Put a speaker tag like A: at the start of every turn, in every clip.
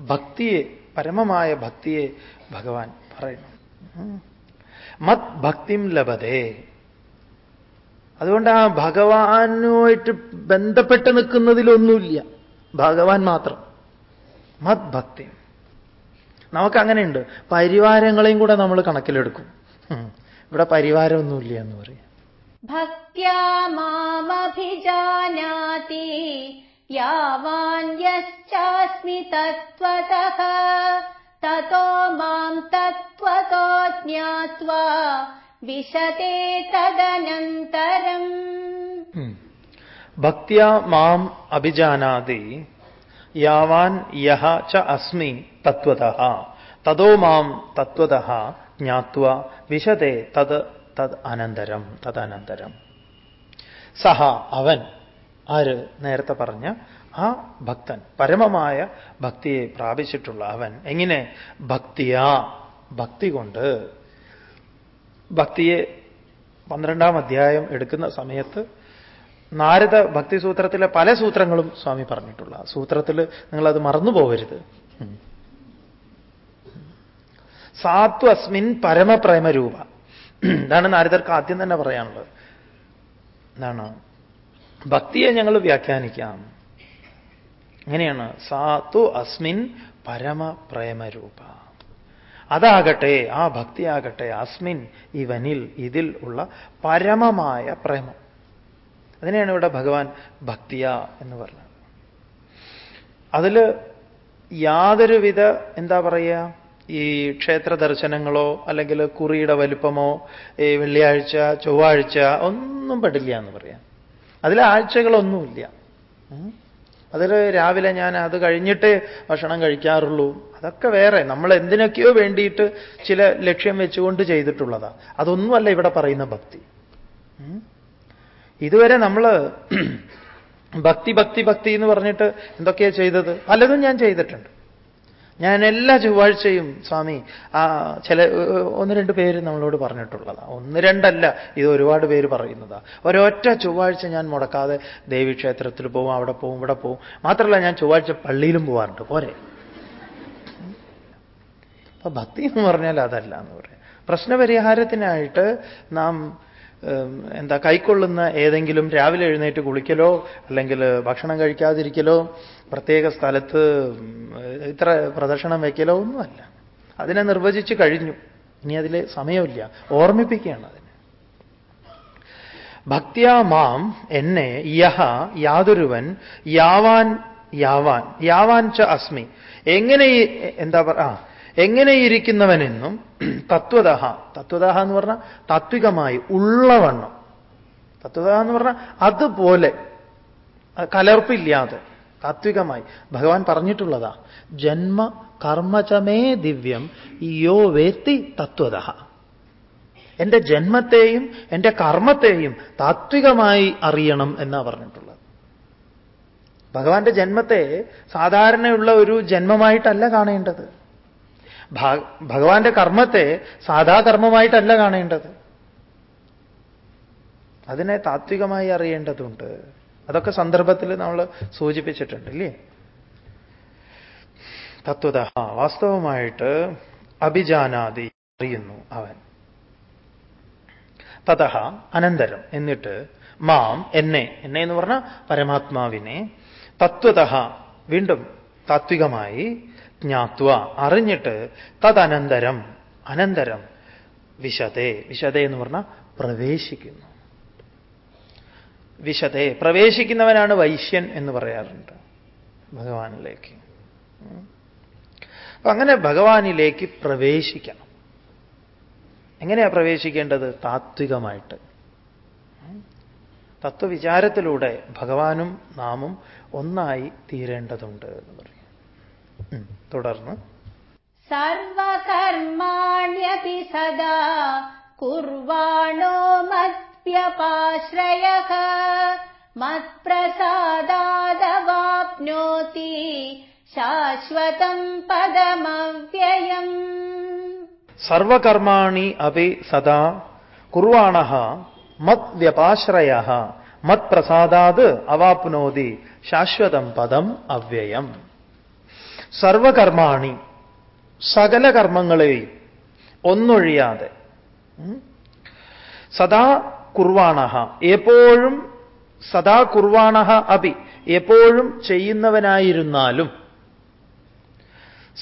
A: ഭക്തിയെ പരമമായ ഭക്തിയെ ഭഗവാൻ പറയുന്നു. മത് ഭക്തിം ലഭതേ. അതുകൊണ്ട് ആ ഭഗവാനുമായിട്ട് ബന്ധപ്പെട്ട് നിൽക്കുന്നതിലൊന്നുമില്ല. ഭഗവാൻ മാത്രം. മത് ഭക്തി. നമുക്കങ്ങനെയുണ്ട്. പരിവാരങ്ങളെയും കൂടെ നമ്മൾ കണക്കിലെടുക്കും. ഇവിടെ പരിവാരമൊന്നുമില്ല എന്ന് പറയും.
B: മാമഭിജാനാതി. യാവാന്യശ്ചാസ്മി തത്വതഃ തതോ മാം തത്വതോ ജ്ഞാത്വാ വിശതേ തദനന്തരം
A: ഭക്തിയ മാം അഭിജാനാതി യാവാൻ യഹ ച അസ്മി തത്വത തതോ മാം തത്വത ജ്ഞാത്വ വിശദേ തത് തത് അനന്തരം തദനന്തരം. സഹ അവൻ. ആര് നേരത്തെ പറഞ്ഞ ആ ഭക്തൻ പരമമായ ഭക്തിയെ പ്രാപിച്ചിട്ടുള്ള അവൻ എങ്ങനെ? ഭക്തിയാ ഭക്തി കൊണ്ട്. ഭക്തിയെ പന്ത്രണ്ടാം അധ്യായം എടുക്കുന്ന സമയത്ത് നാരദ ഭക്തിസൂത്രത്തിലെ പല സൂത്രങ്ങളും സ്വാമി പറഞ്ഞിട്ടുള്ള സൂത്രത്തിൽ നിങ്ങളത് മറന്നു പോകരുത്. സാത്വ അസ്മിൻ പരമപ്രേമരൂപ. ഇതാണ് നാരദർക്ക് ആദ്യം തന്നെ പറയാനുള്ളത്. എന്താണ് ഭക്തിയെ ഞങ്ങൾ വ്യാഖ്യാനിക്കാം. എങ്ങനെയാണ് സാത്തു അസ്മിൻ പരമപ്രേമരൂപ. അതാകട്ടെ ആ ഭക്തിയാകട്ടെ അസ്മിൻ ഇവനിൽ ഇതിൽ ഉള്ള പരമമായ പ്രേമം. അതിനെയാണ് ഇവിടെ ഭഗവാൻ ഭക്തിയ എന്ന് പറഞ്ഞത്. അതിൽ യാതൊരുവിധ എന്താ പറയുക ഈ ക്ഷേത്ര ദർശനങ്ങളോ അല്ലെങ്കിൽ കുറിയുടെ വലുപ്പമോ ഈ വെള്ളിയാഴ്ച ചൊവ്വാഴ്ച ഒന്നും പെടില്ല എന്ന് പറയാം. അതിൽ ആഴ്ചകളൊന്നുമില്ല. അതിൽ രാവിലെ ഞാൻ അത് കഴിഞ്ഞിട്ട് ഭക്ഷണം കഴിക്കാറുള്ളൂ. അതൊക്കെ വേറെ. നമ്മൾ എന്തിനൊക്കെയോ വേണ്ടിയിട്ട് ചില ലക്ഷ്യം വെച്ചുകൊണ്ട് ചെയ്തിട്ടുള്ളതാ. അതൊന്നുമല്ല ഇവിടെ പറയുന്ന ഭക്തി. ഇതുവരെ നമ്മൾ ഭക്തി ഭക്തി ഭക്തി എന്ന് പറഞ്ഞിട്ട് എന്തൊക്കെയാണ് ചെയ്തത്? പലതും ഞാൻ ചെയ്തിട്ടുണ്ട്. ഞാൻ എല്ലാ ചൊവ്വാഴ്ചയും സ്വാമി ആ ചില ഒന്ന് രണ്ട് പേര് നമ്മളോട് പറഞ്ഞിട്ടുള്ളതാ. ഒന്ന് രണ്ടല്ല ഇത് ഒരുപാട് പേര് പറയുന്നതാ. ഒരൊറ്റ ചൊവ്വാഴ്ച ഞാൻ മുടക്കാതെ ദേവീക്ഷേത്രത്തിൽ പോവും അവിടെ പോവും ഇവിടെ പോവും. മാത്രമല്ല ഞാൻ ചൊവ്വാഴ്ച പള്ളിയിലും പോവാറുണ്ട്. പോരെ? അപ്പൊ ഭക്തി എന്ന് പറഞ്ഞാൽ അതല്ല എന്ന് പറയാം. പ്രശ്നപരിഹാരത്തിനായിട്ട് നാം എന്താ കൈക്കൊള്ളുന്ന ഏതെങ്കിലും രാവിലെ എഴുന്നേറ്റ് കുളിക്കലോ അല്ലെങ്കിൽ ഭക്ഷണം കഴിക്കാതിരിക്കലോ പ്രത്യേക സ്ഥലത്ത് ഇത്ര പ്രദർശനം വയ്ക്കലോ ഒന്നുമല്ല. അതിനെ നിർവചിച്ച് കഴിഞ്ഞു. ഇനി അതിൽ സമയമില്ല. ഓർമ്മിപ്പിക്കുകയാണ് അതിന്. ഭക്തിയാ മാം എന്നെ യഹ യാതൊരുവൻ യാവാൻ യാവാൻ യാവാൻ ച അസ്മി. എങ്ങനെ എന്താ പറ എങ്ങനെ ഇരിക്കുന്നവനെന്നും തത്വതഹ തത്വതഹ എന്ന് പറഞ്ഞാൽ താത്വികമായി ഉള്ളവണ്ണം. തത്വതഹ എന്ന് പറഞ്ഞാൽ അതുപോലെ കലർപ്പില്ലാതെ താത്വികമായി. ഭഗവാൻ പറഞ്ഞിട്ടുള്ളതാ ജന്മ കർമ്മചമേ ദിവ്യം യോ വേത്തി തത്വത എന്റെ ജന്മത്തെയും എന്റെ കർമ്മത്തെയും താത്വികമായി അറിയണം എന്നാ പറഞ്ഞിട്ടുള്ളത്. ഭഗവാന്റെ ജന്മത്തെ സാധാരണയുള്ള ഒരു ജന്മമായിട്ടല്ല കാണേണ്ടത്. ഭഗവാന്റെ കർമ്മത്തെ സാധാ കർമ്മമായിട്ടല്ല കാണേണ്ടത്. അതിനെ താത്വികമായി അറിയേണ്ടതുണ്ട്. അതൊക്കെ സന്ദർഭത്തിൽ നമ്മൾ സൂചിപ്പിച്ചിട്ടുണ്ട് ഇല്ലേ തത്വത വാസ്തവമായിട്ട് അഭിജാനാദി അറിയുന്നു അവൻ. തതഹ അനന്തരം എന്നിട്ട് മാം എന്നെ എന്നെ എന്ന് പറഞ്ഞ പരമാത്മാവിനെ. തത്വത വീണ്ടും താത്വികമായി ജ്ഞാത്വ അറിഞ്ഞിട്ട് തദനന്തരം അനന്തരം വിശതേ വിശതേ എന്ന് പറഞ്ഞാൽ പ്രവേശിക്കുന്നു. വിശതേ പ്രവേശിക്കുന്നവനാണ് വൈശ്യൻ എന്ന് പറയാറുണ്ട് ഭഗവാനിലേക്ക്. അങ്ങനെ ഭഗവാനിലേക്ക് പ്രവേശിക്കണം. എങ്ങനെയാ പ്രവേശിക്കേണ്ടത്? താത്വികമായിട്ട്. തത്വവിചാരത്തിലൂടെ ഭഗവാനും നാമും ഒന്നായി തീരേണ്ടതുണ്ട് എന്ന് പറയും. തുടർന്ന്
B: സർവകർമാണ്യപി സദാ കുർവാണോ മദ്വ്യപാശ്രയ മത്പ്രസാദാദവാപ്നോതി ശാശ്വതം പദമവ്യയം.
A: സർവകർമാണി അപി സദാ കുർവാണ മദ്വ്യപാശ്രയ മത്പ്രസാദാത് അവാപ്നോതി ശാശ്വതം പദം അവ്യയം. സർവകർമാണി സകല കർമ്മങ്ങളെയും ഒന്നൊഴിയാതെ. സദാ കുർവാണ എപ്പോഴും സദാ കുർവാണ അഭി. എപ്പോഴും ചെയ്യുന്നവനായിരുന്നാലും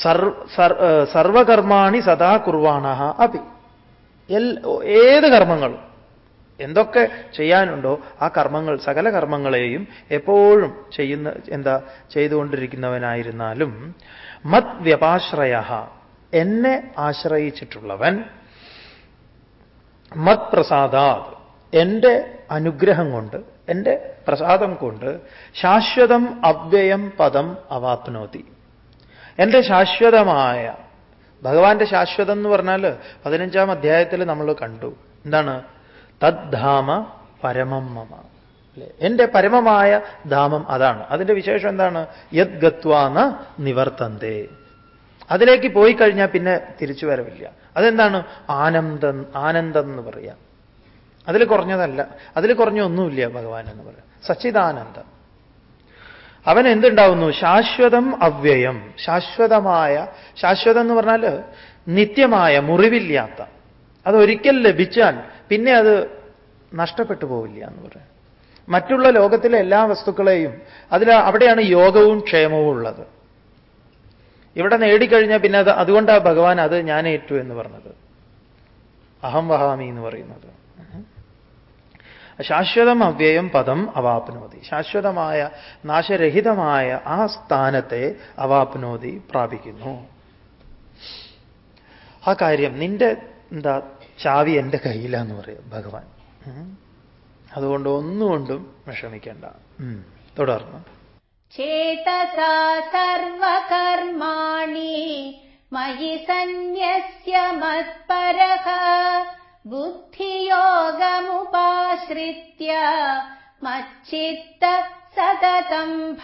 A: സർ- സർവകർമാണി സദാ കുർവാണ അഭി. ഏത് കർമ്മങ്ങളും. എന്തൊക്കെ ചെയ്യാനുണ്ടോ ആ കർമ്മങ്ങൾ സകല കർമ്മങ്ങളെയും എപ്പോഴും ചെയ്യുന്ന എന്താ ചെയ്തുകൊണ്ടിരിക്കുന്നവനായിരുന്നാലും മത് വ്യപാശ്രയ എന്നെ ആശ്രയിച്ചിട്ടുള്ളവൻ. മത് പ്രസാദാത് എന്റെ അനുഗ്രഹം കൊണ്ട് എന്റെ പ്രസാദം കൊണ്ട് ശാശ്വതം അവ്യയം പദം അവാപ്നോതി. എന്റെ ശാശ്വതമായ ഭഗവാന്റെ ശാശ്വതം എന്ന് പറഞ്ഞാൽ പതിനഞ്ചാം അധ്യായത്തിൽ നമ്മൾ കണ്ടു. എന്താണ്? തദ്ധാമ പരമം മമ. അല്ലേ? എന്റെ പരമമായ ധാമം അതാണ്. അതിന്റെ വിശേഷം എന്താണ്? യത് ഗത്വാന നിവർത്തന്തേ. അതിലേക്ക് പോയി കഴിഞ്ഞാൽ പിന്നെ തിരിച്ചു വരവില്ല. അതെന്താണ്? ആനന്ദം ആനന്ദം എന്ന് പറയാം. അതിൽ കുറഞ്ഞതല്ല. അതിൽ കുറഞ്ഞ ഒന്നുമില്ല ഭഗവാൻ എന്ന് പറയാം. സച്ചിദാനന്ദം. അവൻ എന്തുണ്ടാവുന്നു? ശാശ്വതം അവ്യയം. ശാശ്വതമായ ശാശ്വതം എന്ന് പറഞ്ഞാൽ നിത്യമായ മുറിവില്ലാത്ത. അതൊരിക്കൽ ലഭിച്ചാൽ പിന്നെ അത് നഷ്ടപ്പെട്ടു പോവില്ല എന്ന് പറയാം. മറ്റുള്ള ലോകത്തിലെ എല്ലാ വസ്തുക്കളെയും അതിൽ അവിടെയാണ് യോഗവും ക്ഷേമവും ഉള്ളത്. ഇവിടെ നേടിക്കഴിഞ്ഞാൽ പിന്നെ അത് അതുകൊണ്ടാണ് ഭഗവാൻ അത് ഞാൻ ഏറ്റു എന്ന് പറഞ്ഞത്. അഹം വഹാമി എന്ന് പറയുന്നത്. ശാശ്വതം അവ്യയം പദം അവാപ്നോതി ശാശ്വതമായ നാശരഹിതമായ ആ സ്ഥാനത്തെ അവാപ്നോതി പ്രാപിക്കുന്നു. ആ കാര്യം നിന്റെ എന്താ ചാവി എന്റെ കയ്യിലാന്ന് പറയും ഭഗവാൻ. അതുകൊണ്ട് ഒന്നുകൊണ്ടും വിഷമിക്കേണ്ട. തുടർന്ന്.
B: സർവകർമാണി മയി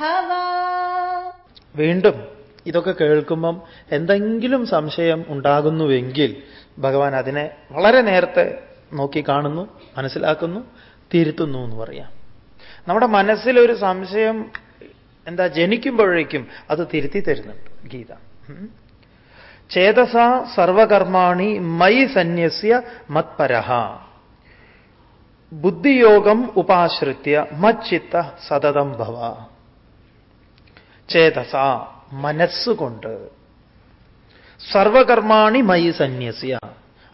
B: ഭവ.
A: വീണ്ടും ഇതൊക്കെ കേൾക്കുമ്പം എന്തെങ്കിലും സംശയം ഉണ്ടാകുന്നുവെങ്കിൽ ഭഗവാൻ അതിനെ വളരെ നേരത്തെ നോക്കി കാണുന്നു മനസ്സിലാക്കുന്നു തിരുത്തുന്നു എന്ന് പറയാം. നമ്മുടെ മനസ്സിലൊരു സംശയം എന്താ ജനിക്കുമ്പോഴേക്കും അത് തിരുത്തി തരുന്നുണ്ട് ഗീത. ചേതസ സർവകർമാണി മൈ സന്യസ്യ മത്പരഹ. ബുദ്ധിയോഗം ഉപാശ്രിത്യ മച്ചിത്ത സതതം ഭവ. ചേതസ മനസ്സുകൊണ്ട് സർവകർമാണി മൈ സന്യസ്യ.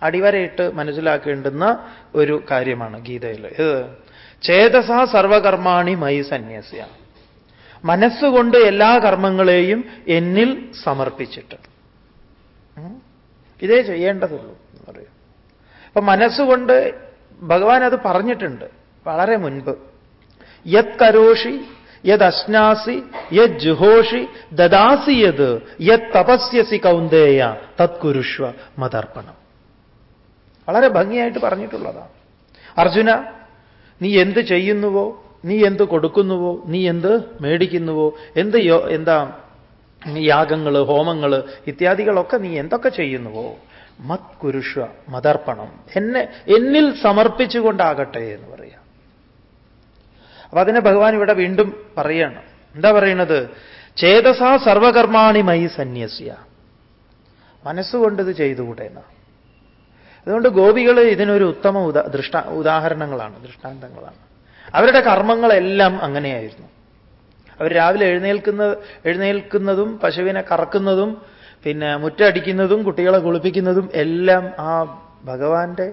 A: അടിവരയിട്ട് മനസ്സിലാക്കേണ്ടുന്ന ഒരു കാര്യമാണ് ഗീതയിൽ. ഇത് ചേതസ സർവകർമാണി മൈ സന്യസ്യ. മനസ്സുകൊണ്ട് എല്ലാ കർമ്മങ്ങളെയും എന്നിൽ സമർപ്പിച്ചിട്ട്. ഇതേ ചെയ്യേണ്ടതുള്ളൂ എന്ന് പറയും. അപ്പൊ മനസ്സുകൊണ്ട് ഭഗവാൻ അത് പറഞ്ഞിട്ടുണ്ട് വളരെ മുൻപ്. യത് കരോഷി യത് അശ്നാസി യത് ജുഹോഷി ദദാസി യത് യത് തപസ്യസി കൗന്ദേയ തത്കുരുഷ്വ മതർപ്പണം. വളരെ ഭംഗിയായിട്ട് പറഞ്ഞിട്ടുള്ളതാണ്. അർജുന നീ എന്ത് ചെയ്യുന്നുവോ നീ എന്ത് കൊടുക്കുന്നുവോ നീ എന്ത് മേടിക്കുന്നുവോ എന്ത് എന്താ യാഗങ്ങൾ ഹോമങ്ങൾ ഇത്യാദികളൊക്കെ നീ എന്തൊക്കെ ചെയ്യുന്നുവോ മത് കുരുഷ മതർപ്പണം എന്നെ എന്നിൽ സമർപ്പിച്ചുകൊണ്ടാകട്ടെ എന്ന് പറയാം. അപ്പൊ അതിനെ ഭഗവാൻ ഇവിടെ വീണ്ടും പറയാണ്. എന്താ പറയണത്? ചേതസ സർവകർമാണി മൈ സന്യസ്യ. മനസ്സുകൊണ്ട് ഇത് ചെയ്തുകൂടെ അതുകൊണ്ട് ഗോപികൾ ഇതിനൊരു ഉത്തമ ഉദാ ദൃഷ്ട ഉദാഹരണങ്ങളാണ് ദൃഷ്ടാന്തങ്ങളാണ്. അവരുടെ കർമ്മങ്ങളെല്ലാം അങ്ങനെയായിരുന്നു. അവർ രാവിലെ എഴുന്നേൽക്കുന്ന എഴുന്നേൽക്കുന്നതും പശുവിനെ കറക്കുന്നതും പിന്നെ മുറ്റടിക്കുന്നതും കുട്ടികളെ കുളിപ്പിക്കുന്നതും എല്ലാം ആ ഭഗവാന്റെ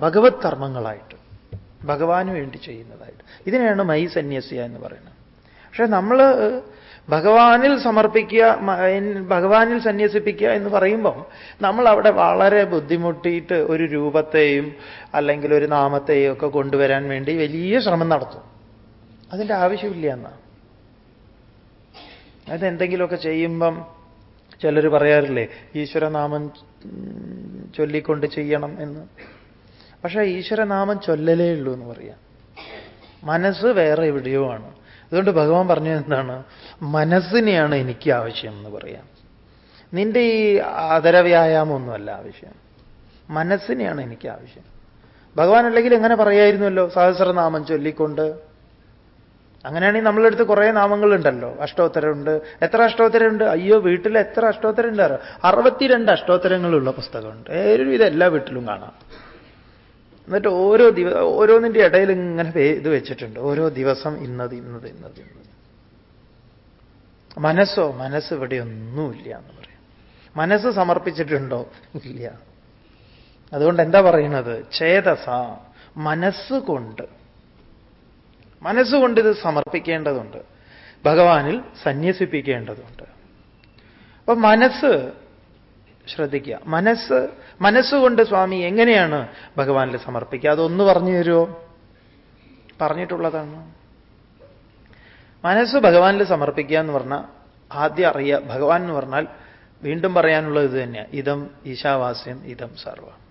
A: ഭഗവത് കർമ്മങ്ങളായിട്ട്. ഭഗവാന് വേണ്ടി ചെയ്യുന്നതായിട്ട്. ഇതിനെയാണ് മൈ സന്യസ്യ എന്ന് പറയുന്നത്. പക്ഷെ നമ്മൾ ഭഗവാനിൽ സമർപ്പിക്കുക ഭഗവാനിൽ സന്യസിപ്പിക്കുക എന്ന് പറയുമ്പം നമ്മൾ അവിടെ വളരെ ബുദ്ധിമുട്ടിയിട്ട് ഒരു രൂപത്തെയും അല്ലെങ്കിൽ ഒരു നാമത്തെയും ഒക്കെ കൊണ്ടുവരാൻ വേണ്ടി വലിയ ശ്രമം നടത്തും. അതിന്റെ ആവശ്യമില്ല എന്നാണ് അത് എന്തെങ്കിലുമൊക്കെ ചെയ്യുമ്പം ചിലർ പറയാറില്ലേ ഈശ്വരനാമം ചൊല്ലിക്കൊണ്ട് ചെയ്യണം എന്ന്. പക്ഷേ ഈശ്വരനാമം ചൊല്ലലേ ഉള്ളൂ എന്ന് പറയാം. മനസ്സ് വേറെ എവിടെയോ ആണ്. അതുകൊണ്ട് ഭഗവാൻ പറഞ്ഞത് എന്താണ്? മനസ്സിനെയാണ് എനിക്ക് ആവശ്യം എന്ന് പറയാം. നിന്റെ ഈ അതരവ്യായാമൊന്നുമല്ല ആവശ്യം. മനസ്സിനെയാണ് എനിക്ക് ആവശ്യം. ഭഗവാൻ അല്ലെങ്കിൽ എങ്ങനെ പറയായിരുന്നല്ലോ? സഹസ്രനാമം ചൊല്ലിക്കൊണ്ട്. അങ്ങനെയാണെങ്കിൽ നമ്മളെടുത്ത് കുറേ നാമങ്ങളുണ്ടല്ലോ. അഷ്ടോത്തരമുണ്ട്. എത്ര അഷ്ടോത്തരമുണ്ട്? അയ്യോ വീട്ടിൽ എത്ര അഷ്ടോത്തരമുണ്ട് അറിയോ? അറുപത്തിരണ്ട് അഷ്ടോത്തരങ്ങളുള്ള പുസ്തകമുണ്ട്. ഏതൊരു ഇത് എല്ലാ വീട്ടിലും കാണാം. എന്നിട്ട് ഓരോ ദിവ ഓരോന്നിന്റെ ഇടയിൽ ഇങ്ങനെ ഇത് വെച്ചിട്ടുണ്ട്. ഓരോ ദിവസം ഇന്നത് ഇന്നത് ഇന്നത് ഇന്നത്. മനസ്സോ മനസ്സ് ഇവിടെ ഒന്നുമില്ല എന്ന് പറയാം. മനസ്സ് സമർപ്പിച്ചിട്ടുണ്ടോ? ഇല്ല. അതുകൊണ്ട് എന്താ പറയുന്നത്? ചേതസ. മനസ്സുകൊണ്ട് മനസ്സുകൊണ്ട് ഇത് സമർപ്പിക്കേണ്ടതുണ്ട്. ഭഗവാനിൽ സന്യസിപ്പിക്കേണ്ടതുണ്ട്. അപ്പൊ മനസ്സ് ശ്രദ്ധിക്കുക. മനസ്സ് മനസ്സുകൊണ്ട് സ്വാമി എങ്ങനെയാണ് ഭഗവാനിൽ സമർപ്പിക്കുക? അതൊന്ന് പറഞ്ഞു തരുമോ പറഞ്ഞിട്ടുള്ളതാണ്. മനസ്സ് ഭഗവാനിൽ സമർപ്പിക്കുക എന്ന് പറഞ്ഞാൽ ആദ്യം അറിയുക. ഭഗവാൻ എന്ന് പറഞ്ഞാൽ വീണ്ടും പറയാനുള്ളത് ഇത് തന്നെയാണ് ഇതം ഈശാവാസ്യം ഇതം സർവം.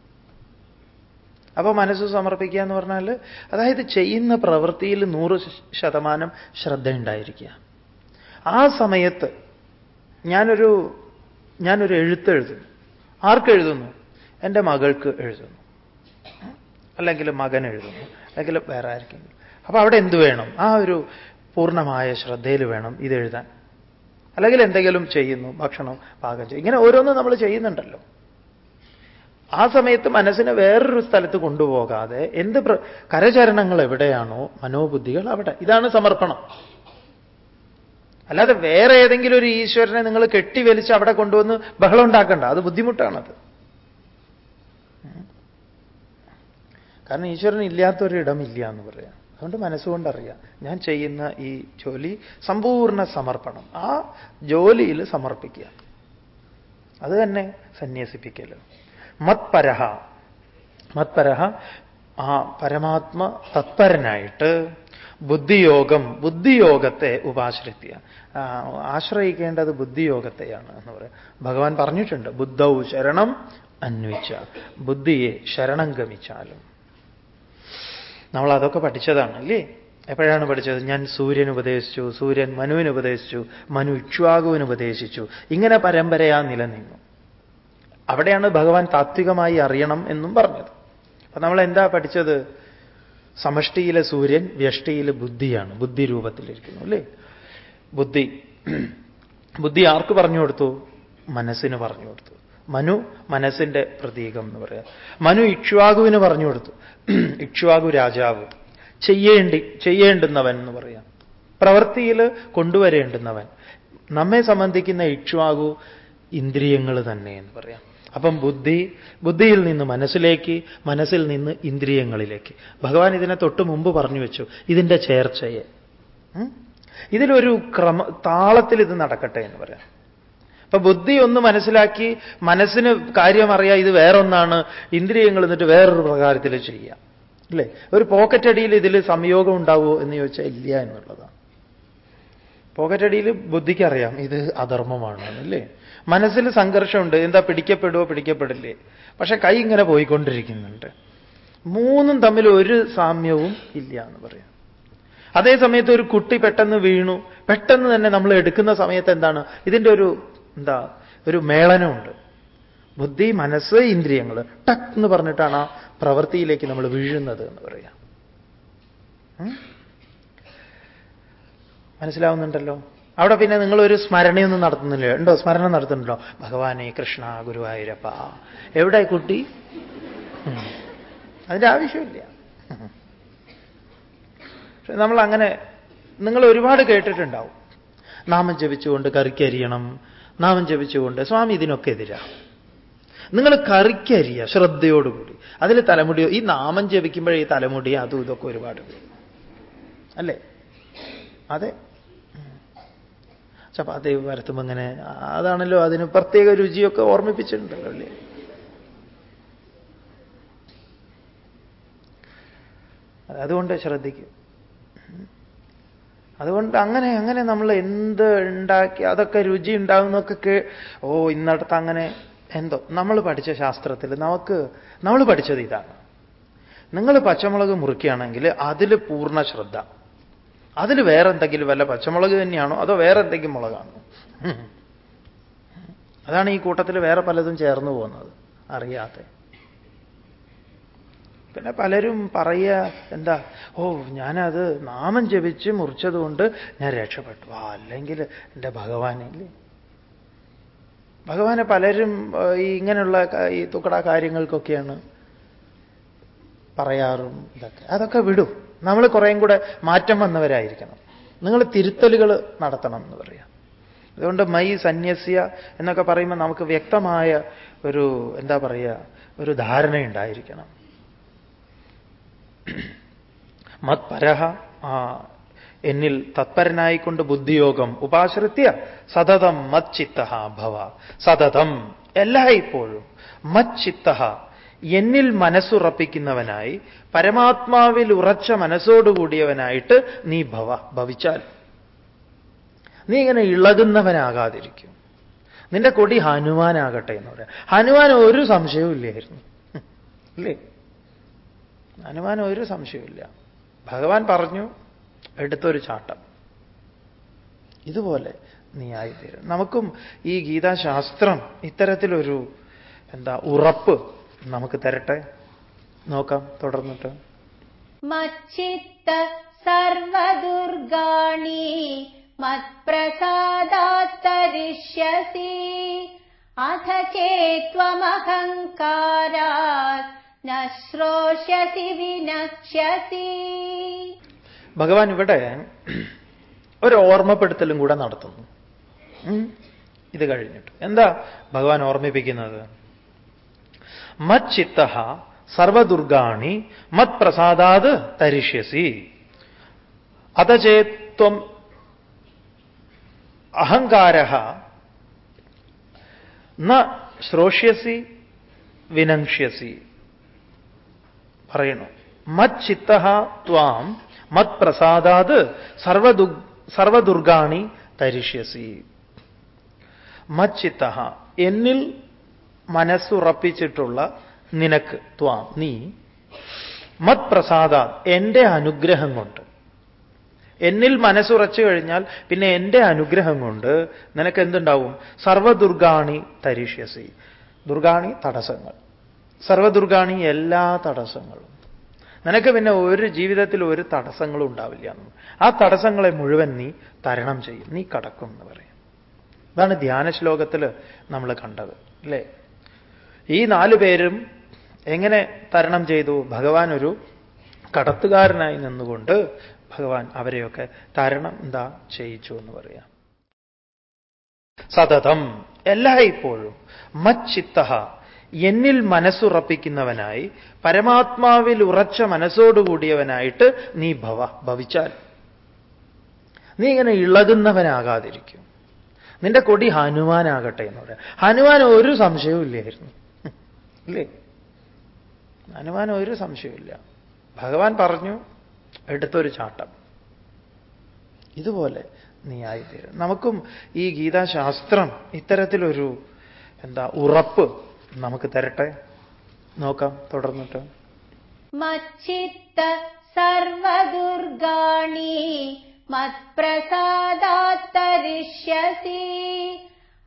A: അപ്പോൾ മനസ്സ് സമർപ്പിക്കുക എന്ന് പറഞ്ഞാൽ അതായത് ചെയ്യുന്ന പ്രവൃത്തിയിൽ നൂറ് ശതമാനം ശ്രദ്ധ ശ്രദ്ധയുണ്ടായിരിക്കുക ആ സമയത്ത് ഞാനൊരു ഞാനൊരു എഴുത്തെഴുതുന്നു ആർക്ക് എഴുതുന്നു? എന്റെ മകൾക്ക് എഴുതുന്നു. അല്ലെങ്കിൽ മകൻ എഴുതുന്നു. അല്ലെങ്കിൽ വേറെ ആർക്കെങ്കിലും. അപ്പൊ അവിടെ എന്ത് വേണം? ആ ഒരു പൂർണമായ ശ്രദ്ധയിൽ വേണം ഇത് എഴുതാൻ. അല്ലെങ്കിൽ എന്തെങ്കിലും ചെയ്യുന്നു ഭക്ഷണം പാകം ചെയ്യും ഇങ്ങനെ ഓരോന്നും നമ്മൾ ചെയ്യുന്നുണ്ടല്ലോ. ആ സമയത്ത് മനസ്സിനെ വേറൊരു സ്ഥലത്ത് കൊണ്ടുപോകാതെ എന്ത് കരചരണങ്ങൾ എവിടെയാണോ മനോബുദ്ധികൾ അവിടെ. ഇതാണ് സമർപ്പണം. അല്ലാതെ വേറെ ഏതെങ്കിലും ഒരു ഈശ്വരനെ നിങ്ങൾ കെട്ടിവലിച്ച് അവിടെ കൊണ്ടുവന്ന് ബഹളം ഉണ്ടാക്കണ്ട. അത് ബുദ്ധിമുട്ടാണത്. കാരണം ഈശ്വരൻ ഇല്ലാത്തൊരു ഇടമില്ല എന്ന് പറയാം. അതുകൊണ്ട് മനസ്സുകൊണ്ടറിയാം. ഞാൻ ചെയ്യുന്ന ഈ ജോലി സമ്പൂർണ സമർപ്പണം. ആ ജോലിയിൽ സമർപ്പിക്കുക. അത് തന്നെ സന്യസിപ്പിക്കൽ. മത്പരഹ. മത്പരഹ ആ പരമാത്മ തത്പരനായിട്ട് ബുദ്ധിയോഗം ബുദ്ധിയോഗത്തെ ഉപാശ്രിത്യ. ആ, ആശ്രയിക്കേണ്ടത് ബുദ്ധിയോഗത്തെയാണ് എന്ന് പറയാം. ഭഗവാൻ പറഞ്ഞിട്ടുണ്ട് ബുദ്ധൗ ശരണം അന്വിച്ച ബുദ്ധിയെ ശരണം ഗമിച്ചാലും. നമ്മൾ അതൊക്കെ പഠിച്ചതാണ് അല്ലേ? എപ്പോഴാണ് പഠിച്ചത്? ഞാൻ സൂര്യൻ ഉപദേശിച്ചു സൂര്യൻ മനുവിന് ഉപദേശിച്ചു മനു ഇക്ഷ്വാകുവിന് ഉപദേശിച്ചു. ഇങ്ങനെ പരമ്പരയാ നിലനിന്നു. അവിടെയാണ് ഭഗവാൻ താത്വികമായി അറിയണം എന്നും പറഞ്ഞത്. അപ്പൊ നമ്മൾ എന്താ പഠിച്ചത്? സമഷ്ടിയിലെ സൂര്യൻ വ്യഷ്ടിയിലെ ബുദ്ധിയാണ് ബുദ്ധി രൂപത്തിലിരിക്കുന്നു അല്ലേ? ബുദ്ധി. ബുദ്ധി ആർക്ക് പറഞ്ഞു കൊടുത്തു? മനസ്സിന് പറഞ്ഞു കൊടുത്തു. മനു മനസ്സിന്റെ പ്രതീകം എന്ന് പറയാം. മനു ഇക്ഷ്വാകുവിന് പറഞ്ഞു കൊടുത്തു. ഇക്ഷ്വാകു രാജാവ് ചെയ്യേണ്ടി ചെയ്യേണ്ടുന്നവൻ എന്ന് പറയാം. പ്രവൃത്തിയിൽ കൊണ്ടുവരേണ്ടുന്നവൻ. നമ്മെ സംബന്ധിക്കുന്ന ഇക്ഷ്വാകു ഇന്ദ്രിയങ്ങൾ തന്നെ എന്ന് പറയാം. അപ്പം ബുദ്ധി ബുദ്ധിയിൽ നിന്ന് മനസ്സിലേക്ക് മനസ്സിൽ നിന്ന് ഇന്ദ്രിയങ്ങളിലേക്ക്. ഭഗവാൻ ഇതിനെ തൊട്ട് മുമ്പ് പറഞ്ഞു വെച്ചു ഇതിന്റെ ചേർച്ചയെ. ഇതിലൊരു ക്രമ താളത്തിൽ ഇത് നടക്കട്ടെ എന്ന് പറയാം. അപ്പൊ ബുദ്ധി ഒന്ന് മനസ്സിലാക്കി മനസ്സിന് കാര്യം അറിയാം ഇത് വേറൊന്നാണ് ഇന്ദ്രിയങ്ങൾ എന്നിട്ട് വേറൊരു പ്രകാരത്തിൽ ചെയ്യാം. അല്ലേ ഒരു പോക്കറ്റടിയിൽ ഇതിൽ സംയോഗം ഉണ്ടാവുമോ എന്ന് ചോദിച്ചാൽ ഇല്ല എന്നുള്ളതാണ്. പോക്കറ്റടിയിൽ ബുദ്ധിക്കറിയാം ഇത് അധർമ്മമാണ് അല്ലേ? മനസ്സിൽ സംഘർഷമുണ്ട് എന്താ പിടിക്കപ്പെടുവോ പിടിക്കപ്പെടില്ലേ? പക്ഷെ കൈ ഇങ്ങനെ പോയിക്കൊണ്ടിരിക്കുന്നുണ്ട്. മൂന്നും തമ്മിൽ ഒരു സാമ്യവും ഇല്ല എന്ന് പറയാം. അതേ സമയത്ത് ഒരു കുട്ടി പെട്ടെന്ന് വീണു. പെട്ടെന്ന് തന്നെ നമ്മൾ എടുക്കുന്ന സമയത്ത് എന്താണ്? ഇതിന്റെ ഒരു എന്താ ഒരു മേളനമുണ്ട്. ബുദ്ധി മനസ്സ് ഇന്ദ്രിയങ്ങൾ ടക്ക് എന്ന് പറഞ്ഞിട്ടാണ് ആ പ്രവൃത്തിയിലേക്ക് നമ്മൾ വീഴുന്നത് എന്ന് പറയാം? മനസ്സിലാവുന്നുണ്ടല്ലോ? അവിടെ പിന്നെ നിങ്ങൾ ഒരു സ്മരണയൊന്നും നടത്തുന്നില്ല. ഉണ്ടോ? സ്മരണ നടത്തുന്നുണ്ടോ? ഭഗവാനെ കൃഷ്ണ ഗുരുവായൂരപ്പ. എവിടെ കുട്ടി. അതിന്റെ ആവശ്യമില്ല. പക്ഷെ നമ്മൾ അങ്ങനെ നിങ്ങൾ ഒരുപാട് കേട്ടിട്ടുണ്ടാവും. നാമം ജപിച്ചുകൊണ്ട് കറിക്കരിയണം നാമം ജപിച്ചുകൊണ്ട് സ്വാമി ഇതിനൊക്കെ എതിരാ നിങ്ങൾ കറിക്കരിയ ശ്രദ്ധയോടുകൂടി. അതിൽ തലമുടിയോ ഈ നാമം ജപിക്കുമ്പോഴേ ഈ തലമുടി അതും ഇതൊക്കെ ഒരുപാട് അല്ലേ? അതെ? ചപ്പാത്തി വരത്തുമ്പോൾ ഇങ്ങനെ അതാണല്ലോ അതിന് പ്രത്യേക രുചിയൊക്കെ ഓർമ്മിപ്പിച്ചിട്ടുണ്ടല്ലോ അല്ലേ? അതുകൊണ്ട് ശ്രദ്ധിക്കും. അതുകൊണ്ട് അങ്ങനെ അങ്ങനെ നമ്മൾ എന്ത് ഉണ്ടാക്കി അതൊക്കെ രുചി ഉണ്ടാകുന്നൊക്കെ ഓ ഇന്നടത്ത് അങ്ങനെ എന്തോ. നമ്മൾ പഠിച്ച ശാസ്ത്രത്തിൽ നമുക്ക് നമ്മൾ പഠിച്ചത് ഇതാണ്. നിങ്ങൾ പച്ചമുളക് മുറിക്കുകയാണെങ്കിൽ അതിൽ പൂർണ ശ്രദ്ധ. അതിൽ വേറെ എന്തെങ്കിലും വല്ല പച്ചമുളക് തന്നെയാണോ അതോ വേറെ എന്തെങ്കിലും മുളകാണോ? അതാണ് ഈ കൂട്ടത്തിൽ വേറെ പലതും ചേർന്ന് പോകുന്നത്. അറിയാതെ. പിന്നെ പലരും പറയുക എന്താ ഓ ഞാനത് നാമം ജപിച്ച് മുറിച്ചതുകൊണ്ട് ഞാൻ രക്ഷപ്പെട്ടു. ആ അല്ലെങ്കിൽ എന്റെ ഭഗവാനില്ലേ? ഭഗവാനെ പലരും ഈ ഇങ്ങനെയുള്ള ഈ തുക്കട കാര്യങ്ങൾക്കൊക്കെയാണ് പറയാറും ഇതൊക്കെ. അതൊക്കെ വിടും. നമ്മൾ കുറേയും കൂടെ മാറ്റം വന്നവരായിരിക്കണം. നിങ്ങൾ തിരുത്തലുകൾ നടത്തണം എന്ന് പറയാം. അതുകൊണ്ട് മൈ സന്യസ്യ എന്നൊക്കെ പറയുമ്പോൾ നമുക്ക് വ്യക്തമായ ഒരു എന്താ പറയുക ഒരു ധാരണയുണ്ടായിരിക്കണം. മത്പരഹ പരഹ എന്നിൽ തത്പരനായിക്കൊണ്ട് ബുദ്ധിയോഗം ഉപാശ്രിത്യ. സതതം മച്ചിത്ത ഭവ. സതതം എല്ലായ്പ്പോഴും മച്ചിത്ത എന്നിൽ മനസ്സുറപ്പിക്കുന്നവനായി പരമാത്മാവിൽ ഉറച്ച മനസ്സോടുകൂടിയവനായിട്ട് നീ ഭവ ഭവിച്ചാൽ. നീ ഇങ്ങനെ ഇളകുന്നവനാകാതിരിക്കും. നിന്റെ കൊടി ഹനുമാനാകട്ടെ എന്ന് പറയാം. ഹനുമാൻ ഒരു സംശയവും ഇല്ലായിരുന്നു. ഇല്ലേ? ഹനുമാൻ ഒരു സംശയമില്ല ഭഗവാൻ പറഞ്ഞു എടുത്തൊരു ചാട്ടം. ഇതുപോലെ നീ ആയിത്തീരും നമുക്കും ഈ ഗീതാശാസ്ത്രം ഇത്തരത്തിലൊരു എന്താ ഉറപ്പ് നമുക്ക് തരട്ടെ? നോക്കാം തുടർന്നിട്ട്.
B: മച്ചിത്ത സർവദുർഗാണി മത്പ്രസാദാത്തരിഷ്യസി അഥ ചേത്വമഹങ്കാരാത് നശ്രോഷ്യസി വിനക്ഷ്യസി
A: ഭഗവാൻ ഇവിടെ ഒരു ഓർമ്മപ്പെടുത്തലും കൂടെ നടത്തുന്നു. ഇത് കഴിഞ്ഞിട്ട്. എന്താ ഭഗവാൻ ഓർമ്മിപ്പിക്കുന്നത്? മച്ചിത്ത സർവദുർഗാണി മത് പ്രസാദാത് തരിഷ്യസി അതചേത്വം അഹങ്കാര ന ശ്രോഷ്യസി വിനങ്ഷ്യസി പറയണു. മച്ചിത്ത ത്വാം മത് പ്രസാദാത് സർവദു സർവദുർഗാണി തരിഷ്യസി മച്ചിത്ത എന്നിൽ മനസ്സുറപ്പിച്ചിട്ടുള്ള നിനക്ക് ത്വാം നീ. മത് പ്രസാദാ എന്റെ അനുഗ്രഹം കൊണ്ട്. എന്നിൽ മനസ്സുറച്ചു കഴിഞ്ഞാൽ പിന്നെ എന്റെ അനുഗ്രഹം കൊണ്ട് നിനക്ക് എന്തുണ്ടാവും? സർവദുർഗാണി തരിഷ്യസി ദുർഗാണി തടസ്സങ്ങൾ. സർവദുർഗാണി എല്ലാ തടസ്സങ്ങളും. നിനക്ക് പിന്നെ ഒരു ജീവിതത്തിൽ ഒരു തടസ്സങ്ങളും ഉണ്ടാവില്ല. ആ തടസ്സങ്ങളെ മുഴുവൻ നീ തരണം ചെയ്യും. നീ കടക്കും എന്ന് പറയും. അതാണ് ധ്യാന ശ്ലോകത്തിൽ നമ്മൾ കണ്ടത് അല്ലേ? ഈ നാലു പേരും എങ്ങനെ തരണം ചെയ്തു? ഭഗവാൻ ഒരു കടത്തുകാരനായി നിന്നുകൊണ്ട് ഭഗവാൻ അവരെയൊക്കെ തരണം എന്താ ചെയ്യിച്ചു എന്ന് പറയാം. സതതം എല്ലായ്പ്പോഴും മച്ചിത്ത എന്നിൽ മനസ്സുറപ്പിക്കുന്നവനായി പരമാത്മാവിൽ ഉറച്ച മനസ്സോടുകൂടിയവനായിട്ട് നീ ഭവ ഭവിച്ചാൽ. നീ ഇങ്ങനെ ഇളകുന്നവനാകാതിരിക്കും. നിന്റെ കൊടി ഹനുമാനാകട്ടെ എന്ന് പറയാം. ഹനുമാൻ ഒരു സംശയവും ഇല്ലായിരുന്നു. ഇല്ലേ? ഹനുമാൻ ഒരു സംശയമില്ല ഭഗവാൻ പറഞ്ഞു എടുത്തൊരു ചാട്ടം. ഇതുപോലെ നീ ആയിത്തീരും. നമുക്കും ഈ ഗീതാശാസ്ത്രം ഇത്തരത്തിലൊരു എന്താ ഉറപ്പ് നമുക്ക് തരട്ടെ? നോക്കാം തുടർന്നിട്ട്.
B: മച്ചിത്ത സർവദുർഗാണി മത്പ്രസാദാത്തരിഷ്യസി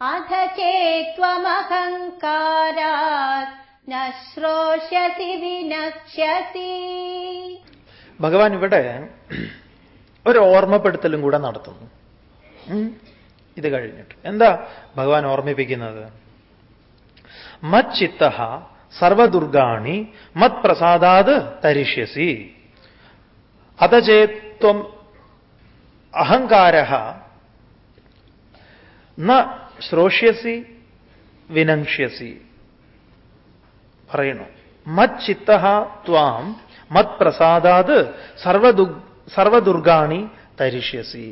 B: അഥ ചേത്വമഹങ്കാരാത് നശ്രോഷ്യസി വിനക്ഷ്യസി.
A: ഭഗവാൻ ഇവിടെ ഒരു ഓർമ്മപ്പെടുത്തലും കൂടെ നടത്തുന്നു. ഇത് കഴിഞ്ഞിട്ട്. എന്താ ഭഗവാൻ ഓർമ്മിപ്പിക്കുന്നത്? മച്ചിത്ത സർവദുർഗാണി മത് പ്രസാദാത് തരിഷ്യസി അതചേത്വം അഹങ്കാര ന ശ്രോഷ്യസി വിനങ്ഷ്യസി പറയണു മച്ചിത്ത ത്വാം മത് പ്രസാദാത് സർവദു സർവദുർഗാണി തരിഷ്യസി.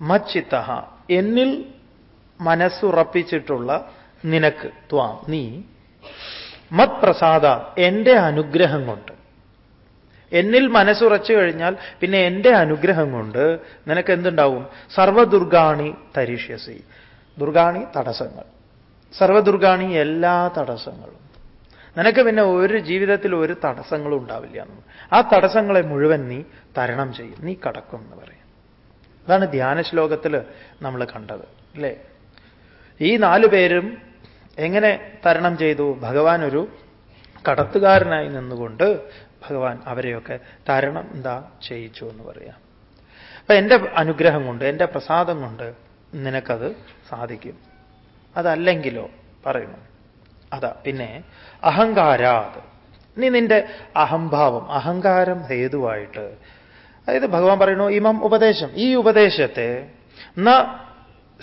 A: മച്ചിത്ത എന്നിൽ മനസ്സുറപ്പിച്ചിട്ടുള്ള നിനക്ക് ത്വാം. നീ മത് പ്രസാദ എന്റെ അനുഗ്രഹം കൊണ്ട്. എന്നിൽ മനസ്സുറച്ചു കഴിഞ്ഞാൽ പിന്നെ എന്റെ അനുഗ്രഹം കൊണ്ട് നിനക്ക് എന്തുണ്ടാവും? സർവദുർഗാണി തരിഷ്യസി. ദുർഗാണി തടസ്സങ്ങൾ. സർവദുർഗാണി എല്ലാ തടസ്സങ്ങളും. നിനക്ക് പിന്നെ ഒരു ജീവിതത്തിൽ ഒരു തടസ്സങ്ങളും ഉണ്ടാവില്ല ആ തടസ്സങ്ങളെ മുഴുവൻ നീ തരണം ചെയ്യും. നീ കടക്കും എന്ന് പറയും. അതാണ് ധ്യാന ശ്ലോകത്തിൽ നമ്മൾ കണ്ടത്. അല്ലേ? ഈ നാലു പേരും എങ്ങനെ തരണം ചെയ്തു? ഭഗവാൻ ഒരു കടത്തുകാരനായി നിന്നുകൊണ്ട് ഭഗവാൻ അവരെയൊക്കെ തരണം എന്താ ചെയ്യിച്ചു എന്ന് പറയാം. അപ്പൊ എന്റെ അനുഗ്രഹം കൊണ്ട് എന്റെ പ്രസാദം കൊണ്ട് നിനക്കത് സാധിക്കും. അതല്ലെങ്കിലോ പറയുന്നു. അതാ പിന്നെ അഹങ്കാരാത്. നീ നിന്റെ അഹംഭാവം അഹങ്കാരം ഹേതുവായിട്ട് അതായത് ഭഗവാൻ പറയുന്നു ഇമം ഉപദേശം. ഈ ഉപദേശത്തെ ന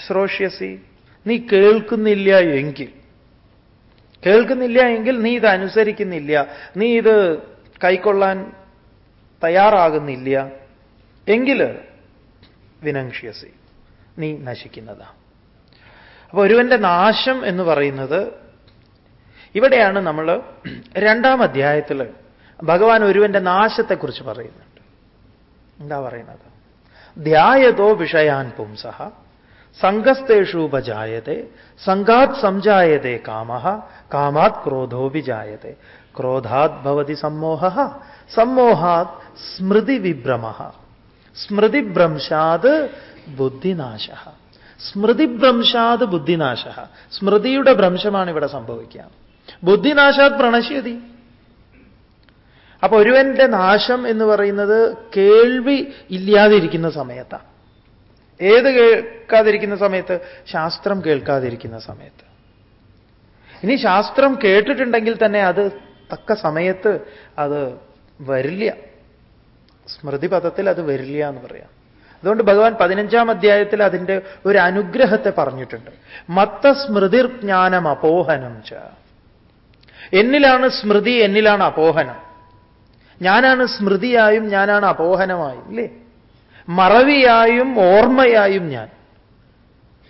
A: ശ്രോഷ്യസി നീ കേൾക്കുന്നില്ല എങ്കിൽ കേൾക്കുന്നില്ല എങ്കിൽ നീ ഇത് അനുസരിക്കുന്നില്ല. നീ ഇത് കൈക്കൊള്ളാൻ തയ്യാറാകുന്നില്ല. എങ്കിൽ വിനങ്ഷ്യസി നീ നശിക്കുന്നതാ. അപ്പൊ ഒരുവന്റെ നാശം എന്ന് പറയുന്നത് ഇവിടെയാണ് നമ്മൾ രണ്ടാം അധ്യായത്തിൽ ഭഗവാൻ ഒരുവന്റെ നാശത്തെക്കുറിച്ച് പറയുന്നുണ്ട്. എന്താ പറയുന്നത്? ധ്യായതോ വിഷയാൻ പുംസഹ. സംഘസ്തേഷു ഉപജായത്തെ സംഘാത് സംജായത്തെ കാമ കാമാത് ക്രോധോ വിജായത്തെ ക്രോധാത് ഭവതി സമ്മോഹ സമ്മോഹാത് സ്മൃതി വിഭ്രമ സ്മൃതിഭ്രംശാത് ബുദ്ധിനാശ സ്മൃതിഭ്രംശാത് ബുദ്ധിനാശ സ്മൃതിയുടെ ഭ്രംശമാണ് ഇവിടെ സംഭവിക്കുക. ബുദ്ധിനാശാത് പ്രണശ്യതി. അപ്പൊ ഒരുവന്റെ നാശം എന്ന് പറയുന്നത് കേൾവി ഇല്ലാതിരിക്കുന്ന സമയത്താണ് ഏത് കേൾക്കാതിരിക്കുന്ന സമയത്ത്? ശാസ്ത്രം കേൾക്കാതിരിക്കുന്ന സമയത്ത്. ഇനി ശാസ്ത്രം കേട്ടിട്ടുണ്ടെങ്കിൽ തന്നെ അത് തക്ക സമയത്ത് അത് വരില്ല. സ്മൃതിപഥത്തിൽ അത് വരില്ല എന്ന് പറയാം. അതുകൊണ്ട് ഭഗവാൻ പതിനഞ്ചാം അധ്യായത്തിൽ അതിന്റെ ഒരു അനുഗ്രഹത്തെ പറഞ്ഞിട്ടുണ്ട്. മത്ത സ്മൃതിർജ്ഞാനം അപോഹനം ച. എന്നിലാണ് സ്മൃതി എന്നിലാണ് അപോഹനം. ഞാനാണ് സ്മൃതിയായും ഞാനാണ് അപോഹനമായും ഇല്ലേ? മറവിയായും ഓർമ്മയായും ഞാൻ.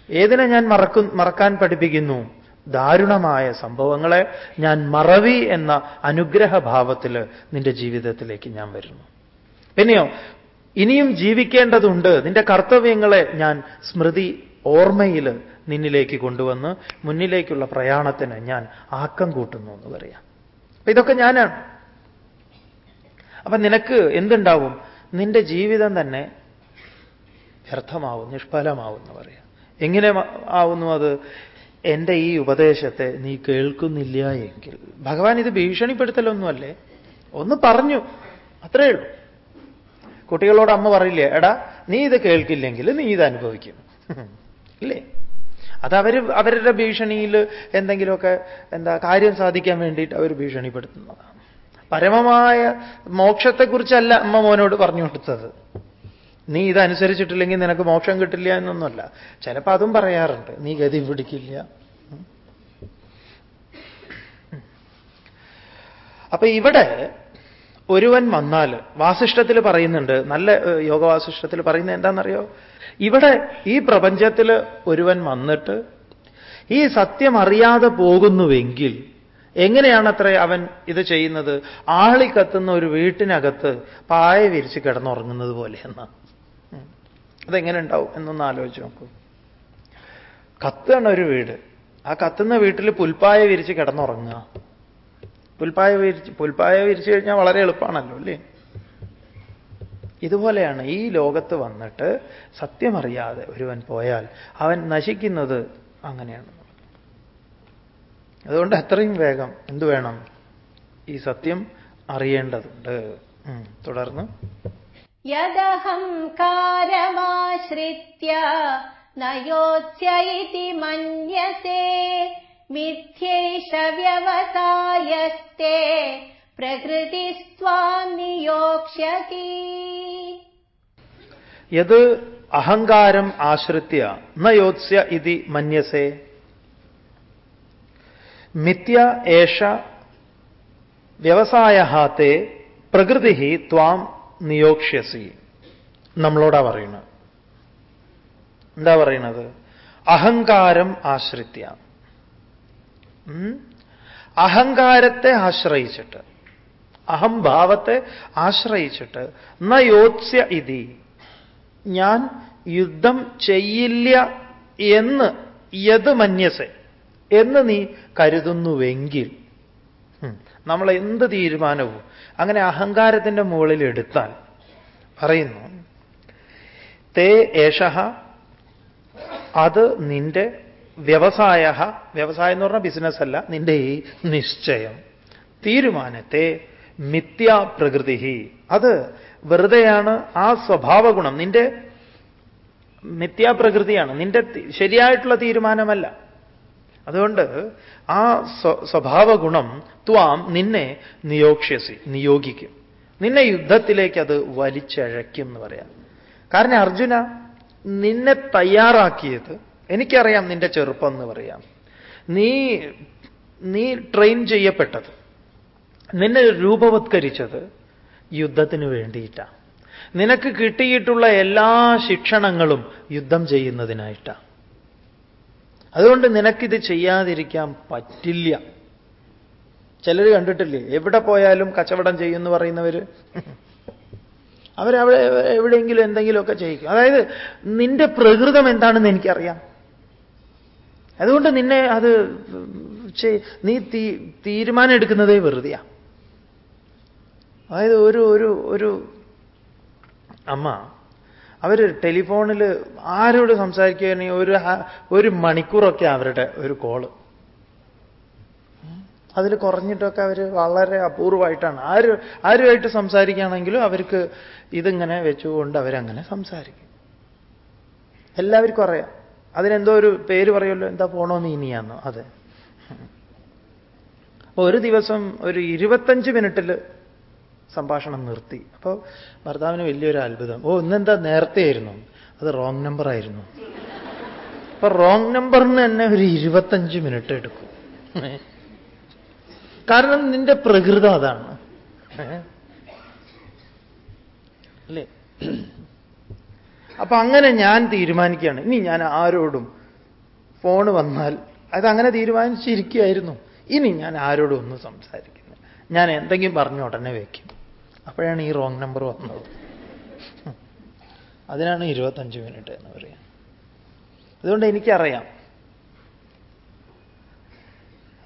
A: ഏതിനെ ഞാൻ മറക്കു മറക്കാൻ പഠിപ്പിക്കുന്നു? ദാരുണമായ സംഭവങ്ങളെ ഞാൻ മറവി എന്ന അനുഗ്രഹഭാവത്തിൽ നിന്റെ ജീവിതത്തിലേക്ക് ഞാൻ വരുന്നു. പിന്നെയോ ഇനിയും ജീവിക്കേണ്ടതുണ്ട്. നിന്റെ കർത്തവ്യങ്ങളെ ഞാൻ സ്മൃതി ഓർമ്മയിൽ നിന്നിലേക്ക് കൊണ്ടുവന്ന് മുന്നിലേക്കുള്ള പ്രയാണത്തിന് ഞാൻ ആക്കം കൂട്ടുന്നു എന്ന് പറയാം. അപ്പൊ ഇതൊക്കെ ഞാനാണ്. അപ്പൊ നിനക്ക് എന്തുണ്ടാവും? നിന്റെ ജീവിതം തന്നെ വ്യർത്ഥമാവും നിഷ്ഫലമാവും എന്ന് പറയാം. എങ്ങനെ ആവുന്നു അത്? എന്റെ ഈ ഉപദേശത്തെ നീ കേൾക്കുന്നില്ല എങ്കിൽ. ഭഗവാൻ ഇത് ഭീഷണിപ്പെടുത്തലൊന്നുമല്ലേ? ഒന്ന് പറഞ്ഞു അത്രയേ ഉള്ളൂ. കുട്ടികളോട് അമ്മ പറയില്ലേ എടാ നീ ഇത് കേൾക്കില്ലെങ്കിൽ നീ ഇത് അനുഭവിക്കും. ഇല്ലേ? അതവർ അവരുടെ ഭീഷണിയിൽ എന്തെങ്കിലുമൊക്കെ എന്താ കാര്യം സാധിക്കാൻ വേണ്ടിയിട്ട് അവർ ഭീഷണിപ്പെടുത്തുന്നതാണ്. പരമമായ മോക്ഷത്തെക്കുറിച്ചല്ല അമ്മ മോനോട് പറഞ്ഞു കൊടുത്തത്. നീ ഇതനുസരിച്ചിട്ടില്ലെങ്കിൽ നിനക്ക് മോക്ഷം കിട്ടില്ല എന്നൊന്നുമല്ല. ചിലപ്പോൾ അതും പറയാറുണ്ട്. നീ ഗതി പിടിക്കില്ല. അപ്പൊ ഇവിടെ ഒരുവൻ വന്നാൽ വാസിഷ്ടത്തിൽ പറയുന്നുണ്ട് നല്ല യോഗവാസിഷ്ടത്തിൽ പറയുന്നത് എന്താണെന്നറിയോ? ഇവിടെ ഈ പ്രപഞ്ചത്തിൽ ഒരുവൻ വന്നിട്ട് ഈ സത്യം അറിയാതെ പോകുന്നുവെങ്കിൽ എങ്ങനെയാണ് അത്ര അവൻ ഇത് ചെയ്യുന്നത്? ആളിക്കത്തുന്ന ഒരു വീട്ടിനകത്ത് പായ വിരിച്ച് കിടന്നുറങ്ങുന്നത് പോലെ എന്നാ അതെങ്ങനെ ഉണ്ടാവും എന്നൊന്ന് ആലോചിച്ച് നോക്കൂ. കത്താണ് ഒരു വീട്. ആ കത്തുന്ന വീട്ടിൽ പുൽപ്പായ വിരിച്ച് കിടന്നുറങ്ങുക. പുൽപ്പായ വിരിച്ച് പുൽപ്പായ വിരിച്ചു കഴിഞ്ഞാൽ വളരെ എളുപ്പമാണല്ലോ അല്ലേ? ഇതുപോലെയാണ് ഈ ലോകത്ത് വന്നിട്ട് സത്യമറിയാതെ ഒരുവൻ പോയാൽ അവൻ നശിക്കുന്നത് അങ്ങനെയാണ്. അതുകൊണ്ട് അത്രയും വേഗം എന്തു വേണം? ഈ സത്യം അറിയേണ്ടതുണ്ട്. തുടർന്ന്
B: യദഹംകാരമാശ്രിത്യ നയോത്സ്യ ഇതി മന്യസേ മിഥ്യൈഷ വ്യവസായസ്തേ പ്രകൃതിസ്വാം നിയോക്ഷ്യതി.
A: യത് അഹങ്കാരം ആശ്രിത്യ നയോത്സ്യ ഇതി മന്യസേ. മിഥ്യ ഏഷ വ്യവസായ തേ പ്രകൃതി ത്വാം നിയോക്ഷ്യസി നമ്മളോടാ പറയുന്നത്. എന്താ പറയുന്നത്? അഹങ്കാരം ആശ്രിത്യ. അഹങ്കാരത്തെ ആശ്രയിച്ചിട്ട് അഹംഭാവത്തെ ആശ്രയിച്ചിട്ട് ന നയോത്സ്യ ഇതി. ഞാൻ യുദ്ധം ചെയ്യില്ല എന്ന് യത് മന്യസെ എന്ന് നീ കരുതുന്നുവെങ്കിൽ നമ്മൾ എന്ത് തീരുമാനവും അങ്ങനെ അഹങ്കാരത്തിന്റെ മുകളിൽ എടുത്താൽ പറയുന്നു തേ ഏഷ അത് നിന്റെ വ്യവസായ വ്യവസായം എന്ന് പറഞ്ഞാൽ ബിസിനസ് അല്ല നിന്റെ ഈ നിശ്ചയം. തീരുമാനത്തെ മിഥ്യാപ്രകൃതി അത് വെറുതെയാണ് ആ സ്വഭാവഗുണം. നിന്റെ മിഥ്യാപ്രകൃതിയാണ് നിന്റെ ശരിയായിട്ടുള്ള തീരുമാനമല്ല. അതുകൊണ്ട് ആ സ്വഭാവഗുണം ത്വാം നിന്നെ നിയോക്ഷ്യസി നിയോഗിക്കും. നിന്നെ യുദ്ധത്തിലേക്ക് അത് വലിച്ചഴയ്ക്കും എന്ന് പറയാം. കാരണം അർജുന നിന്നെ തയ്യാറാക്കിയത് എനിക്കറിയാം നിന്റെ ചെറുപ്പം എന്ന് പറയാം. നീ നീ ട്രെയിൻ ചെയ്യപ്പെട്ടത്. നിന്നെ രൂപവത്കരിച്ചത് യുദ്ധത്തിന് വേണ്ടിയിട്ടാണ് നിനക്ക് കിട്ടിയിട്ടുള്ള എല്ലാ ശിക്ഷണങ്ങളും യുദ്ധം ചെയ്യുന്നതിനായിട്ടാണ് അതുകൊണ്ട് നിനക്കിത് ചെയ്യാതിരിക്കാൻ പറ്റില്ല. ചിലർ കണ്ടിട്ടില്ലേ? എവിടെ പോയാലും കച്ചവടം ചെയ്യുമെന്ന് പറയുന്നവർ അവരവിടെ എവിടെയെങ്കിലും എന്തെങ്കിലുമൊക്കെ ചെയ്യിക്കും. അതായത് നിന്റെ പ്രകൃതം എന്താണെന്ന് എനിക്കറിയാം. അതുകൊണ്ട് നിന്നെ അത് നീ തീരുമാനം എടുക്കുന്നതേ വെറുതെയാ. അതായത് ഒരു ഒരു ഒരു അമ്മ അവർ ടെലിഫോണിൽ ആരോട് സംസാരിക്കുകയാണെങ്കിൽ ഒരു ഒരു മണിക്കൂറൊക്കെ അവരുടെ ഒരു കോൾ. അതിൽ കുറഞ്ഞിട്ടൊക്കെ അവർ വളരെ അപൂർവമായിട്ടാണ്. ആര് ആരുമായിട്ട് സംസാരിക്കുകയാണെങ്കിലും അവർക്ക് ഇതിങ്ങനെ വെച്ചുകൊണ്ട് അവരങ്ങനെ സംസാരിക്കും. എല്ലാവർക്കും അറിയാം. അതിനെന്തോ ഒരു പേര് പറയുമല്ലോ എന്താ പോണോന്ന് ഇനിയാന്നോ അതെ. ഒരു ദിവസം ഒരു ഇരുപത്തഞ്ച് മിനിറ്റിൽ സംഭാഷണം നിർത്തി. അപ്പോൾ ഭർത്താവിന് വലിയൊരു അത്ഭുതം. ഓ ഇന്നെന്താ നേരത്തെ ആയിരുന്നു അത് റോങ് നമ്പർ ആയിരുന്നു. അപ്പൊ റോങ് നമ്പറിന് തന്നെ ഒരു ഇരുപത്തഞ്ച് മിനിറ്റ് എടുക്കും. കാരണം നിന്റെ പ്രകൃതം അതാണ്. അല്ലേ? അപ്പൊ അങ്ങനെ ഞാൻ തീരുമാനിക്കുകയാണ്. ഇനി ഞാൻ ആരോടും ഫോൺ വന്നാൽ അതങ്ങനെ തീരുമാനിച്ചിരിക്കുകയായിരുന്നു. ഇനി ഞാൻ ആരോടും ഒന്ന് സംസാരിക്കുന്നു ഞാൻ എന്തെങ്കിലും പറഞ്ഞ ഉടനെ വയ്ക്കും അപ്പോഴാണ് ഈ റോങ് നമ്പർ വന്നത്. അതിനാണ് ഇരുപത്തഞ്ച് മിനിറ്റ് എന്ന് പറയാം അതുകൊണ്ട് എനിക്കറിയാം.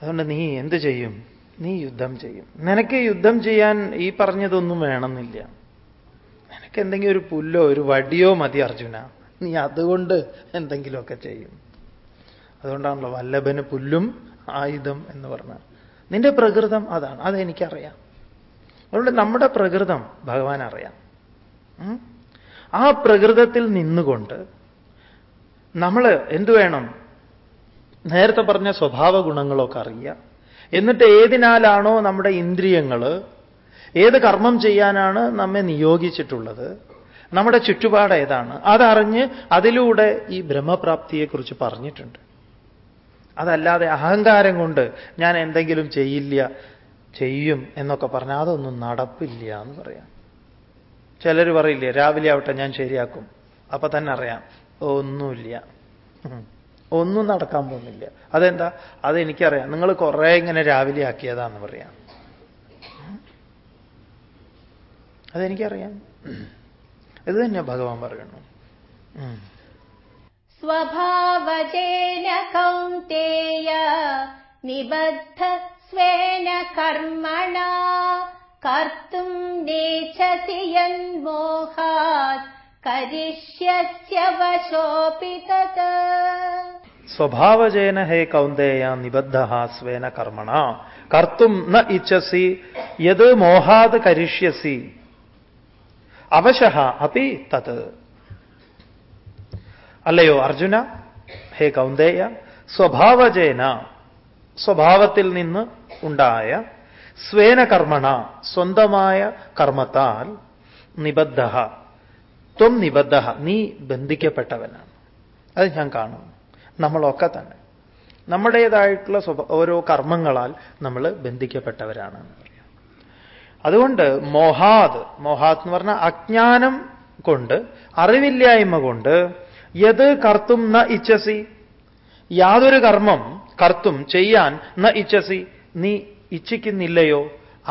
A: അതുകൊണ്ട് നീ എന്ത് ചെയ്യും? നീ യുദ്ധം ചെയ്യും. നിനക്ക് യുദ്ധം ചെയ്യാൻ ഈ പറഞ്ഞതൊന്നും വേണമെന്നില്ല. നിനക്ക് എന്തെങ്കിലും ഒരു പുല്ലോ ഒരു വടിയോ മതി അർജുന. നീ അതുകൊണ്ട് എന്തെങ്കിലുമൊക്കെ ചെയ്യും. അതുകൊണ്ടാണല്ലോ വല്ലഭന് പുല്ലും ആയുധം എന്ന് പറഞ്ഞ നിന്റെ പ്രകൃതം അതാണ്. അതെനിക്കറിയാം. അതുകൊണ്ട് നമ്മുടെ പ്രകൃതം ഭഗവാൻ അറിയാം. ആ പ്രകൃതത്തിൽ നിന്നുകൊണ്ട് നമ്മൾ എന്തു വേണം? നേരത്തെ പറഞ്ഞ സ്വഭാവ ഗുണങ്ങളൊക്കെ അറിയുക. എന്നിട്ട് ഏതിനാലാണോ നമ്മുടെ ഇന്ദ്രിയങ്ങൾ ഏത് കർമ്മം ചെയ്യാനാണ് നമ്മെ നിയോഗിച്ചിട്ടുള്ളത് നമ്മുടെ ചുറ്റുപാട് ഏതാണ് അതറിഞ്ഞ് അതിലൂടെ ഈ ബ്രഹ്മപ്രാപ്തിയെക്കുറിച്ച് പറഞ്ഞിട്ടുണ്ട്. അതല്ലാതെ അഹങ്കാരം കൊണ്ട് ഞാൻ എന്തെങ്കിലും ചെയ്യില്ല ചെയ്യും എന്നൊക്കെ പറഞ്ഞാൽ അതൊന്നും നടപ്പില്ല എന്ന് പറയാം. ചിലർ പറയില്ലേ രാവിലെ ആവട്ടെ ഞാൻ ശരിയാക്കും. അപ്പൊ തന്നെ അറിയാം ഒന്നുമില്ല. ഒന്നും നടക്കാൻ പോകുന്നില്ല. അതെന്താ? അതെനിക്കറിയാം നിങ്ങൾ കുറെ ഇങ്ങനെ രാവിലെ ആക്കിയതാന്ന് പറയാം. അതെനിക്കറിയാം. ഇത് തന്നെ ഭഗവാൻ പറയുന്നു.
B: സ്വഭാവജേന കൗന്തേയ നിബദ്ധ സ്വേന കർമ്മണ കർത്തും നേച്ഛസി യന്മോഹാ വശോപി തത്
A: സ്വഭാവജേന ഹേ കൗന്ദേയ നിബദ്ധ സ്വേന കർമ്മണ കർത്തും ന ഇച്ഛസി യത് മോഹാത് കരിഷ്യസി. അവശ അപ്പി തത്. അല്ലയോ അർജുന? ഹേ കൗന്ദേയ സ്വഭാവജേന സ്വഭാവത്തിൽ നിന്ന് ഉണ്ടായ സ്വേന കർമ്മണ സ്വന്തമായ കർമ്മത്താൽ നിബദ്ധ. ത്വം നിബദ്ധ. നീ ബന്ധിക്കപ്പെട്ടവനാണ്. അത് ഞാൻ കാണുന്നു. നമ്മളൊക്കെ തന്നെ. നമ്മുടേതായിട്ടുള്ള ഓരോ കർമ്മങ്ങളാൽ നമ്മൾ ബന്ധിക്കപ്പെട്ടവരാണ്. അതുകൊണ്ട് മോഹാദ് മോഹാത് എന്ന് പറഞ്ഞാൽ അജ്ഞാനം കൊണ്ട് അറിവില്ലായ്മ കൊണ്ട് യത് കർത്തും ന ഇച്ഛസി. യാതൊരു കർമ്മം കർത്തും ചെയ്യാൻ ന ഇച്ഛസി നീ ഇച്ഛിക്കുന്നില്ലയോ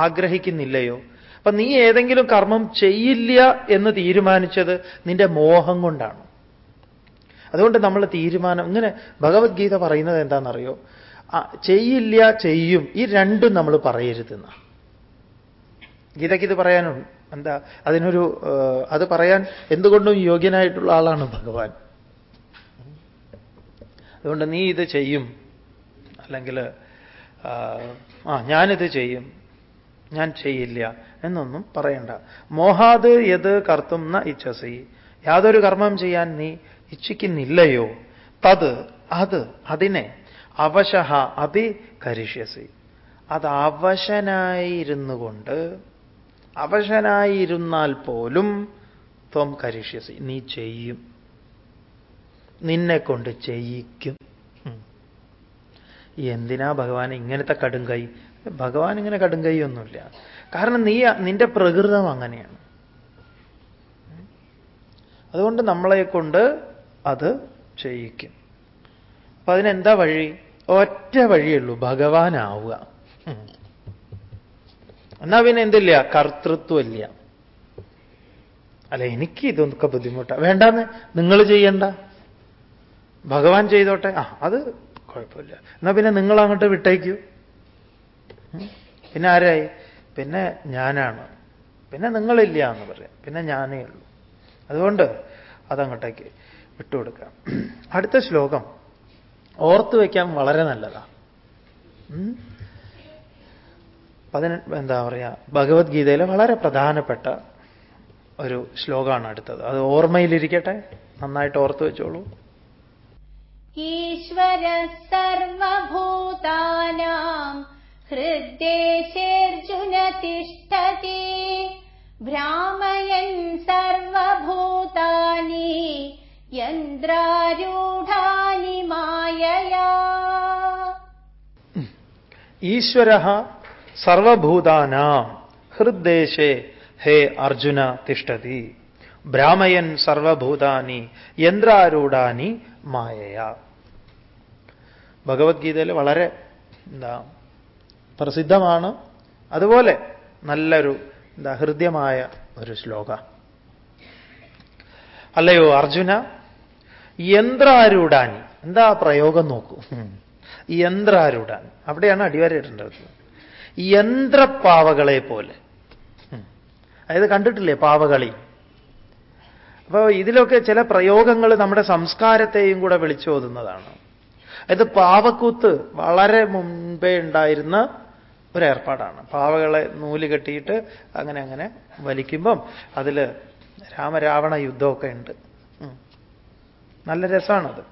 A: ആഗ്രഹിക്കുന്നില്ലയോ. അപ്പൊ നീ ഏതെങ്കിലും കർമ്മം ചെയ്യില്ല എന്ന് തീരുമാനിച്ചത് നിന്റെ മോഹം കൊണ്ടാണ്. അതുകൊണ്ട് നമ്മൾ തീരുമാനം ഇങ്ങനെ ഭഗവത്ഗീത പറയുന്നത് എന്താണെന്നറിയോ? ചെയ്യില്ല ചെയ്യും ഈ രണ്ടും നമ്മൾ പറയരുതെന്ന ഗീതയ്ക്ക് ഇത് പറയാനുണ്ട്. എന്താ അതിനൊരു അത് പറയാൻ എന്തുകൊണ്ടും യോഗ്യനായിട്ടുള്ള ആളാണ് ഭഗവാൻ. അതുകൊണ്ട് നീ ഇത് ചെയ്യും. അല്ലെങ്കിൽ ആ ഞാനിത് ചെയ്യും ഞാൻ ചെയ്യില്ല എന്നൊന്നും പറയണ്ട. മോഹാത് യത് കർത്തും ന ഇച്ഛസി. യാതൊരു കർമ്മം ചെയ്യാൻ നീ ഇച്ഛിക്കുന്നില്ലയോ? തത് അത് അതിനെ അവശഹ അഭി കരിഷ്യസി അത് അവശനായിരുന്നു കൊണ്ട് അവശനായിരുന്നാൽ പോലും ത്വം കരിഷ്യസി. നീ ചെയ്യും. നിന്നെ കൊണ്ട് ചെയ്യിക്കും. എന്തിനാ ഭഗവാൻ ഇങ്ങനത്തെ കടുംകൈ ഭഗവാൻ ഇങ്ങനെ കടുംകൈ ഒന്നുമില്ല കാരണം നീ നിന്റെ പ്രകൃതം അങ്ങനെയാണ്. അതുകൊണ്ട് നമ്മളെ കൊണ്ട് അത് ചെയ്യിക്കും. അപ്പൊ അതിനെന്താ വഴി? ഒറ്റ വഴിയുള്ളൂ ഭഗവാനാവുക. എന്നാ പിന്നെ എന്തില്ല? കർത്തൃത്വമില്ല. അല്ല എനിക്ക് ഇതൊക്കെ ബുദ്ധിമുട്ടാണ് വേണ്ടാന്ന്. നിങ്ങൾ ചെയ്യണ്ട. ഭഗവാൻ ചെയ്തോട്ടെ. ആ അത് കുഴപ്പമില്ല. എന്നാ പിന്നെ നിങ്ങൾ അങ്ങോട്ട് വിട്ടേക്കൂ പിന്നെ ആരായി? പിന്നെ ഞാനാണ്. പിന്നെ നിങ്ങളില്ല എന്ന് പറയാം. പിന്നെ ഞാനേ ഉള്ളൂ. അതുകൊണ്ട് അതങ്ങോട്ടേക്ക് വിട്ടുകൊടുക്കാം. അടുത്ത ശ്ലോകം. ഓർത്തു വയ്ക്കാൻ വളരെ നല്ലതാണ് പതിന എന്താ പറയുക ഭഗവത്ഗീതയിലെ വളരെ പ്രധാനപ്പെട്ട ഒരു ശ്ലോകമാണ് അടുത്തത്. അത് ഓർമ്മയിലിരിക്കട്ടെ. നന്നായിട്ട് ഓർത്തു വെച്ചോളൂ.
B: ईश्वरः सर्वभूतानाम् हृद्देशेऽर्जुन तिष्ठति भ्रामयन् सर्वभूतानि यन्द्रारूढानि मायया
A: ഈശ്വര സർവഭൂതാനാം ഹൃദ്ദേശേ ഹേ അർജുന തിഷ്ടതി ഭ്രാമയൻ സർവഭൂതാനി യന്ത്രാരൂഢാനി മായയ ഭഗവത്ഗീതയിൽ വളരെ എന്താ പ്രസിദ്ധമാണ്. അതുപോലെ നല്ലൊരു എന്താ ഹൃദ്യമായ ഒരു ശ്ലോക. അല്ലയോ അർജുന? യന്ത്രാരൂഢാനി. എന്താ പ്രയോഗം നോക്കൂ. ഉം. യന്ത്രാരൂഢാൻ അവിടെയാണ് അടിവരയിട്ടുണ്ടത് യന്ത്രപ്പാവകളെ പോലെ. അതായത് കണ്ടിട്ടില്ലേ പാവകളി? അപ്പോൾ ഇതിലൊക്കെ ചില പ്രയോഗങ്ങൾ നമ്മുടെ സംസ്കാരത്തെയും കൂടെ വിളിച്ചോതുന്നതാണ്. അതായത് പാവക്കൂത്ത് വളരെ മുൻപേ ഉണ്ടായിരുന്ന ഒരു ഏർപ്പാടാണ് പാവകളെ നൂൽ കെട്ടിയിട്ട് അങ്ങനെ അങ്ങനെ വലിക്കുമ്പം അതിൽ രാമരാവണ യുദ്ധമൊക്കെ ഉണ്ട്. നല്ല രസമാണത്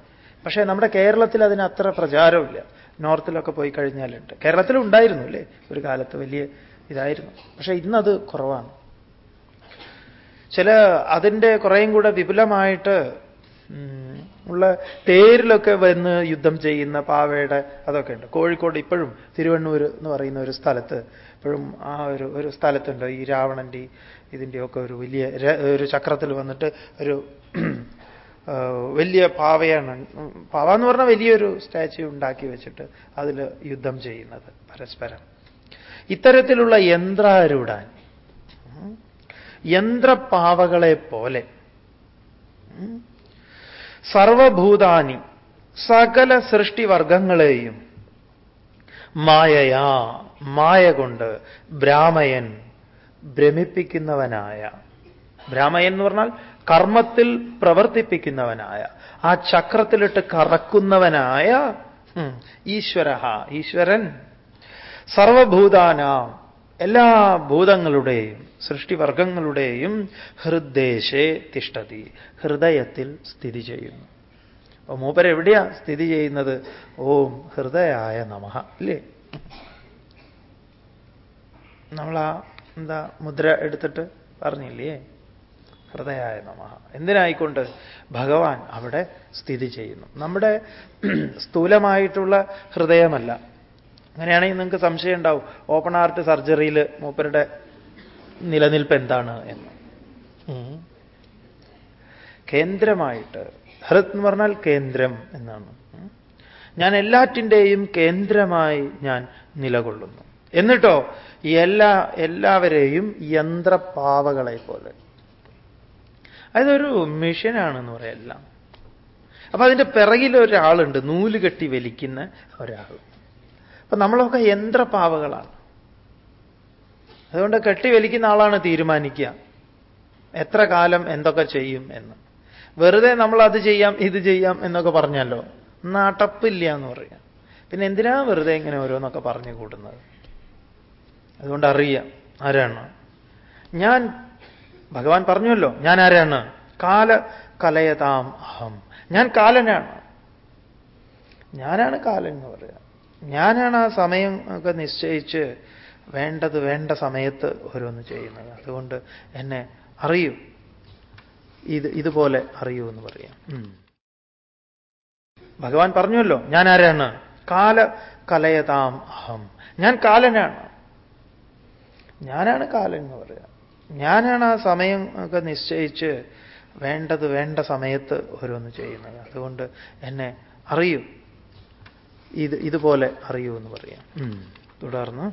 A: പക്ഷേ നമ്മുടെ കേരളത്തിൽ അതിന് അത്ര പ്രചാരമില്ല. നോർത്തിലൊക്കെ പോയി കഴിഞ്ഞാലുണ്ട്. കേരളത്തിലും ഉണ്ടായിരുന്നു അല്ലേ? ഒരു കാലത്ത് വലിയ ഇതായിരുന്നു. പക്ഷേ ഇന്നത് കുറവാണ്. ചില അതിന്റെ കുറേയും കൂടെ വിപുലമായിട്ട് ഉള്ള തേരിലൊക്കെ വന്ന് യുദ്ധം ചെയ്യുന്ന പാവയുടെ അതൊക്കെ ഉണ്ട്. കോഴിക്കോട് ഇപ്പോഴും തിരുവണ്ണൂർ എന്ന് പറയുന്ന ഒരു സ്ഥലത്ത് ഇപ്പോഴും ആ ഒരു ഒരു സ്ഥലത്തുണ്ട്. ഈ രാവണന്റെ ഇതിന്റെയൊക്കെ ഒരു വലിയ ഒരു ചക്രത്തിൽ വന്നിട്ട് ഒരു വലിയ പാവയാണ്. പാവ എന്ന് പറഞ്ഞാൽ വലിയൊരു സ്റ്റാച്യു ഉണ്ടാക്കി വെച്ചിട്ട് അതിൽ യുദ്ധം ചെയ്യുന്നത് പരസ്പരം. ഇത്തരത്തിലുള്ള യന്ത്രാരൂഢാൻ യന്ത്രപാവകളെ പോലെ സർവഭൂതാനി സകല സൃഷ്ടിവർഗങ്ങളെയും മായയാ മായ കൊണ്ട് ബ്രാമയൻ ഭ്രമിപ്പിക്കുന്നവനായ. ഭ്രാമയൻ എന്ന് പറഞ്ഞാൽ കർമ്മത്തിൽ പ്രവർത്തിപ്പിക്കുന്നവനായ. ആ ചക്രത്തിലിട്ട് കറക്കുന്നവനായ ഈശ്വര ഈശ്വരൻ. സർവഭൂതാന എല്ലാ ഭൂതങ്ങളുടെയും സൃഷ്ടിവർഗങ്ങളുടെയും ഹൃദ്ദേശേ തിഷ്ടതി ഹൃദയത്തിൽ സ്ഥിതി ചെയ്യുന്നു. അപ്പൊ മൂപ്പര എവിടെയാ സ്ഥിതി ചെയ്യുന്നത്? ഓം ഹൃദയായ നമ അല്ലേ? നമ്മൾ ആ എന്താ മുദ്ര എടുത്തിട്ട് പറഞ്ഞില്ലേ? ഹൃദയായ നമ. എന്തിനായിക്കൊണ്ട് ഭഗവാൻ അവിടെ സ്ഥിതി ചെയ്യുന്നു? നമ്മുടെ സ്ഥൂലമായിട്ടുള്ള ഹൃദയമല്ല. അങ്ങനെയാണെങ്കിൽ നിങ്ങൾക്ക് സംശയം ഉണ്ടാവും. ഓപ്പൺ ഹാർട്ട് സർജറിയിൽ മൂപ്പരുടെ നിലനിൽപ്പ് എന്താണ് എന്ന്. കേന്ദ്രമായിട്ട് ഹൃത് എന്ന് പറഞ്ഞാൽ കേന്ദ്രം എന്നാണ്. ഞാൻ എല്ലാറ്റിന്റെയും കേന്ദ്രമായി ഞാൻ നിലകൊള്ളുന്നു. എന്നിട്ടോ എല്ലാ എല്ലാവരെയും യന്ത്രപ്പാവകളെ പോലെ അതൊരു മിഷനാണെന്ന് പറയാം എല്ലാം. അപ്പൊ അതിന്റെ പിറകിൽ ഒരാളുണ്ട് നൂൽ കെട്ടി വലിക്കുന്ന ഒരാൾ. അപ്പൊ നമ്മളൊക്കെ യന്ത്രപാവകളാണ്. അതുകൊണ്ട് കെട്ടി വലിക്കുന്ന ആളാണ് തീരുമാനിക്കുക. എത്ര കാലം എന്തൊക്കെ ചെയ്യും എന്ന്. വെറുതെ നമ്മൾ അത് ചെയ്യാം ഇത് ചെയ്യാം എന്നൊക്കെ പറഞ്ഞല്ലോ നാട്ടപ്പില്ല എന്ന് പറയാം. പിന്നെ എന്തിനാ വെറുതെ ഇങ്ങനെ ഓരോന്നൊക്കെ പറഞ്ഞു കൂടുന്നത്? അതുകൊണ്ട് അറിയാം. ആരാണ്? ഞാൻ ഭഗവാൻ പറഞ്ഞല്ലോ ഞാൻ ആരാണ്? കാല കലയതാം അഹം. ഞാൻ കാലനാണ്. ഞാനാണ് കാലൻ എന്ന് പറയുക ഞാനാണ് ആ സമയം ഒക്കെ നിശ്ചയിച്ച് വേണ്ടത് വേണ്ട സമയത്ത് ഓരോന്ന് ചെയ്യുന്നത്. അതുകൊണ്ട് എന്നെ അറിയൂ. ഇത് ഇതുപോലെ അറിയൂ എന്ന് പറയാം. ഭഗവാൻ പറഞ്ഞുവല്ലോ ഞാൻ ആരാണ് കാല കലയതാം അഹം. ഞാൻ കാലനാണ്. ഞാനാണ് കാലൻ എന്ന് പറയാം. ഞാനാണ് ആ സമയം ഒക്കെ നിശ്ചയിച്ച് വേണ്ടത് വേണ്ട സമയത്ത് ഓരോന്ന് ചെയ്യുന്നത്. അതുകൊണ്ട് എന്നെ അറിയൂ. ഇത് ഇതുപോലെ അറിയൂ എന്ന് പറയാം തുടർന്ന്.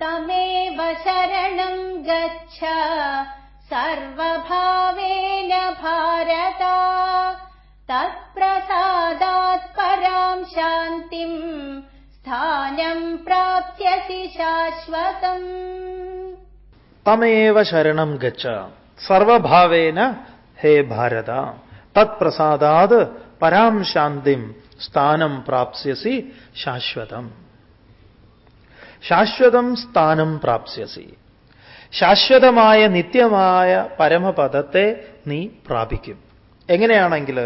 B: തമേവ ശരണം ഗച്ഛ സർവഭാവേന ഭാരത തത്പ്രസാദാത് പരാം ശാന്തിം സ്ഥാനം പ്രാപ്യസി ശാശ്വതം.
A: തമേവ ശരണം ഗച്ഛ സർവഭാവേന ഹേ ഭാരത തത്പ്രസാദാത് പരാം ശാന്തിം സ്ഥാനം പ്രാപ്സ്യസി ശാശ്വതം. ശാശ്വതം സ്ഥാനം പ്രാപ്സ്യസി. ശാശ്വതമായ നിത്യമായ പരമപദത്തെ നീ പ്രാപിക്കും. എങ്ങനെയാണെങ്കിൽ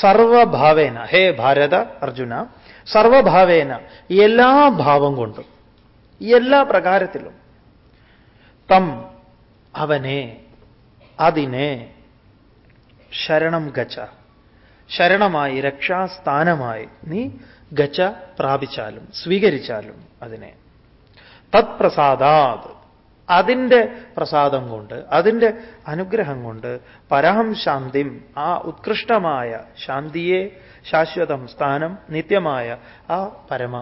A: സർവഭാവേന ഹേ ഭാരത അർജുന സർവഭാവേന എല്ലാ ഭാവം കൊണ്ടും എല്ലാ പ്രകാരത്തിലും തം അവനെ അതിനെ ശരണം ഗച്ച. ശരണമായി രക്ഷാസ്ഥാനമായി നീ ഗച്ച പ്രാപിച്ചാലും സ്വീകരിച്ചാലും അതിനെ. തത്പ്രസാദാത്. അതിന്റെ പ്രസാദം കൊണ്ട് അതിന്റെ അനുഗ്രഹം കൊണ്ട് പരഹം ശാന്തിം ആ ഉത്കൃഷ്ടമായ ശാന്തിയെ ശാശ്വതം സ്ഥാനം നിത്യമായ ആ പരമ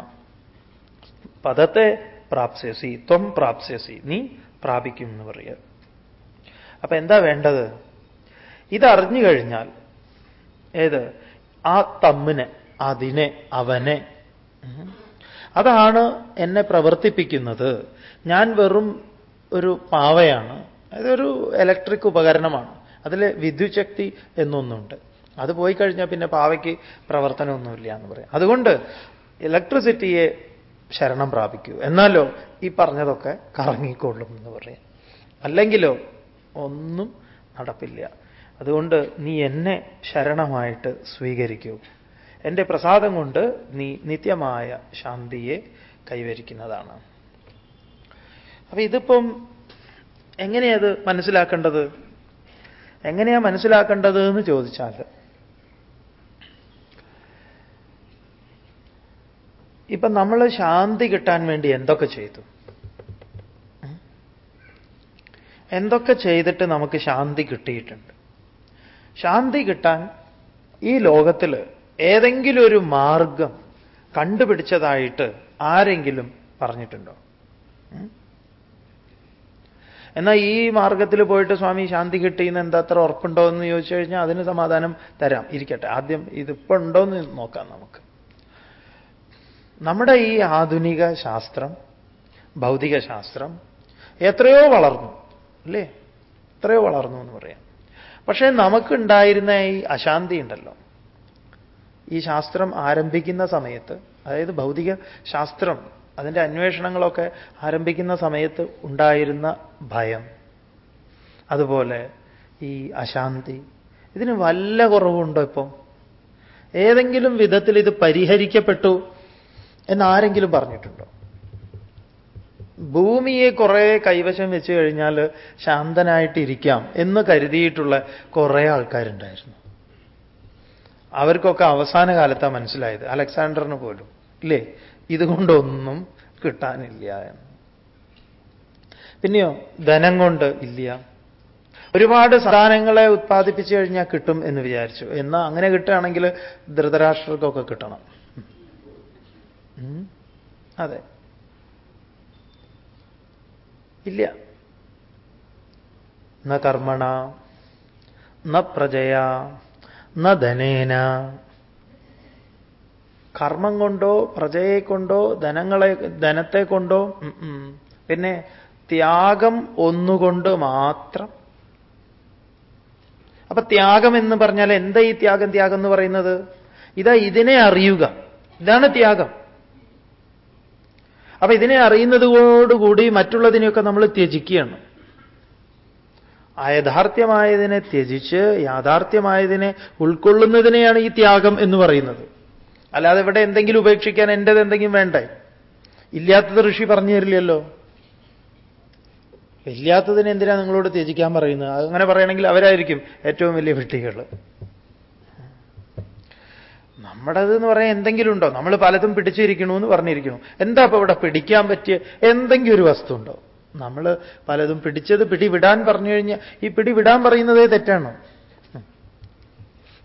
A: പദത്തെ പ്രാപ്സ്യസി ത്വം പ്രാപ്സ്യസി നീ പ്രാപിക്കും എന്ന് പറയുക അപ്പൊ എന്താ വേണ്ടത്? ഇതറിഞ്ഞു കഴിഞ്ഞാൽ ഏത്? ആ തമ്മിനെ അതിനെ അവനെ. അതാണ് എന്നെ പ്രവർത്തിപ്പിക്കുന്നത്. ഞാൻ വെറും ഒരു പാവയാണ്. അതൊരു ഇലക്ട്രിക് ഉപകരണമാണ്. അതിൽ വിദ്യുശക്തി എന്നൊന്നുണ്ട്. അത് പോയി കഴിഞ്ഞാൽ പിന്നെ പാവയ്ക്ക് പ്രവർത്തനമൊന്നുമില്ല എന്ന് പറയാം. അതുകൊണ്ട് ഇലക്ട്രിസിറ്റിയെ ശരണം പ്രാപിക്കൂ. എന്നാലോ ഈ പറഞ്ഞതൊക്കെ കറങ്ങിക്കൊള്ളും എന്ന് പറയാം. അല്ലെങ്കിലോ ഒന്നും നടപ്പില്ല. അതുകൊണ്ട് നീ എന്നെ ശരണമായിട്ട് സ്വീകരിക്കൂ. എന്റെ പ്രസാദം കൊണ്ട് നീ നിത്യമായ ശാന്തിയെ കൈവരിക്കുന്നതാണ്. അപ്പൊ ഇതിപ്പം എങ്ങനെയത് മനസ്സിലാക്കേണ്ടത്? എങ്ങനെയാ മനസ്സിലാക്കേണ്ടത് എന്ന് ചോദിച്ചാൽ ഇപ്പൊ നമ്മൾ ശാന്തി കിട്ടാൻ വേണ്ടി എന്തൊക്കെ ചെയ്തു? എന്തൊക്കെ ചെയ്തിട്ട് നമുക്ക് ശാന്തി കിട്ടിയിട്ടുണ്ട്? ശാന്തി കിട്ടാൻ ഈ ലോകത്തിൽ ഏതെങ്കിലും ഒരു മാർഗം കണ്ടുപിടിച്ചതായിട്ട് ആരെങ്കിലും പറഞ്ഞിട്ടുണ്ടോ? എന്നാൽ ഈ മാർഗത്തിൽ പോയിട്ട് സ്വാമി ശാന്തി കിട്ടിയെന്ന് എന്താ അത്ര ഉറപ്പുണ്ടോ എന്ന് ചോദിച്ചു കഴിഞ്ഞാൽ അതിന് സമാധാനം തരാം. ഇരിക്കട്ടെ. ആദ്യം ഇതിപ്പോ ഉണ്ടോ എന്ന് നോക്കാം നമുക്ക്. നമ്മുടെ ഈ ആധുനിക ശാസ്ത്രം ഭൗതിക ശാസ്ത്രം എത്രയോ വളർന്നു. അല്ലേ? എത്രയോ വളർന്നു എന്ന് പറയാം. പക്ഷേ നമുക്കുണ്ടായിരുന്ന ഈ അശാന്തി ഉണ്ടല്ലോ. ഈ ശാസ്ത്രം ആരംഭിക്കുന്ന സമയത്ത് അതായത് ഭൗതിക ശാസ്ത്രം അതിന്റെ അന്വേഷണങ്ങളൊക്കെ ആരംഭിക്കുന്ന സമയത്ത് ഉണ്ടായിരുന്ന ഭയം അതുപോലെ ഈ അശാന്തി ഇതിന് വല്ല കുറവുണ്ടോ ഇപ്പം? ഏതെങ്കിലും വിധത്തിൽ ഇത് പരിഹരിക്കപ്പെട്ടു എന്നാരെങ്കിലും പറഞ്ഞിട്ടുണ്ടോ? ഭൂമിയെ കുറേ കൈവശം വെച്ച് കഴിഞ്ഞാൽ ശാന്തനായിട്ടിരിക്കാം എന്ന് കരുതിയിട്ടുള്ള കുറെ ആൾക്കാരുണ്ടായിരുന്നു. അവർക്കൊക്കെ അവസാന കാലത്താണ് മനസ്സിലായത്. അലക്സാണ്ടറിന് പോലും. ഇല്ലേ? ഇതുകൊണ്ടൊന്നും കിട്ടാനില്ല എന്ന്. പിന്നെയോ ധനം കൊണ്ട് ഇല്ല. ഒരുപാട് സന്താനങ്ങളെ ഉത്പാദിപ്പിച്ചു കഴിഞ്ഞാൽ കിട്ടും എന്ന് വിചാരിച്ചു. എന്നാൽ അങ്ങനെ കിട്ടുകയാണെങ്കിൽ ധൃതരാഷ്ട്രർക്കൊക്കെ കിട്ടണം. അതെ. ഇല്ല. ന കർമ്മണ ന പ്രജയ ന ധനേന. കർമ്മം കൊണ്ടോ പ്രജയെ കൊണ്ടോ ധനങ്ങളെ ധനത്തെ കൊണ്ടോ. പിന്നെ ത്യാഗം ഒന്നുകൊണ്ട് മാത്രം. അപ്പൊ ത്യാഗം എന്ന് പറഞ്ഞാൽ എന്താ ഈ ത്യാഗം? ത്യാഗം എന്ന് പറയുന്നത് ഇതാ ഇതിനെ അറിയുക. ഇതാണ് ത്യാഗം. അപ്പൊ ഇതിനെ അറിയുന്നതോടുകൂടി മറ്റുള്ളതിനെയൊക്കെ നമ്മൾ ത്യജിക്കുകയാണ്. ആ യഥാർത്ഥ്യമായതിനെ ത്യജിച്ച് യാഥാർത്ഥ്യമായതിനെ ഉൾക്കൊള്ളുന്നതിനെയാണ് ഈ ത്യാഗം എന്ന് പറയുന്നത്. അല്ലാതെ ഇവിടെ എന്തെങ്കിലും ഉപേക്ഷിക്കാൻ എന്റെത് എന്തെങ്കിലും വേണ്ടേ? ഇല്ലാത്തത് ഋഷി പറഞ്ഞു തരില്ലല്ലോ. ഇല്ലാത്തതിന് നിങ്ങളോട് ത്യജിക്കാൻ പറയുന്നത്? അങ്ങനെ പറയണമെങ്കിൽ അവരായിരിക്കും ഏറ്റവും വലിയ വിട്ടികൾ നമ്മുടേത് എന്ന് പറയാൻ എന്തെങ്കിലും ഉണ്ടോ? നമ്മൾ പലതും പിടിച്ചിരിക്കണു എന്ന് പറഞ്ഞിരിക്കുന്നു. എന്താ അപ്പൊ ഇവിടെ പിടിക്കാൻ പറ്റിയ എന്തെങ്കിലും ഒരു വസ്തു ഉണ്ടോ? നമ്മൾ പലതും പിടിച്ചത് പിടിവിടാൻ പറഞ്ഞു കഴിഞ്ഞാൽ ഈ പിടിവിടാൻ പറയുന്നതേ തെറ്റാണോ?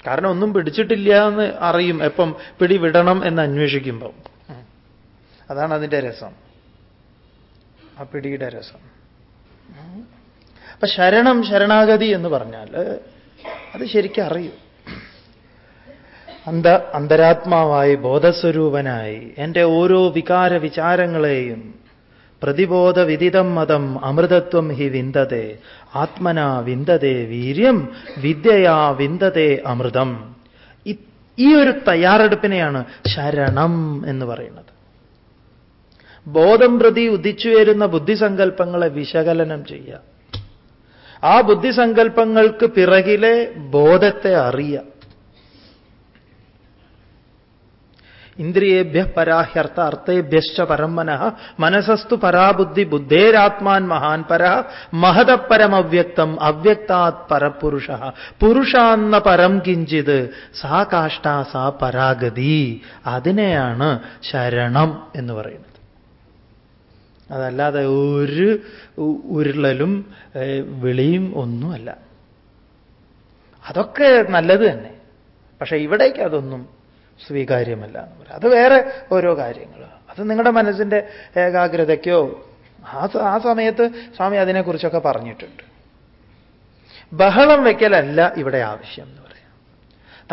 A: കാരണം ഒന്നും പിടിച്ചിട്ടില്ല എന്ന് അറിയും. എപ്പം പിടിവിടണം എന്ന് അന്വേഷിക്കുമ്പം. അതാണ് അതിന്റെ രസം. ആ പിടിയുടെ രസം. അപ്പൊ ശരണം ശരണാഗതി എന്ന് പറഞ്ഞാൽ അത് ശരിക്കും അറിയും അന്ത അന്തരാത്മാവായി ബോധസ്വരൂപനായി എന്റെ ഓരോ വികാര വിചാരങ്ങളെയും പ്രതിബോധ വിദിതം മതം അമൃതത്വം ഹി വിന്ദതേ ആത്മനാ വിന്ദതേ വീര്യം വിദ്യയാ വിന്ദതേ അമൃതം. ഈ ഒരു തയ്യാറെടുപ്പിനെയാണ് ശരണം എന്ന് പറയുന്നത്. ബോധം പ്രതി ഉദിച്ചു വരുന്ന ബുദ്ധിസങ്കല്പങ്ങളെ വിശകലനം ചെയ്യുക. ആ ബുദ്ധിസങ്കല്പങ്ങൾക്ക് പിറകിലെ ബോധത്തെ അറിയുക. ഇന്ദ്രിയേഭ്യ പരാഹ്യർത്ഥ അർത്ഥേഭ്യശ്ച പരം മനഃ മനസസ്തു പരാബുദ്ധി ബുദ്ധേരാത്മാൻ മഹാൻ പര മഹതപരമവ്യക്തം അവ്യക്താത് പരപുരുഷ പുരുഷാന്ന പരം കിഞ്ചിത് സാ കാഷ്ട സാ പരാഗതി അതിനെയാണ് ശരണം എന്ന് പറയുന്നത്. അതല്ലാതെ ഒരു ഉരുളലും വിളിയും ഒന്നുമല്ല അതൊക്കെ നല്ലത് തന്നെ. പക്ഷെ ഇവിടേക്ക് അതൊന്നും സ്വീകാര്യമല്ല. എന്ന് പറയാം അത് വേറെ ഓരോ കാര്യങ്ങൾ അത് നിങ്ങളുടെ മനസ്സിന്റെ ഏകാഗ്രതയ്ക്കോ ആ ആ സമയത്ത് സ്വാമി അതിനെക്കുറിച്ചൊക്കെ പറഞ്ഞിട്ടുണ്ട്. ബഹളം വയ്ക്കലല്ല ഇവിടെ ആവശ്യം എന്ന് പറയാം.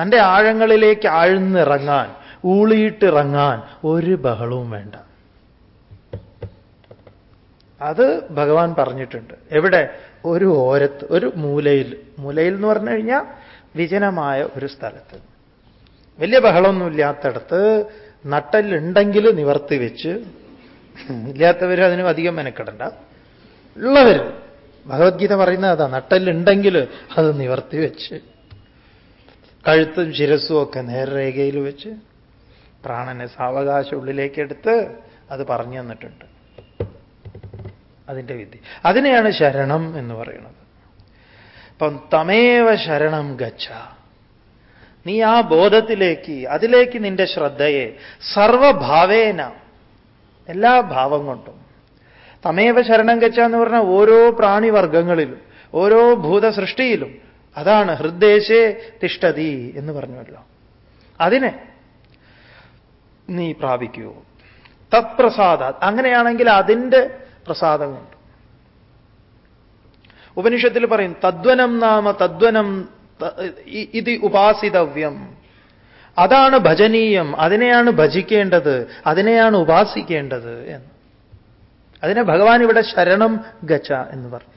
A: തന്റെ ആഴങ്ങളിലേക്ക് ആഴ്ന്നിറങ്ങാൻ ഊളിയിട്ടിറങ്ങാൻ ഒരു ബഹളവും വേണ്ട. അത് ഭഗവാൻ പറഞ്ഞിട്ടുണ്ട്. എവിടെ? ഒരു ഓരത്ത് ഒരു മൂലയിൽ. മൂലയിൽ എന്ന് പറഞ്ഞു കഴിഞ്ഞാൽ വിജനമായ ഒരു സ്ഥലത്ത്. വലിയ ബഹളമൊന്നുമില്ലാത്തടത്ത് നട്ടലുണ്ടെങ്കിൽ നിവർത്തി വെച്ച് ഇല്ലാത്തവർ അതിനും അധികം മെനക്കെടണ്ട. ഉള്ളവർ ഭഗവത്ഗീത പറയുന്നത് അതാ നട്ടലുണ്ടെങ്കിൽ അത് നിവർത്തി വെച്ച്. കഴുത്തും ശിരസ്സും ഒക്കെ നേർരേഖയിൽ വെച്ച് പ്രാണനെ സാവകാശം ഉള്ളിലേക്കെടുത്ത് അത് പറഞ്ഞു തന്നിട്ടുണ്ട്. അതിന്റെ വിദ്യ അതിനെയാണ് ശരണം എന്ന് പറയുന്നത്. അപ്പം തമേവ ശരണം ഗച്ഛ. നീ ആ ബോധത്തിലേക്ക് അതിലേക്ക് നിന്റെ ശ്രദ്ധയെ സർവഭാവേന എല്ലാ ഭാവം കൊണ്ടും. തമേവ ശരണം ഗച്ഛ എന്ന് പറഞ്ഞാൽ ഓരോ പ്രാണിവർഗങ്ങളിലും ഓരോ ഭൂതസൃഷ്ടിയിലും അതാണ് ഹൃദ്ദേശേ തിഷ്ടതി എന്ന് പറഞ്ഞുവല്ലോ. അതിനെ നീ പ്രാപിക്കൂ. തത്പ്രസാദ അങ്ങനെയാണെങ്കിൽ അതിന്റെ പ്രസാദം കൊണ്ട്. ഉപനിഷത്തിൽ പറയും തദ്വനം നാമ തദ്വനം ഇത് ഉപാസിതവ്യം. അതാണ് ഭജനീയം. അതിനെയാണ് ഭജിക്കേണ്ടത്. അതിനെയാണ് ഉപാസിക്കേണ്ടത് എന്ന്. അതിനെ ഭഗവാൻ ഇവിടെ ശരണം ഗച്ച എന്ന് പറഞ്ഞു.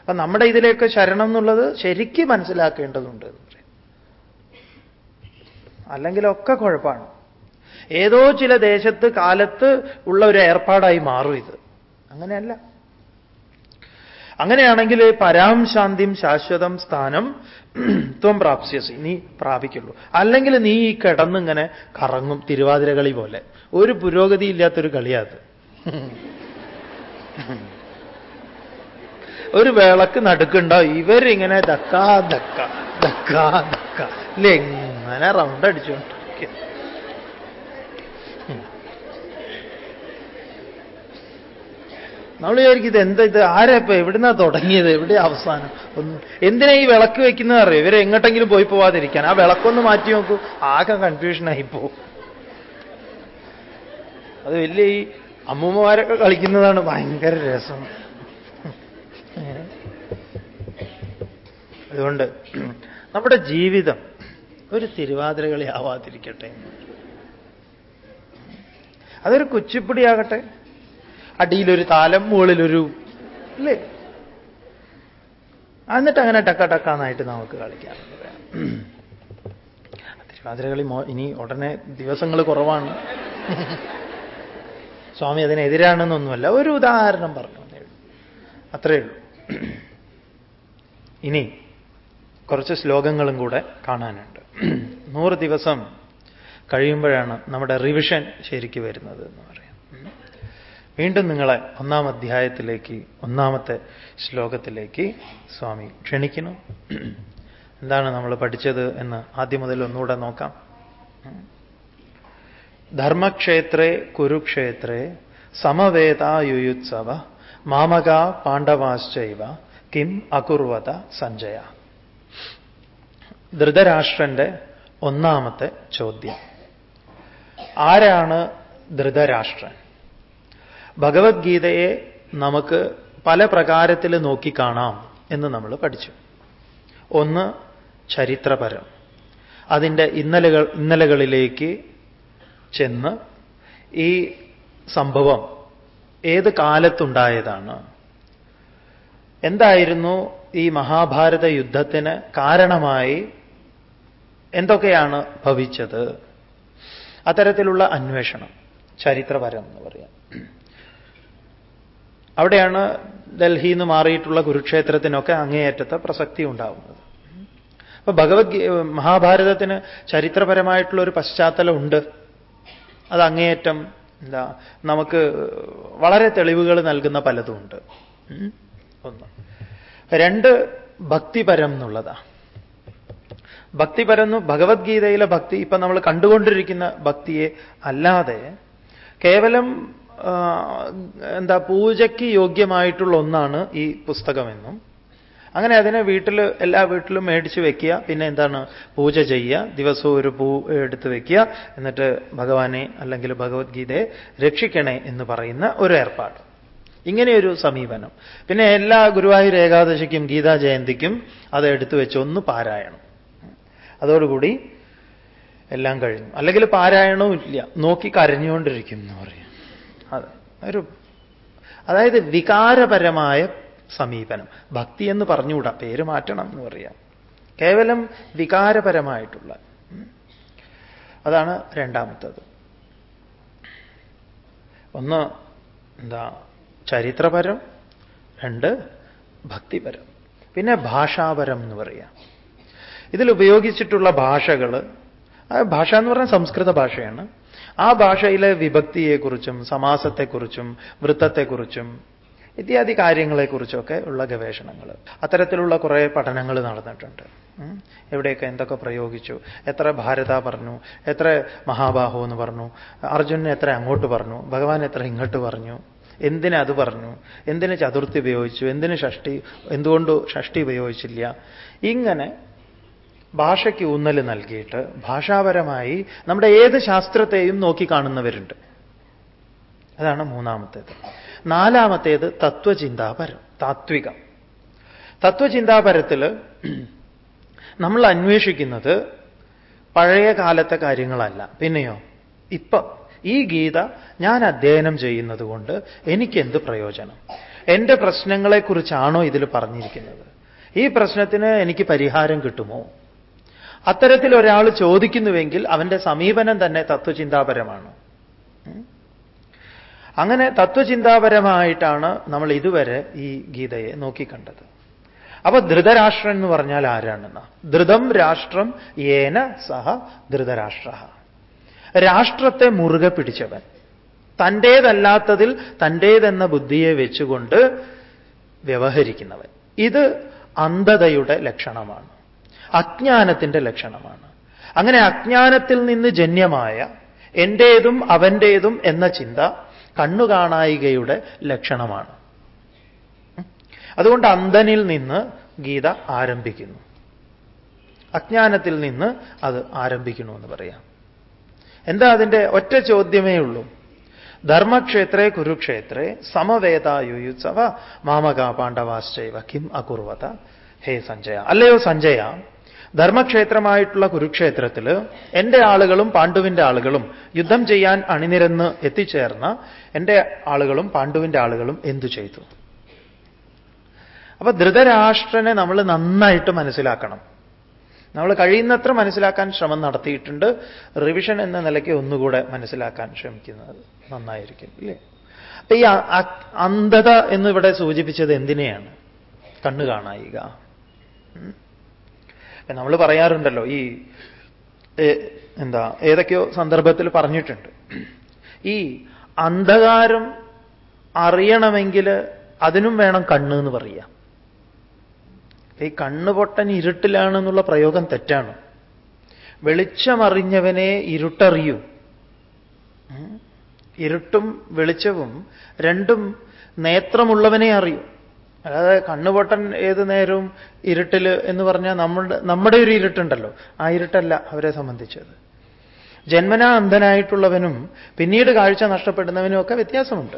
A: അപ്പൊ നമ്മുടെ ഇതിലേക്ക് ശരണം എന്നുള്ളത് ശരിക്കും മനസ്സിലാക്കേണ്ടതുണ്ട് എന്ന് പറയും. അല്ലെങ്കിലൊക്കെ കുഴപ്പമാണ്. ഏതോ ചില ദേശത്ത് കാലത്ത് ഉള്ള ഒരു ഏർപ്പാടായി മാറും ഇത്. അങ്ങനെയല്ല. അങ്ങനെയാണെങ്കിൽ പരാം ശാന്തിം ശാശ്വതം സ്ഥാനം ത്വം പ്രാപ്സ്യസി. നീ പ്രാപിക്കുള്ളൂ. അല്ലെങ്കിൽ നീ ഈ കിടന്നിങ്ങനെ കറങ്ങും തിരുവാതിര കളി പോലെ. ഒരു പുരോഗതി ഇല്ലാത്തൊരു കളിയാത്. ഒരു വിളക്ക് നടുക്കുണ്ടാവും ഇവരിങ്ങനെ ധക്കാ ദക്ക ധക്കാ ദക്ക. ഇല്ല എങ്ങനെ റൗണ്ട് അടിച്ചുകൊണ്ടിരിക്കുക നമ്മൾ വിചാരിക്കും ഇത് എന്താ ഇത്? ആരാ ഇപ്പൊ എവിടുന്നാ തുടങ്ങിയത്? എവിടെ അവസാനം? ഒന്ന് എന്തിനാ ഈ വിളക്ക് വെക്കുന്നത് അറിയോ? ഇവരെ എങ്ങോട്ടെങ്കിലും പോയി പോവാതിരിക്കാൻ. ആ വിളക്കൊന്ന് മാറ്റി നോക്കൂ. ആകെ കൺഫ്യൂഷനായി പോവും അത് വലിയ ഈ അമ്മൂമ്മമാരൊക്കെ കളിക്കുന്നതാണ് ഭയങ്കര രസം. അതുകൊണ്ട് നമ്മുടെ ജീവിതം ഒരു തിരുവാതിരകളി ആവാതിരിക്കട്ടെ. അതൊരു കുച്ചിപ്പിടിയാകട്ടെ അടിയിലൊരു താലം മുകളിലൊരു അല്ലേ എന്നിട്ട് അങ്ങനെ ടക്ക ടക്കാന്നായിട്ട് നമുക്ക് കളിക്കാം. തിരുവാതിരകളി ഇനി ഉടനെ ദിവസങ്ങൾ കുറവാണ്. സ്വാമി അതിനെതിരാണെന്നൊന്നുമല്ല ഒരു ഉദാഹരണം പറഞ്ഞു അത്രയേ ഉള്ളൂ. ഇനി കുറച്ച് ശ്ലോകങ്ങളും കൂടെ കാണാനുണ്ട്. നൂറ് ദിവസം കഴിയുമ്പോഴാണ് നമ്മുടെ റിവിഷൻ ശരിക്ക് വരുന്നത് എന്ന് പറയാം വീണ്ടും നിങ്ങളെ ഒന്നാം അധ്യായത്തിലേക്ക് ഒന്നാമത്തെ ശ്ലോകത്തിലേക്ക് സ്വാമി ക്ഷണിക്കുന്നു. എന്താണ് നമ്മൾ പഠിച്ചത് എന്ന് ആദ്യം മുതൽ ഒന്നുകൂടെ നോക്കാം. ധർമ്മക്ഷേത്രേ കുരുക്ഷേത്രേ സമവേതായുയുത്സവ മാമക പാണ്ഡവാശ്ചൈവ കിം അകുർവത സഞ്ജയ. ധൃതരാഷ്ട്രന്റെ ഒന്നാമത്തെ ചോദ്യം. ആരാണ് ധൃതരാഷ്ട്രൻ? ഭഗവത്ഗീതയെ നമുക്ക് പല പ്രകാരത്തിൽ നോക്കിക്കാണാം എന്ന് നമ്മൾ പഠിച്ചു. ഒന്ന് ചരിത്രപരം. അതിന്റെ ഇന്നലകൾ ഇന്നലകളിലേക്ക് ചെന്ന് ഈ സംഭവം ഏത് കാലത്തുണ്ടായതാണ്? എന്തായിരുന്നു ഈ മഹാഭാരത യുദ്ധത്തിന് കാരണമായി എന്തൊക്കെയാണ് ഭവിച്ചത്? അത്തരത്തിലുള്ള അന്വേഷണം ചരിത്രപരം എന്ന് പറയാം. അവിടെയാണ് ഡൽഹിയിൽ നിന്ന് മാറിയിട്ടുള്ള കുരുക്ഷേത്രത്തിനൊക്കെ അങ്ങേയറ്റത്തെ പ്രസക്തി ഉണ്ടാവുന്നത്. അപ്പൊ ഭഗവത്ഗീ മഹാഭാരതത്തിന് ചരിത്രപരമായിട്ടുള്ള ഒരു പശ്ചാത്തലം ഉണ്ട്. അത് അങ്ങേയറ്റം എന്താ നമുക്ക് വളരെ തെളിവുകൾ നൽകുന്ന പലതുമുണ്ട് ഒന്ന്. രണ്ട് ഭക്തിപരം എന്നുള്ളതാ. ഭക്തിപരം ഭഗവത്ഗീതയിലെ ഭക്തി ഇപ്പൊ നമ്മൾ കണ്ടുകൊണ്ടിരിക്കുന്ന ഭക്തിയെ അല്ലാതെ കേവലം എന്താ പൂജയ്ക്ക് യോഗ്യമായിട്ടുള്ള ഒന്നാണ് ഈ പുസ്തകമെന്നും. അങ്ങനെ അതിനെ വീട്ടിൽ എല്ലാ വീട്ടിലും മേടിച്ച് വെക്കുക പിന്നെ എന്താണ് പൂജ ചെയ്യുക ദിവസവും ഒരു പൂ എടുത്ത് വെക്കുക എന്നിട്ട് ഭഗവാനെ അല്ലെങ്കിൽ ഭഗവത്ഗീതയെ രക്ഷിക്കണേ എന്ന് പറയുന്ന ഒരു ഏർപ്പാട്. ഇങ്ങനെയൊരു സമീപനം. പിന്നെ എല്ലാ ഗുരുവായൂർ ഏകാദശിക്കും ഗീതാ ജയന്തിക്കും അത് എടുത്തു വെച്ച് ഒന്ന് പാരായണം. അതോടുകൂടി എല്ലാം കഴിഞ്ഞു. അല്ലെങ്കിൽ പാരായണവും ഇല്ല. നോക്കി കരഞ്ഞുകൊണ്ടിരിക്കും എന്ന് പറയും. ഒരു അതായത് വികാരപരമായ സമീപനം. ഭക്തി എന്ന് പറഞ്ഞുകൂടാ. പേര് മാറ്റണം എന്ന് പറയാം. കേവലം വികാരപരമായിട്ടുള്ള. അതാണ് രണ്ടാമത്തത്. ഒന്ന് എന്താ ചരിത്രപരം. രണ്ട് ഭക്തിപരം. പിന്നെ ഭാഷാപരം എന്ന് പറയാം. ഇതിൽ ഉപയോഗിച്ചിട്ടുള്ള ഭാഷകൾ ഭാഷ എന്ന് പറഞ്ഞാൽ സംസ്കൃത ഭാഷയാണ്. ആ ഭാഷയിലെ വിഭക്തിയെക്കുറിച്ചും സമാസത്തെക്കുറിച്ചും വൃത്തത്തെക്കുറിച്ചും ഇത്യാദി കാര്യങ്ങളെക്കുറിച്ചൊക്കെ ഉള്ള ഗവേഷണങ്ങൾ അത്തരത്തിലുള്ള കുറേ പഠനങ്ങൾ നടന്നിട്ടുണ്ട്. എവിടെയൊക്കെ എന്തൊക്കെ പ്രയോഗിച്ചു എത്ര ഭാരത പറഞ്ഞു എത്ര മഹാബാഹു എന്ന് പറഞ്ഞു അർജുനൻ എത്ര അങ്ങോട്ട് പറഞ്ഞു ഭഗവാൻ എത്ര ഇങ്ങോട്ട് പറഞ്ഞു എന്തിന് അത് പറഞ്ഞു എന്തിന് ചതുർത്ഥി ഉപയോഗിച്ചു എന്തിന് ഷഷ്ടി എന്തുകൊണ്ട് ഷഷ്ടി ഉപയോഗിച്ചില്ല. ഇങ്ങനെ ഭാഷയ്ക്ക് ഊന്നൽ നൽകിയിട്ട് ഭാഷാപരമായി നമ്മുടെ ഏത് ശാസ്ത്രത്തെയും നോക്കിക്കാണുന്നവരുണ്ട് അതാണ് മൂന്നാമത്തേത്. നാലാമത്തേത് തത്വചിന്താപരം താത്വികം. തത്വചിന്താപരത്തിൽ നമ്മൾ അന്വേഷിക്കുന്നത് പഴയ കാലത്തെ കാര്യങ്ങളല്ല. പിന്നെയോ ഇപ്പം ഈ ഗീത ഞാൻ അധ്യയനം ചെയ്യുന്നത് കൊണ്ട് എനിക്കെന്ത് പ്രയോജനം? എന്റെ പ്രശ്നങ്ങളെക്കുറിച്ചാണോ ഇതിൽ പറഞ്ഞിരിക്കുന്നത്? ഈ പ്രശ്നത്തിന് എനിക്ക് പരിഹാരം കിട്ടുമോ? അത്തരത്തിൽ ഒരാൾ ചോദിക്കുന്നുവെങ്കിൽ അവന്റെ സമീപനം തന്നെ തത്വചിന്താപരമാണ്. അങ്ങനെ തത്വചിന്താപരമായിട്ടാണ് നമ്മൾ ഇതുവരെ ഈ ഗീതയെ നോക്കിക്കണ്ടത്. അപ്പൊ ധൃതരാഷ്ട്രൻ എന്ന് പറഞ്ഞാൽ ആരാണെന്ന? ധൃതം രാഷ്ട്രം ഏന സഹ ധൃതരാഷ്ട്ര രാഷ്ട്രത്തെ മുറുകെ പിടിച്ചവൻ. തന്റേതല്ലാത്തതിൽ തന്റേതെന്ന ബുദ്ധിയെ വെച്ചുകൊണ്ട് വ്യവഹരിക്കുന്നവൻ. ഇത് അന്ധതയുടെ ലക്ഷണമാണ്. അജ്ഞാനത്തിന്റെ ലക്ഷണമാണ്. അങ്ങനെ അജ്ഞാനത്തിൽ നിന്ന് ജന്യമായ എന്റേതും അവന്റേതും എന്ന ചിന്ത കണ്ണുകാണായികയുടെ ലക്ഷണമാണ്. അതുകൊണ്ട് അന്ധനിൽ നിന്ന് ഗീത ആരംഭിക്കുന്നു. അജ്ഞാനത്തിൽ നിന്ന് അത് ആരംഭിക്കുന്നു എന്ന് പറയാം. എന്താ അതിന്റെ ഒറ്റ ചോദ്യമേ ഉള്ളൂ. ധർമ്മക്ഷേത്രേ കുരുക്ഷേത്രേ സമവേദായുയുത്സവ മാമക പാണ്ഡവാശ്ചൈവ കിം അകുർവത ഹേ സഞ്ജയ. അല്ലയോ സഞ്ജയ? ധർമ്മക്ഷേത്രമായിട്ടുള്ള കുരുക്ഷേത്രത്തിൽ എന്റെ ആളുകളും പാണ്ഡുവിന്റെ ആളുകളും യുദ്ധം ചെയ്യാൻ അണിനിരന്ന് എത്തിച്ചേർന്ന എന്റെ ആളുകളും പാണ്ഡുവിന്റെ ആളുകളും എന്തു ചെയ്തു? അപ്പൊ ധൃതരാഷ്ട്രനെ നമ്മൾ നന്നായിട്ട് മനസ്സിലാക്കണം. നമ്മൾ കഴിയുന്നത്ര മനസ്സിലാക്കാൻ ശ്രമം നടത്തിയിട്ടുണ്ട്. റിവിഷൻ എന്ന നിലയ്ക്ക് ഒന്നുകൂടെ മനസ്സിലാക്കാൻ ശ്രമിക്കുന്നത് നന്നായിരിക്കും ഇല്ലേ? അപ്പൊ ഈ അന്ധത എന്നിവിടെ സൂചിപ്പിച്ചത് എന്തിനെയാണ്? കണ്ണു കാണായിക നമ്മൾ പറയാറുണ്ടല്ലോ ഈ എന്താ ഏതൊക്കെയോ സന്ദർഭത്തിൽ പറഞ്ഞിട്ടുണ്ട്. ഈ അന്ധകാരം അറിയണമെങ്കിൽ അതിനും വേണം കണ്ണ് എന്ന് പറയാം ഈ കണ്ണ് പൊട്ടൻ ഇരുട്ടിലാണെന്നുള്ള പ്രയോഗം തെറ്റാണ്. വെളിച്ചമറിഞ്ഞവനെ ഇരുട്ടറിയൂ. ഇരുട്ടും വെളിച്ചവും രണ്ടും നേത്രമുള്ളവനെ അറിയൂ. അല്ലാതെ കണ്ണുപൊട്ടൻ ഏത് നേരവും ഇരുട്ടിൽ എന്ന് പറഞ്ഞാൽ നമ്മുടെ നമ്മുടെ ഒരു ഇരുട്ടുണ്ടല്ലോ. ആ ഇരുട്ടല്ല അവരെ സംബന്ധിച്ചത്. ജന്മനാ അന്ധനായിട്ടുള്ളവനും പിന്നീട് കാഴ്ച നഷ്ടപ്പെടുന്നവനും ഒക്കെ വ്യത്യാസമുണ്ട്.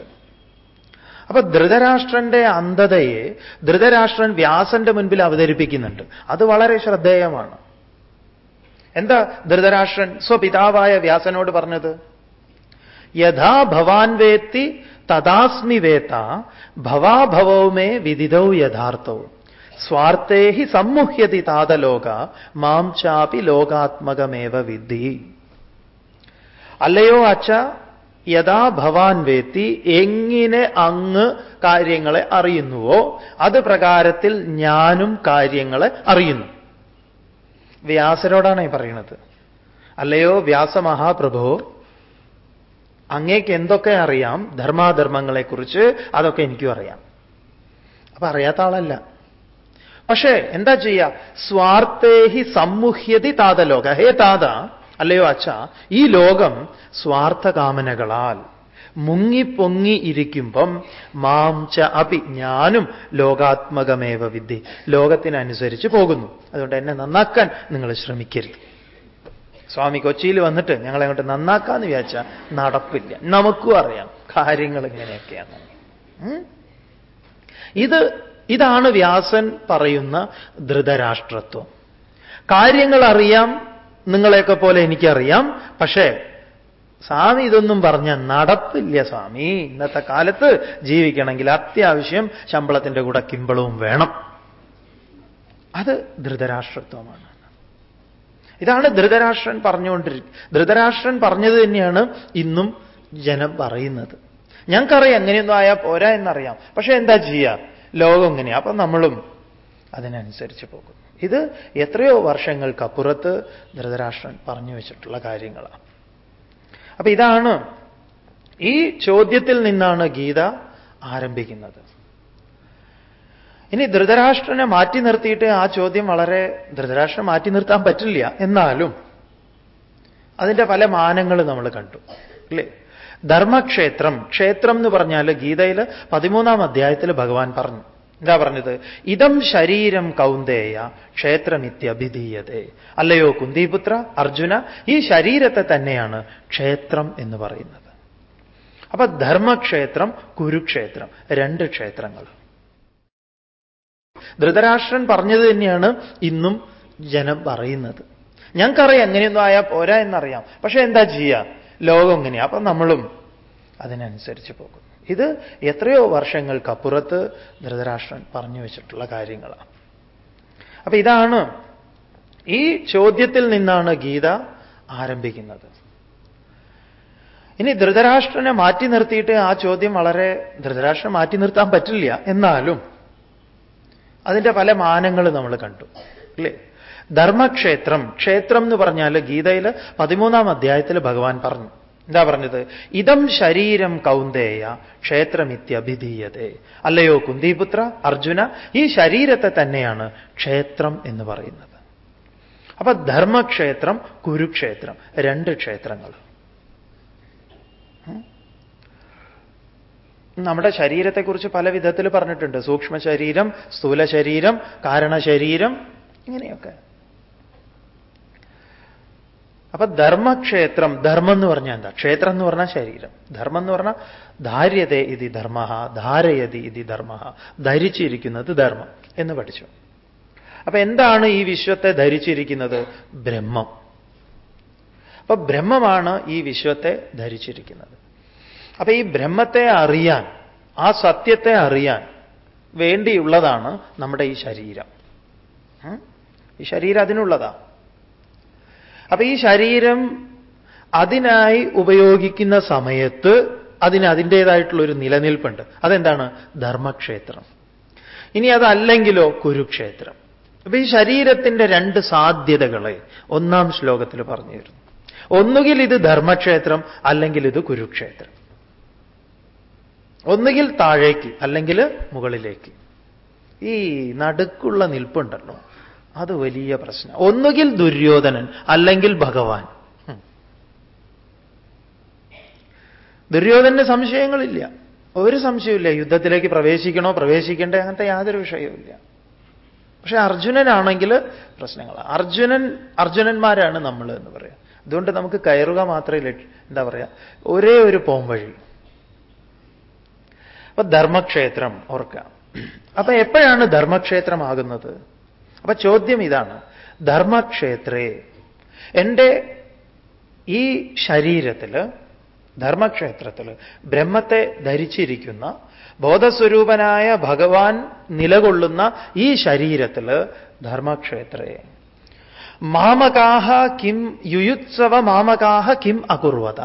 A: അപ്പൊ ധൃതരാഷ്ട്രന്റെ അന്ധതയെ ധൃതരാഷ്ട്രൻ വ്യാസന്റെ മുൻപിൽ അവതരിപ്പിക്കുന്നുണ്ട്. അത് വളരെ ശ്രദ്ധേയമാണ്. എന്താ ധൃതരാഷ്ട്രൻ? സ്വപിതാവായ വ്യാസനോട് പറഞ്ഞത് യഥാ ഭവാൻ വേത്തി തദാസ്മി വേത്ത ഭവാഭവോ മേ വിദിതൗ യഥാർത്ഥവും സ്വാർത്ഥേ ഹി സമ്മുഹ്യതി താതലോക മാം ചാപി ലോകാത്മകമേവ വിദ്ധി. അല്ലയോ അച്ഛ യഥാ ഭവാൻ വേത്തി എങ്ങനെ അങ്ങ് കാര്യങ്ങളെ അറിയുന്നുവോ അത് പ്രകാരത്തിൽ ഞാനും കാര്യങ്ങളെ അറിയുന്നു. വ്യാസരോടാണ് ഈ പറയുന്നത്. അല്ലയോ വ്യാസമഹാപ്രഭോ അങ്ങേക്ക് എന്തൊക്കെ അറിയാം? ധർമാധർമ്മങ്ങളെക്കുറിച്ച് അതൊക്കെ എനിക്കും അറിയാം. അപ്പൊ അറിയാത്ത ആളല്ല. പക്ഷേ എന്താ ചെയ്യുക സ്വാർത്ഥേഹി സമ്മുഹ്യതി താതലോക ഹേ താത അല്ലയോ അച്ഛ ഈ ലോകം സ്വാർത്ഥകാമനകളാൽ മുങ്ങിപ്പൊങ്ങി ഇരിക്കുമ്പം മാം ച അപി ഞാനും ലോകാത്മകമേവ വിദ്യ ലോകത്തിനനുസരിച്ച് പോകുന്നു. അതുകൊണ്ട് എന്നെ നന്നാക്കാൻ നിങ്ങൾ ശ്രമിക്കരുത്. സ്വാമി കൊച്ചിയിൽ വന്നിട്ട് ഞങ്ങളെ അങ്ങോട്ട് നന്നാക്കാന്ന് വിചാരിച്ചാൽ നടപ്പില്ല. നമുക്കും അറിയാം കാര്യങ്ങൾ ഇങ്ങനെയൊക്കെയാണ്. ഇത് ഇതാണ് വ്യാസൻ പറയുന്ന ധൃതരാഷ്ട്രത്വം. കാര്യങ്ങൾ അറിയാം നിങ്ങളെയൊക്കെ പോലെ എനിക്കറിയാം പക്ഷേ സ്വാമി ഇതൊന്നും പറഞ്ഞ നടപ്പില്ല സ്വാമി. ഇന്നത്തെ കാലത്ത് ജീവിക്കണമെങ്കിൽ അത്യാവശ്യം ശമ്പളത്തിന്റെ കൂടെ കിമ്പളവും വേണം. അത് ധൃതരാഷ്ട്രത്വമാണ്. ഇതാണ് ധൃതരാഷ്ട്രൻ പറഞ്ഞുകൊണ്ടിരിക്കുന്നത് ധൃതരാഷ്ട്രൻ പറഞ്ഞത് തന്നെയാണ് ഇന്നും ജനം പറയുന്നത്. ഞങ്ങൾക്കറിയാം എങ്ങനെയൊന്നും ആയാൽ പോരാ എന്നറിയാം. പക്ഷേ എന്താ ചെയ്യുക ലോകം എങ്ങനെയാ അപ്പം നമ്മളും അതിനനുസരിച്ച് പോകും. ഇത് എത്രയോ വർഷങ്ങൾക്കപ്പുറത്ത് ധൃതരാഷ്ട്രൻ പറഞ്ഞു വെച്ചിട്ടുള്ള കാര്യങ്ങളാണ്. അപ്പൊ ഇതാണ് ഈ ചോദ്യത്തിൽ നിന്നാണ് ഗീത ആരംഭിക്കുന്നത്. ഇനി ധൃതരാഷ്ട്രനെ മാറ്റി നിർത്തിയിട്ട് ആ ചോദ്യം വളരെ ധൃതരാഷ്ട്രം മാറ്റി നിർത്താൻ പറ്റില്ല. എന്നാലും അതിന്റെ പല മാനങ്ങൾ നമ്മൾ കണ്ടു. അല്ലേ? ധർമ്മക്ഷേത്രം. ക്ഷേത്രം എന്ന് പറഞ്ഞാൽ ഗീതയിൽ പതിമൂന്നാം അധ്യായത്തിൽ ഭഗവാൻ പറഞ്ഞു. എന്താ പറഞ്ഞത്? ഇതം ശരീരം കൗന്ദേയ ക്ഷേത്രമിത്യഭിധീയതേ. അല്ലയോ കുന്തിപുത്ര അർജുന ഈ ശരീരത്തെ തന്നെയാണ് ക്ഷേത്രം എന്ന് പറയുന്നത്. അപ്പൊ ധർമ്മക്ഷേത്രം കുരുക്ഷേത്രം രണ്ട് ക്ഷേത്രങ്ങൾ ധൃതരാഷ്ട്രൻ പറഞ്ഞത് തന്നെയാണ് ഇന്നും ജനം പറയുന്നത്. ഞങ്ങൾക്കറിയാം എങ്ങനെയൊന്നും ആയാൽ പോരാ എന്നറിയാം. പക്ഷേ എന്താ ചെയ്യുക ലോകം എങ്ങനെയാ? അപ്പൊ നമ്മളും അതിനനുസരിച്ച് പോകും. ഇത് എത്രയോ വർഷങ്ങൾക്കപ്പുറത്ത് ധൃതരാഷ്ട്രൻ പറഞ്ഞു വെച്ചിട്ടുള്ള കാര്യങ്ങളാണ്. അപ്പൊ ഇതാണ് ഈ ചോദ്യത്തിൽ നിന്നാണ് ഗീത ആരംഭിക്കുന്നത്. ഇനി ധൃതരാഷ്ട്രനെ മാറ്റി നിർത്തിയിട്ട് ആ ചോദ്യം വളരെ ധൃതരാഷ്ട്രം മാറ്റി നിർത്താൻ പറ്റില്ല. എന്നാലും അതിന്റെ പല മാനങ്ങൾ നമ്മൾ കണ്ടു. അല്ലേ? ധർമ്മക്ഷേത്രം ക്ഷേത്രം എന്ന് പറഞ്ഞാൽ ഗീതയിൽ പതിമൂന്നാം അധ്യായത്തിൽ ഭഗവാൻ പറഞ്ഞു. എന്താ പറഞ്ഞത്? ഇതം ശരീരം കൗന്ദേയ ക്ഷേത്രമിത്യഭിധീയതേ. അല്ലയോ കുന്തിപുത്ര അർജുന ഈ ശരീരത്തെ തന്നെയാണ് ക്ഷേത്രം എന്ന് പറയുന്നത്. അപ്പൊ ധർമ്മക്ഷേത്രം കുരുക്ഷേത്രം രണ്ട് ക്ഷേത്രങ്ങൾ നമ്മുടെ ശരീരത്തെക്കുറിച്ച് പല വിധത്തിൽ പറഞ്ഞിട്ടുണ്ട്. സൂക്ഷ്മ ശരീരം സ്ഥൂല ശരീരം കാരണശരീരം ഇങ്ങനെയൊക്കെ. അപ്പൊ ധർമ്മക്ഷേത്രം ധർമ്മം എന്ന് പറഞ്ഞാൽ എന്താ? ക്ഷേത്രം എന്ന് പറഞ്ഞാൽ ശരീരം. ധർമ്മം എന്ന് പറഞ്ഞാൽ ധാര്യതേ ഇതി ധർമ്മ ധാരയതി ഇതി ധർമ്മ ധരിച്ചിരിക്കുന്നത് ധർമ്മം എന്ന് പഠിച്ചു. അപ്പൊ എന്താണ് ഈ വിശ്വത്തെ ധരിച്ചിരിക്കുന്നത്? ബ്രഹ്മം. അപ്പൊ ബ്രഹ്മമാണ് ഈ വിശ്വത്തെ ധരിച്ചിരിക്കുന്നത്. അപ്പൊ ഈ ബ്രഹ്മത്തെ അറിയാൻ ആ സത്യത്തെ അറിയാൻ വേണ്ടിയുള്ളതാണ് നമ്മുടെ ഈ ശരീരം. ഈ ശരീരം അതിനുള്ളതാ. അപ്പൊ ഈ ശരീരം അതിനായി ഉപയോഗിക്കുന്ന സമയത്ത് അതിന് അതിന്റെതായിട്ടുള്ള ഒരു നിലനിൽപ്പുണ്ട്. അതെന്താണ്? ധർമ്മക്ഷേത്രം. ഇനി അതല്ലെങ്കിലോ കുരുക്ഷേത്രം. അപ്പൊ ഈ ശരീരത്തിന്റെ രണ്ട് സാധ്യതകളെ ഒന്നാം ശ്ലോകത്തിൽ പറഞ്ഞു തരുന്നു ഒന്നുകിൽ ഇത് ധർമ്മക്ഷേത്രം അല്ലെങ്കിൽ ഇത് കുരുക്ഷേത്രം. ഒന്നുകിൽ താഴേക്ക് അല്ലെങ്കിൽ മുകളിലേക്ക്. ഈ നടുക്കുള്ള നിൽപ്പുണ്ടല്ലോ അത് വലിയ പ്രശ്നം. ഒന്നുകിൽ ദുര്യോധനൻ അല്ലെങ്കിൽ ഭഗവാൻ. ദുര്യോധന സംശയങ്ങളില്ല. ഒരു സംശയമില്ല യുദ്ധത്തിലേക്ക് പ്രവേശിക്കണോ പ്രവേശിക്കണ്ടേ അങ്ങനത്തെ യാതൊരു വിഷയവുമില്ല. പക്ഷെ അർജുനനാണെങ്കിൽ പ്രശ്നങ്ങളാണ് അർജുനൻ അർജുനന്മാരാണ് നമ്മൾ എന്ന് പറയാം. അതുകൊണ്ട് നമുക്ക് കയറുക മാത്രമേ എന്താ പറയാ ഒരേ ഒരു പോംവഴി. അപ്പൊ ധർമ്മക്ഷേത്രം ഓർക്കാം അപ്പൊ എപ്പോഴാണ് ധർമ്മക്ഷേത്രമാകുന്നത്? അപ്പൊ ചോദ്യം ഇതാണ്. ധർമ്മക്ഷേത്രേ എന്റെ ഈ ശരീരത്തിൽ ധർമ്മക്ഷേത്രത്തിൽ ബ്രഹ്മത്തെ ധരിച്ചിരിക്കുന്ന ബോധസ്വരൂപനായ ഭഗവാൻ നിലകൊള്ളുന്ന ഈ ശരീരത്തിൽ ധർമ്മക്ഷേത്രേ. മാമകാഹ കിം യുയുത്സവ മാമകാഹ കിം അകുർവത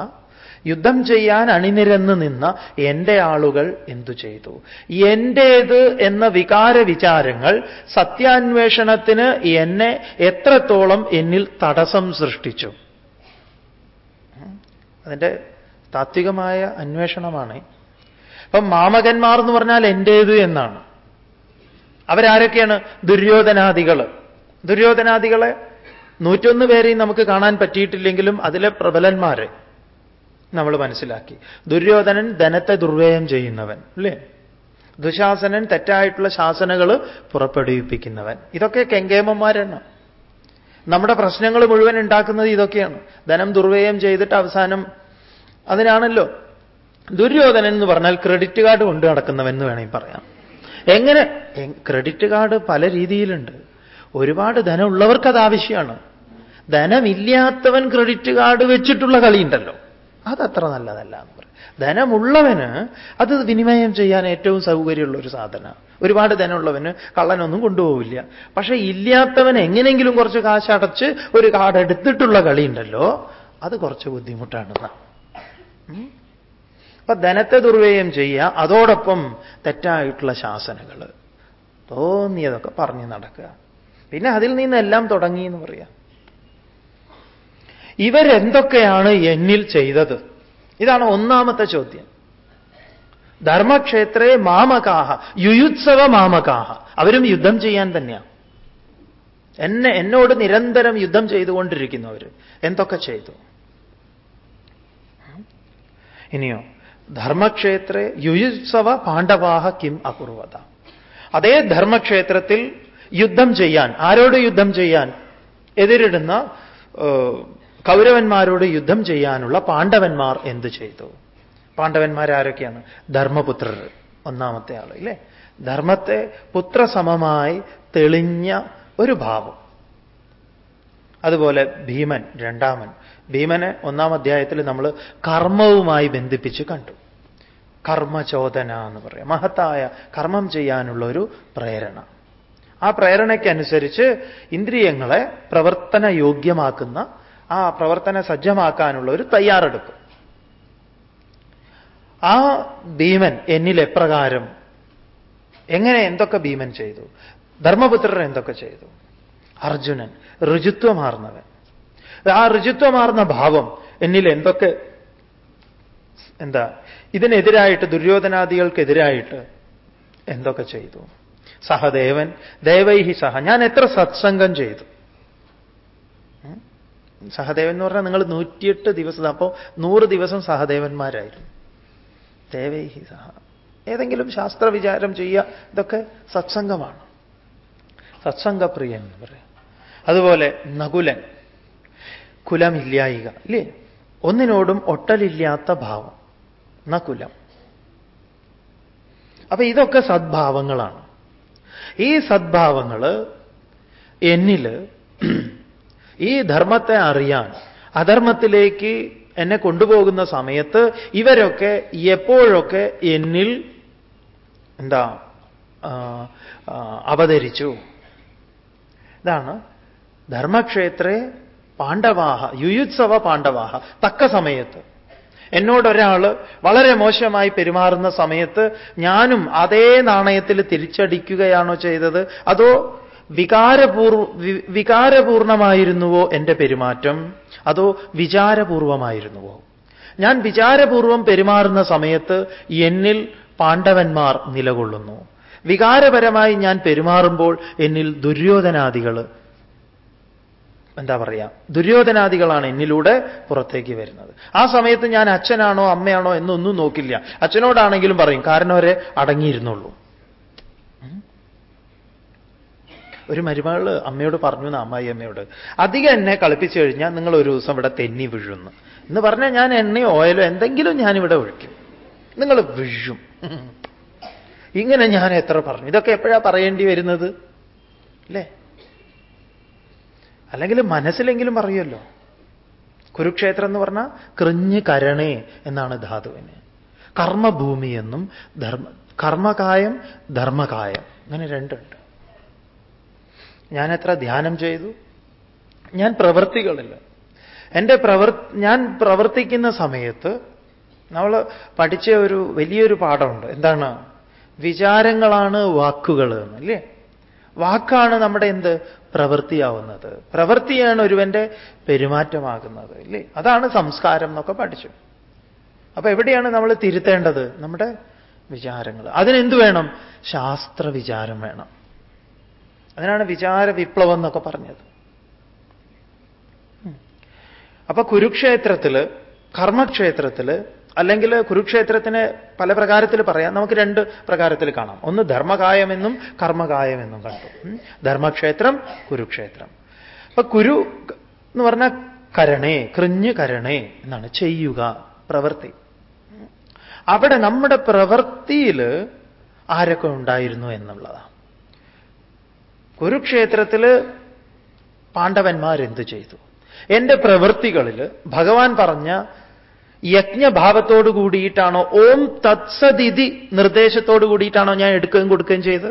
A: യുദ്ധം ചെയ്യാൻ അണിനിരന്ന് നിന്ന എന്റെ ആളുകൾ എന്തു ചെയ്തു? എന്റേത് എന്ന വികാര വിചാരങ്ങൾ സത്യാന്വേഷണത്തിന് എന്നെ എത്രത്തോളം എന്നിൽ തടസ്സം സൃഷ്ടിച്ചു. അതിന്റെ താത്വികമായ അന്വേഷണമാണ്. അപ്പം മാമകന്മാർ എന്ന് പറഞ്ഞാൽ എന്റേത് എന്നാണ്. അവരാരൊക്കെയാണ്? ദുര്യോധനാദികൾ. ദുര്യോധനാദികളെ നൂറ്റൊന്ന് പേരെയും നമുക്ക് കാണാൻ പറ്റിയിട്ടില്ലെങ്കിലും അതിലെ പ്രബലന്മാരെ. നമ്മൾ മനസ്സിലാക്കി. ദുര്യോധനൻ ധനത്തെ ദുർവ്യയം ചെയ്യുന്നവൻ അല്ലേ? ദുശാസനൻ തെറ്റായിട്ടുള്ള ശാസനകൾ പുറപ്പെടുവിപ്പിക്കുന്നവൻ. ഇതൊക്കെ കെങ്കേമന്മാരാണ് നമ്മുടെ പ്രശ്നങ്ങൾ മുഴുവൻ ഉണ്ടാക്കുന്നത് ഇതൊക്കെയാണ്. ധനം ദുർവ്യയം ചെയ്തിട്ട് അവസാനം അതിനാണല്ലോ. ദുര്യോധനൻ എന്ന് പറഞ്ഞാൽ ക്രെഡിറ്റ് കാർഡ് കൊണ്ട് നടക്കുന്നവൻ എന്ന് വേണമെങ്കിൽ പറയാം. എങ്ങനെ? ക്രെഡിറ്റ് കാർഡ് പല രീതിയിലുണ്ട്. ഒരുപാട് ധനമുള്ളവർക്ക് അത് ആവശ്യമാണ്. ധനമില്ലാത്തവൻ ക്രെഡിറ്റ് കാർഡ് വെച്ചിട്ടുള്ള കളിയുണ്ടല്ലോ. അതത്ര നല്ലതല്ല എന്ന് പറയും. ധനമുള്ളവന് അത് വിനിമയം ചെയ്യാൻ ഏറ്റവും സൗകര്യമുള്ള ഒരു സാധനം. ഒരുപാട് ധനമുള്ളവന് കള്ളനൊന്നും കൊണ്ടുപോവില്ല. പക്ഷേ ഇല്ലാത്തവൻ എങ്ങനെയെങ്കിലും കുറച്ച് കാശ് അടച്ച് ഒരു കാർഡ് എടുത്തിട്ടുള്ള കളിയുണ്ടല്ലോ അത് കുറച്ച് ബുദ്ധിമുട്ടാണ് അപ്പൊ ധനത്തെ ദുർവ്യയം ചെയ്യുക അതോടൊപ്പം തെറ്റായിട്ടുള്ള ശാസനകൾ തോന്നിയതൊക്കെ പറഞ്ഞു നടക്കുക. പിന്നെ അതിൽ നിന്നെല്ലാം തുടങ്ങി എന്ന് പറയാം. ഇവരെന്തൊക്കെയാണ് എന്നിൽ ചെയ്തത്? ഇതാണ് ഒന്നാമത്തെ ചോദ്യം. ധർമ്മക്ഷേത്രേ മാമകാഹ യുയുത്സവ മാമകാഹ. അവരും യുദ്ധം ചെയ്യാൻ തന്നെയാണ് എന്നെ എന്നോട് നിരന്തരം യുദ്ധം ചെയ്തുകൊണ്ടിരിക്കുന്നു അവർ എന്തൊക്കെ ചെയ്തു? ഇനിയോ ധർമ്മക്ഷേത്രേ യുയുത്സവ പാണ്ഡവാഹ കിം അപൂർവത. അതേ ധർമ്മക്ഷേത്രത്തിൽ യുദ്ധം ചെയ്യാൻ ആരോട് യുദ്ധം ചെയ്യാൻ എതിരിടുന്ന കൗരവന്മാരോട് യുദ്ധം ചെയ്യാനുള്ള പാണ്ഡവന്മാർ എന്തു ചെയ്തു? പാണ്ഡവന്മാരാരൊക്കെയാണ്? ധർമ്മപുത്രർ ഒന്നാമത്തെ ആൾ ഇല്ലേ? ധർമ്മത്തെ പുത്രസമമായി തെളിഞ്ഞ ഒരു ഭാവം. അതുപോലെ ഭീമൻ രണ്ടാമൻ. ഭീമനെ ഒന്നാം അധ്യായത്തിൽ നമ്മൾ കർമ്മവുമായി ബന്ധിപ്പിച്ച് കണ്ടു. കർമ്മചോദന എന്ന് പറയാം. മഹത്തായ കർമ്മം ചെയ്യാനുള്ള ഒരു പ്രേരണ. ആ പ്രേരണയ്ക്കനുസരിച്ച് ഇന്ദ്രിയങ്ങളെ പ്രവർത്തന യോഗ്യമാക്കുന്ന ആ പ്രവർത്തന സജ്ജമാക്കാനുള്ള ഒരു തയ്യാറെടുപ്പ്. ആ ഭീമൻ എന്നിൽ എപ്രകാരം എങ്ങനെ എന്തൊക്കെ ഭീമൻ ചെയ്തു? ധർമ്മപുത്രർ എന്തൊക്കെ ചെയ്തു? അർജുനൻ ഋജുത്വമാർന്നവൻ ആ ഋജുത്വമാർന്ന ഭാവം എന്നിൽ എന്തൊക്കെ എന്താ ഇതിനെതിരായിട്ട് ദുര്യോധനാദികൾക്കെതിരായിട്ട് എന്തൊക്കെ ചെയ്തു? സഹദേവൻ ദേവൈഹി സഹ ഞാൻ എത്ര സത്സംഗം ചെയ്തു? സഹദേവൻ എന്ന് പറഞ്ഞാൽ നിങ്ങൾ നൂറ്റിയെട്ട് ദിവസം അപ്പോൾ നൂറ് ദിവസം സഹദേവന്മാരായിരുന്നു. ദേവൈഹി സഹ. ഏതെങ്കിലും ശാസ്ത്ര വിചാരം ചെയ്യുക ഇതൊക്കെ സത്സംഗമാണ്. സത്സംഗപ്രിയൻ എന്ന് പറയാം. അതുപോലെ നകുലൻ കുലമില്ലായിക ഇല്ലേ? ഒന്നിനോടും ഒട്ടലില്ലാത്ത ഭാവം നകുലം. അപ്പൊ ഇതൊക്കെ സദ്ഭാവങ്ങളാണ്. ഈ സദ്ഭാവങ്ങൾ എന്നിൽ ഈ ധർമ്മത്തെ അറിയാൻ അധർമ്മത്തിലേക്ക് എന്നെ കൊണ്ടുപോകുന്ന സമയത്ത് ഇവരൊക്കെ എപ്പോഴൊക്കെ എന്നിൽ എന്താ അവതരിച്ചു. ഇതാണ് ധർമ്മക്ഷേത്രേ പാണ്ഡവാഹ യുയുത്സവ പാണ്ഡവാഹ തക്ക സമയത്ത്. എന്നോടൊരാൾ വളരെ മോശമായി പെരുമാറുന്ന സമയത്ത് ഞാനും അതേ നാണയത്തിൽ തിരിച്ചടിക്കുകയാണോ ചെയ്തത്? അതോ വികാരപൂർ വികാരപൂർണമായിരുന്നുവോ എന്റെ പെരുമാറ്റം? അതോ വിചാരപൂർവമായിരുന്നുവോ? ഞാൻ വിചാരപൂർവം പെരുമാറുന്ന സമയത്ത് എന്നിൽ പാണ്ഡവന്മാർ നിലകൊള്ളുന്നു. വികാരപരമായി ഞാൻ പെരുമാറുമ്പോൾ എന്നിൽ ദുര്യോധനാദികൾ എന്താ പറയുക ദുര്യോധനാദികളാണ് എന്നിലൂടെ പുറത്തേക്ക് വരുന്നത്. ആ സമയത്ത് ഞാൻ അച്ഛനാണോ അമ്മയാണോ എന്നൊന്നും നോക്കില്ല. അച്ഛനോടാണെങ്കിലും പറയും കാരണം അവരെ അടങ്ങിയിരുന്നുള്ളൂ. ഒരു മരുമകൾ അമ്മയോട് പറഞ്ഞു എന്ന് അമ്മായി അമ്മയോട് അധികം എന്നെ കളിപ്പിച്ചു കഴിഞ്ഞാൽ നിങ്ങൾ ഒരു ദിവസം ഇവിടെ തെന്നി വീഴുന്നു. എന്ന് പറഞ്ഞാൽ ഞാൻ എണ്ണയോ ഓയിലോ എന്തെങ്കിലും ഞാനിവിടെ ഒഴിക്കും. നിങ്ങൾ വിഴും. ഇങ്ങനെ ഞാൻ എത്ര പറഞ്ഞു. ഇതൊക്കെ എപ്പോഴാണ് പറയേണ്ടി വരുന്നത്? അല്ലേ? അല്ലെങ്കിൽ മനസ്സിലെങ്കിലും പറയുമല്ലോ. കുരുക്ഷേത്രം എന്ന് പറഞ്ഞാൽ കൃഞ്ഞ് കരണേ എന്നാണ് ധാതുവിന്. കർമ്മഭൂമി എന്നും ധർമ്മ കർമ്മകായം ധർമ്മകായം. അങ്ങനെ രണ്ടുണ്ട്. ഞാൻ എത്ര ധ്യാനം ചെയ്തു? ഞാൻ പ്രവൃത്തികളില്ല എന്റെ പ്രവർ ഞാൻ പ്രവർത്തിക്കുന്ന സമയത്ത് നമ്മൾ പഠിച്ച ഒരു വലിയൊരു പാഠമുണ്ട്. എന്താണ്? വിചാരങ്ങളാണ് വാക്കുകൾ എന്നല്ലേ? വാക്കാണ് നമ്മുടെ എന്ത്? പ്രവൃത്തിയാവുന്നത്. പ്രവൃത്തിയാണ് ഒരുവന്റെ പെരുമാറ്റമാകുന്നത് ഇല്ലേ അതാണ് സംസ്കാരം എന്നൊക്കെ പഠിച്ചു. അപ്പൊ എവിടെയാണ് നമ്മൾ തിരുത്തേണ്ടത്? നമ്മുടെ വിചാരങ്ങൾ അതിനെന്ത് വേണം? ശാസ്ത്ര വിചാരം വേണം. അതിനാണ് വിചാര വിപ്ലവം എന്നൊക്കെ പറഞ്ഞത്. അപ്പൊ കുരുക്ഷേത്രത്തിൽ കർമ്മക്ഷേത്രത്തിൽ അല്ലെങ്കിൽ കുരുക്ഷേത്രത്തിന് പല പ്രകാരത്തിൽ പറയാം. നമുക്ക് രണ്ട് പ്രകാരത്തിൽ കാണാം. ഒന്ന് ധർമ്മകായമെന്നും കർമ്മകായമെന്നും കണ്ടു. ധർമ്മക്ഷേത്രം കുരുക്ഷേത്രം. അപ്പൊ കുരു എന്ന് പറഞ്ഞാൽ കരണേ കൃഞ്ഞ് കരണേ എന്നാണ് ചെയ്യുക പ്രവൃത്തി അവിടെ നമ്മുടെ പ്രവൃത്തിയിൽ ആരൊക്കെ ഉണ്ടായിരുന്നു എന്നുള്ളതാണ്. കുരുക്ഷേത്രത്തിൽ പാണ്ഡവന്മാരെന്ത് ചെയ്തു? എന്റെ പ്രവൃത്തികളിൽ ഭഗവാൻ പറഞ്ഞ യജ്ഞഭാവത്തോടു കൂടിയിട്ടാണോ ഓം തത്സദിതി നിർദ്ദേശത്തോടു കൂടിയിട്ടാണോ ഞാൻ എടുക്കുകയും കൊടുക്കുകയും ചെയ്ത്?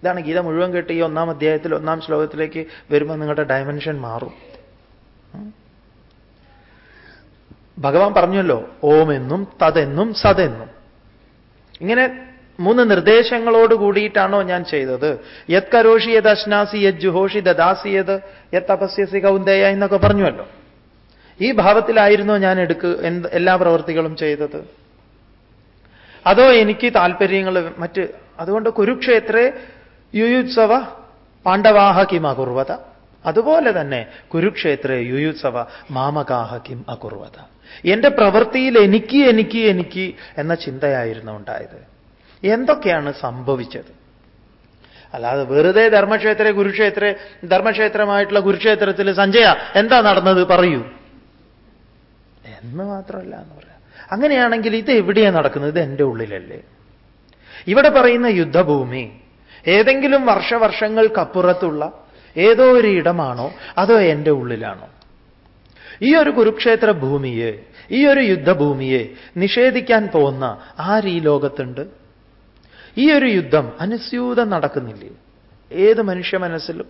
A: ഇതാണ് ഗീത മുഴുവൻ കേട്ട് ഈ ഒന്നാം അധ്യായത്തിൽ ഒന്നാം ശ്ലോകത്തിലേക്ക് വരുമ്പോൾ നിങ്ങളുടെ ഡയമെൻഷൻ മാറും. ഭഗവാൻ പറഞ്ഞല്ലോ ഓമെന്നും തതെന്നും സതെന്നും. ഇങ്ങനെ മൂന്ന് നിർദ്ദേശങ്ങളോട് കൂടിയിട്ടാണോ ഞാൻ ചെയ്തത്. യത് കരോഷി യത് അശ്നാസി യത് ജുഹോഷി ദദാസി യത് യത് തപസ്യസി കൗന്ദേയ എന്നൊക്കെ പറഞ്ഞുവല്ലോ. ഈ ഭാവത്തിലായിരുന്നോ ഞാൻ എടുക്ക് എല്ലാ പ്രവൃത്തികളും ചെയ്തത്. അതോ എനിക്ക് താല്പര്യങ്ങൾ മറ്റ് അതുകൊണ്ട് കുരുക്ഷേത്രേ യുയുത്സവ പാണ്ഡവാഹ കിം അകുർവത. അതുപോലെ തന്നെ കുരുക്ഷേത്രേ യുയുത്സവ മാമകാഹ കിം അകുർവത. എന്റെ പ്രവൃത്തിയിൽ എനിക്ക് എനിക്ക് എനിക്ക് എന്ന ചിന്തയായിരുന്നു ഉണ്ടായത്. എന്തൊക്കെയാണ് സംഭവിച്ചത്? അല്ലാതെ വെറുതെ ധർമ്മക്ഷേത്ര കുരുക്ഷേത്ര ധർമ്മക്ഷേത്രമായിട്ടുള്ള കുരുക്ഷേത്രത്തിൽ സഞ്ജയ എന്താ നടന്നത് പറയൂ. എന്ന് മാത്രമല്ല എന്ന് പറയാം. അങ്ങനെയാണെങ്കിൽ ഇത് എവിടെയാണ് നടക്കുന്നത്? ഇത് എന്റെ ഉള്ളിലല്ലേ. ഇവിടെ പറയുന്ന യുദ്ധഭൂമി ഏതെങ്കിലും വർഷവർഷങ്ങൾക്കപ്പുറത്തുള്ള ഏതോ ഒരു ഇടമാണോ അതോ എന്റെ ഉള്ളിലാണോ? ഈ ഒരു കുരുക്ഷേത്ര ഭൂമിയെ ഈ ഒരു യുദ്ധഭൂമിയെ നിഷേധിക്കാൻ പോകുന്ന ആര് ഈ ലോകത്തുണ്ട്? ഈ ഒരു യുദ്ധം അനുസ്യൂതം നടക്കുന്നില്ലേ? ഏത് മനുഷ്യ മനസ്സിലും?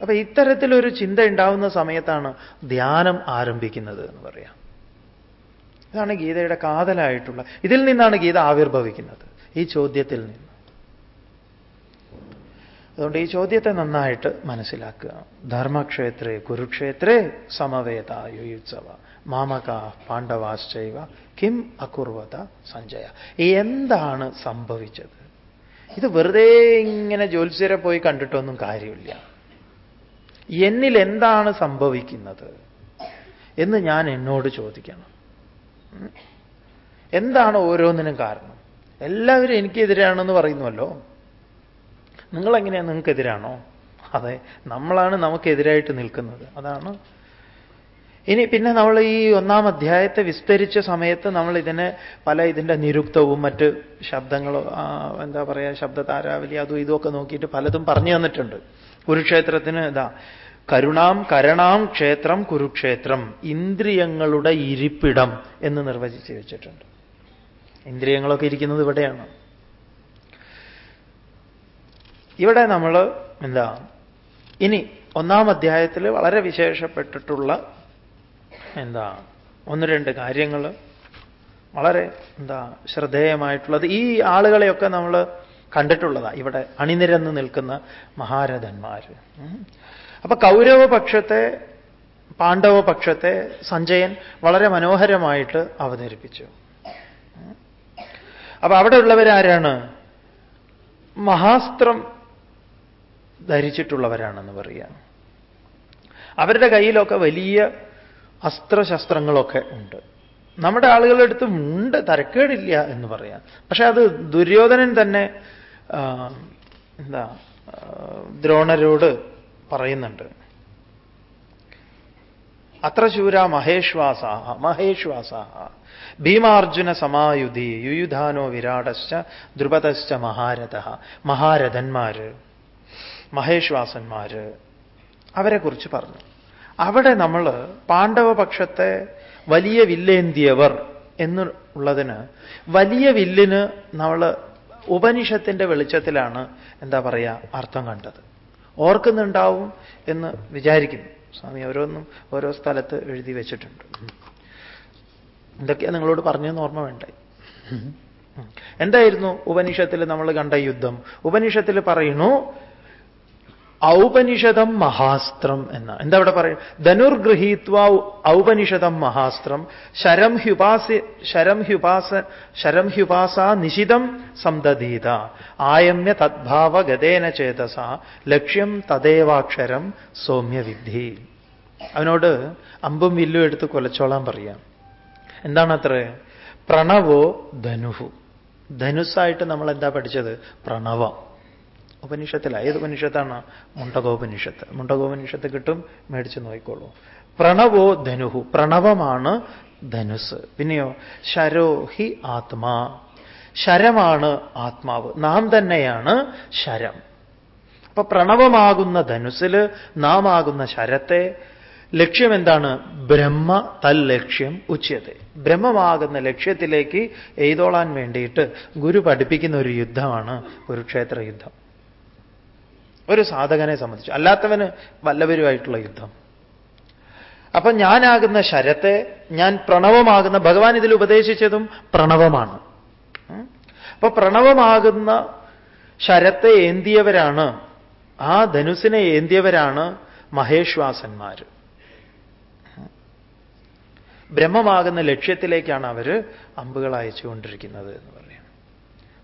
A: അപ്പൊ ഇത്തരത്തിലൊരു ചിന്ത ഉണ്ടാവുന്ന സമയത്താണ് ധ്യാനം ആരംഭിക്കുന്നത് എന്ന് പറയാം. ഇതാണ് ഗീതയുടെ കാതലായിട്ടുള്ള ഇതിൽ നിന്നാണ് ഗീത ആവിർഭവിക്കുന്നത് ഈ ചോദ്യത്തിൽ നിന്ന്. അതുകൊണ്ട് ഈ ചോദ്യത്തെ നന്നായിട്ട് മനസ്സിലാക്കുക. ധർമ്മക്ഷേത്രേ കുരുക്ഷേത്രേ സമവേത യുയുത്സവ മാമക പാണ്ഡവാശ്ചൈവ കിം അകുർവത സഞ്ജയ. എന്താണ് സംഭവിച്ചത്? ഇത് വെറുതെ ഇങ്ങനെ ജ്യോത്സ്യരെ പോയി കണ്ടിട്ടൊന്നും കാര്യമില്ല. എന്നിൽ എന്താണ് സംഭവിക്കുന്നത്? എന്ന് ഞാൻ എന്നോട് ചോദിക്കണം. എന്താണ് ഓരോന്നിനും കാരണം? എല്ലാവരും എനിക്കെതിരാണെന്ന് പറയുന്നുവല്ലോ. നിങ്ങളെങ്ങനെയാണ് നിങ്ങൾക്കെതിരാണോ? അതെ നമ്മളാണ് നമുക്കെതിരായിട്ട് നിൽക്കുന്നത്. അതാണ് ഇനി പിന്നെ നമ്മൾ ഈ ഒന്നാം അധ്യായത്തെ വിസ്തരിച്ച സമയത്ത് നമ്മൾ ഇതിനെ പല ഇതിന്റെ നിരുക്തവും മറ്റ് ശബ്ദങ്ങളോ എന്താ പറയുക ശബ്ദ താരാവലി അതും ഇതുമൊക്കെ നോക്കിയിട്ട് പലതും പറഞ്ഞു തന്നിട്ടുണ്ട്. കുരുക്ഷേത്രത്തിന് ഇതാ കരുണാം കരണാം ക്ഷേത്രം കുരുക്ഷേത്രം ഇന്ദ്രിയങ്ങളുടെ ഇരിപ്പിടം എന്ന് നിർവചിച്ച് വെച്ചിട്ടുണ്ട്. ഇന്ദ്രിയങ്ങളൊക്കെ ഇരിക്കുന്നത് ഇവിടെയാണ്. ഇവിടെ നമ്മൾ എന്താ ഇനി ഒന്നാം അധ്യായത്തിൽ വളരെ വിശേഷപ്പെട്ടിട്ടുള്ള എന്താ ഒന്ന് രണ്ട് കാര്യങ്ങൾ വളരെ എന്താ ശ്രദ്ധേയമായിട്ടുള്ളത്. ഈ ആളുകളെയൊക്കെ നമ്മൾ കണ്ടിട്ടുള്ളതാ ഇവിടെ അണിനിരന്ന് നിൽക്കുന്ന മഹാരഥന്മാർ അപ്പൊ കൗരവപക്ഷത്തെ പാണ്ഡവപക്ഷത്തെ സഞ്ജയൻ വളരെ മനോഹരമായിട്ട് അവതരിപ്പിച്ചു. അപ്പൊ അവിടെ ഉള്ളവരാരാണ്? മഹാസ്ത്രം ധരിച്ചിട്ടുള്ളവരാണെന്ന് പറയാം. അവരുടെ കയ്യിലൊക്കെ വലിയ അസ്ത്രശസ്ത്രങ്ങളൊക്കെ ഉണ്ട്. നമ്മുടെ ആളുകളുടെ അടുത്തും ഉണ്ട് തരക്കേടില്ല എന്ന് പറയാം പക്ഷെ അത് ദുര്യോധനൻ തന്നെ എന്താ ദ്രോണരോട് പറയുന്നുണ്ട്. അത്ര ശൂര മഹേശ്വാസ മഹേശ്വാസ ഭീമാർജുന സമായുധി യുയുധാനോ വിരാടശ്ച ദ്രുപതശ്ച മഹാരഥ മഹാരഥന്മാര് മഹേശ്വാസന്മാര് അവരെക്കുറിച്ച് പറഞ്ഞു. അവിടെ നമ്മൾ പാണ്ഡവപക്ഷത്തെ വലിയ വില്ലേന്തിയവർ എന്നുള്ളതിന് വലിയ വില്ലിന് നമ്മൾ ഉപനിഷത്തിന്റെ വെളിച്ചത്തിലാണ് എന്താ പറയുക അർത്ഥം കണ്ടത്. ഓർക്കുന്നുണ്ടാവും എന്ന് വിചാരിക്കുന്നു. സ്വാമി ഓരോന്നും ഓരോ സ്ഥലത്ത് എഴുതി വെച്ചിട്ടുണ്ട്. എന്തൊക്കെയാണ് നിങ്ങളോട് പറഞ്ഞെന്ന് ഓർമ്മ വേണ്ടേ? എന്തായിരുന്നു ഉപനിഷത്തിൽ നമ്മൾ കണ്ട യുദ്ധം? ഉപനിഷത്തിൽ പറയുന്നു ഔപനിഷതം മഹാസ്ത്രം എന്ന. എന്താ അവിടെ പറയും? ധനുർഗൃഹീത്വ ഔപനിഷതം മഹാസ്ത്രം. ശരം ഹ്യുപാസ ശരം ഹ്യുപാസ ശരം ഹ്യുപാസ നിശിതം സന്തതീത ആയമ്യ തദ്ഭാവ ഗതേന ചേതസ. ലക്ഷ്യം തദേവാക്ഷരം സൗമ്യവിദ്ധി. അവനോട് അമ്പും വില്ലും എടുത്ത് കൊലച്ചോളാൻ പറയാം. എന്താണത്ര? പ്രണവോ ധനുഹു ധനുസ്സായിട്ട് നമ്മൾ എന്താ പഠിച്ചത്? പ്രണവം. ഉപനിഷത്തില. ഏത് ഉപനിഷത്താണ്? മുണ്ടകോപനിഷത്ത്. മുണ്ടകോപനിഷത്ത് കിട്ടും മേടിച്ചു നോക്കിക്കോളൂ. പ്രണവോ ധനുഹു പ്രണവമാണ് ധനുസ്. പിന്നെയോ ശരോ ഹി ആത്മാ. ശരമാണ് ആത്മാവ്. നാം തന്നെയാണ് ശരം. അപ്പൊ പ്രണവമാകുന്ന ധനുസിൽ നാം ആകുന്ന ശരത്തെ ലക്ഷ്യം എന്താണ് ബ്രഹ്മ തൽ ലക്ഷ്യം ഉച്ചയത്തെ. ബ്രഹ്മമാകുന്ന ലക്ഷ്യത്തിലേക്ക് എഴുതോളാൻ വേണ്ടിയിട്ട് ഗുരു പഠിപ്പിക്കുന്ന ഒരു യുദ്ധമാണ് കുരുക്ഷേത്ര യുദ്ധം. ഒരു സാധകനെ സംബന്ധിച്ച്. അല്ലാത്തവന് വല്ലവരുമായിട്ടുള്ള യുദ്ധം. അപ്പൊ ഞാനാകുന്ന ശരത്തെ ഞാൻ പ്രണവമാകുന്ന ഭഗവാൻ ഇതിൽ ഉപദേശിച്ചതും പ്രണവമാണ്. അപ്പൊ പ്രണവമാകുന്ന ശരത്തെ ഏന്തിയവരാണ്? ആ ധനുസിനെ ഏന്തിയവരാണ് മഹേശ്വാസന്മാർ ബ്രഹ്മമാകുന്ന ലക്ഷ്യത്തിലേക്കാണ് അവർ അമ്പുകൾ അയച്ചുകൊണ്ടിരിക്കുന്നത് എന്ന് പറയാം.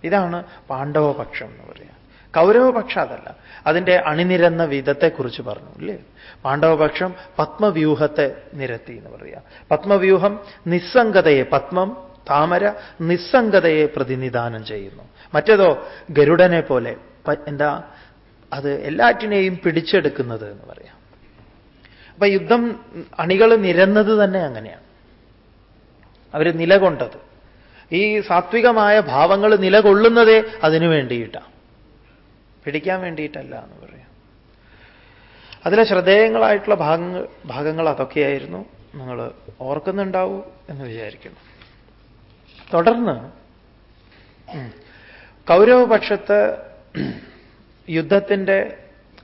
A: ഇതാണ് പാണ്ഡവപക്ഷം എന്ന് പറയാം. കൗരവപക്ഷം അതല്ല. അതിന്റെ അണിനിരന്ന വിധത്തെക്കുറിച്ച് പറഞ്ഞു അല്ലേ പാണ്ഡവപക്ഷം പത്മവ്യൂഹത്തെ നിരത്തി എന്ന് പറയുക പത്മവ്യൂഹം നിസ്സംഗതയെ പത്മം താമര നിസ്സംഗതയെ പ്രതിനിധാനം ചെയ്യുന്നു. മറ്റേതോ ഗരുഡനെ പോലെ എന്താ അത് എല്ലാറ്റിനെയും പിടിച്ചെടുക്കുന്നത് എന്ന് പറയാം. അപ്പൊ യുദ്ധം അണികൾ നിരന്നത് തന്നെ അങ്ങനെയാണ്. അവർ നിലകൊണ്ടത്. ഈ സാത്വികമായ ഭാവങ്ങൾ നിലകൊള്ളുന്നതേ അതിനു വേണ്ടിയിട്ടാണ്. പിടിക്കാൻ വേണ്ടിയിട്ടല്ല എന്ന് പറയാം. അതിലെ ശ്രദ്ധേയങ്ങളായിട്ടുള്ള ഭാഗങ്ങൾ ഭാഗങ്ങൾ അതൊക്കെയായിരുന്നു. നിങ്ങൾ ഓർക്കുന്നുണ്ടാവൂ എന്ന് വിചാരിക്കുന്നു. തുടർന്ന് കൗരവപക്ഷത്ത് യുദ്ധത്തിന്റെ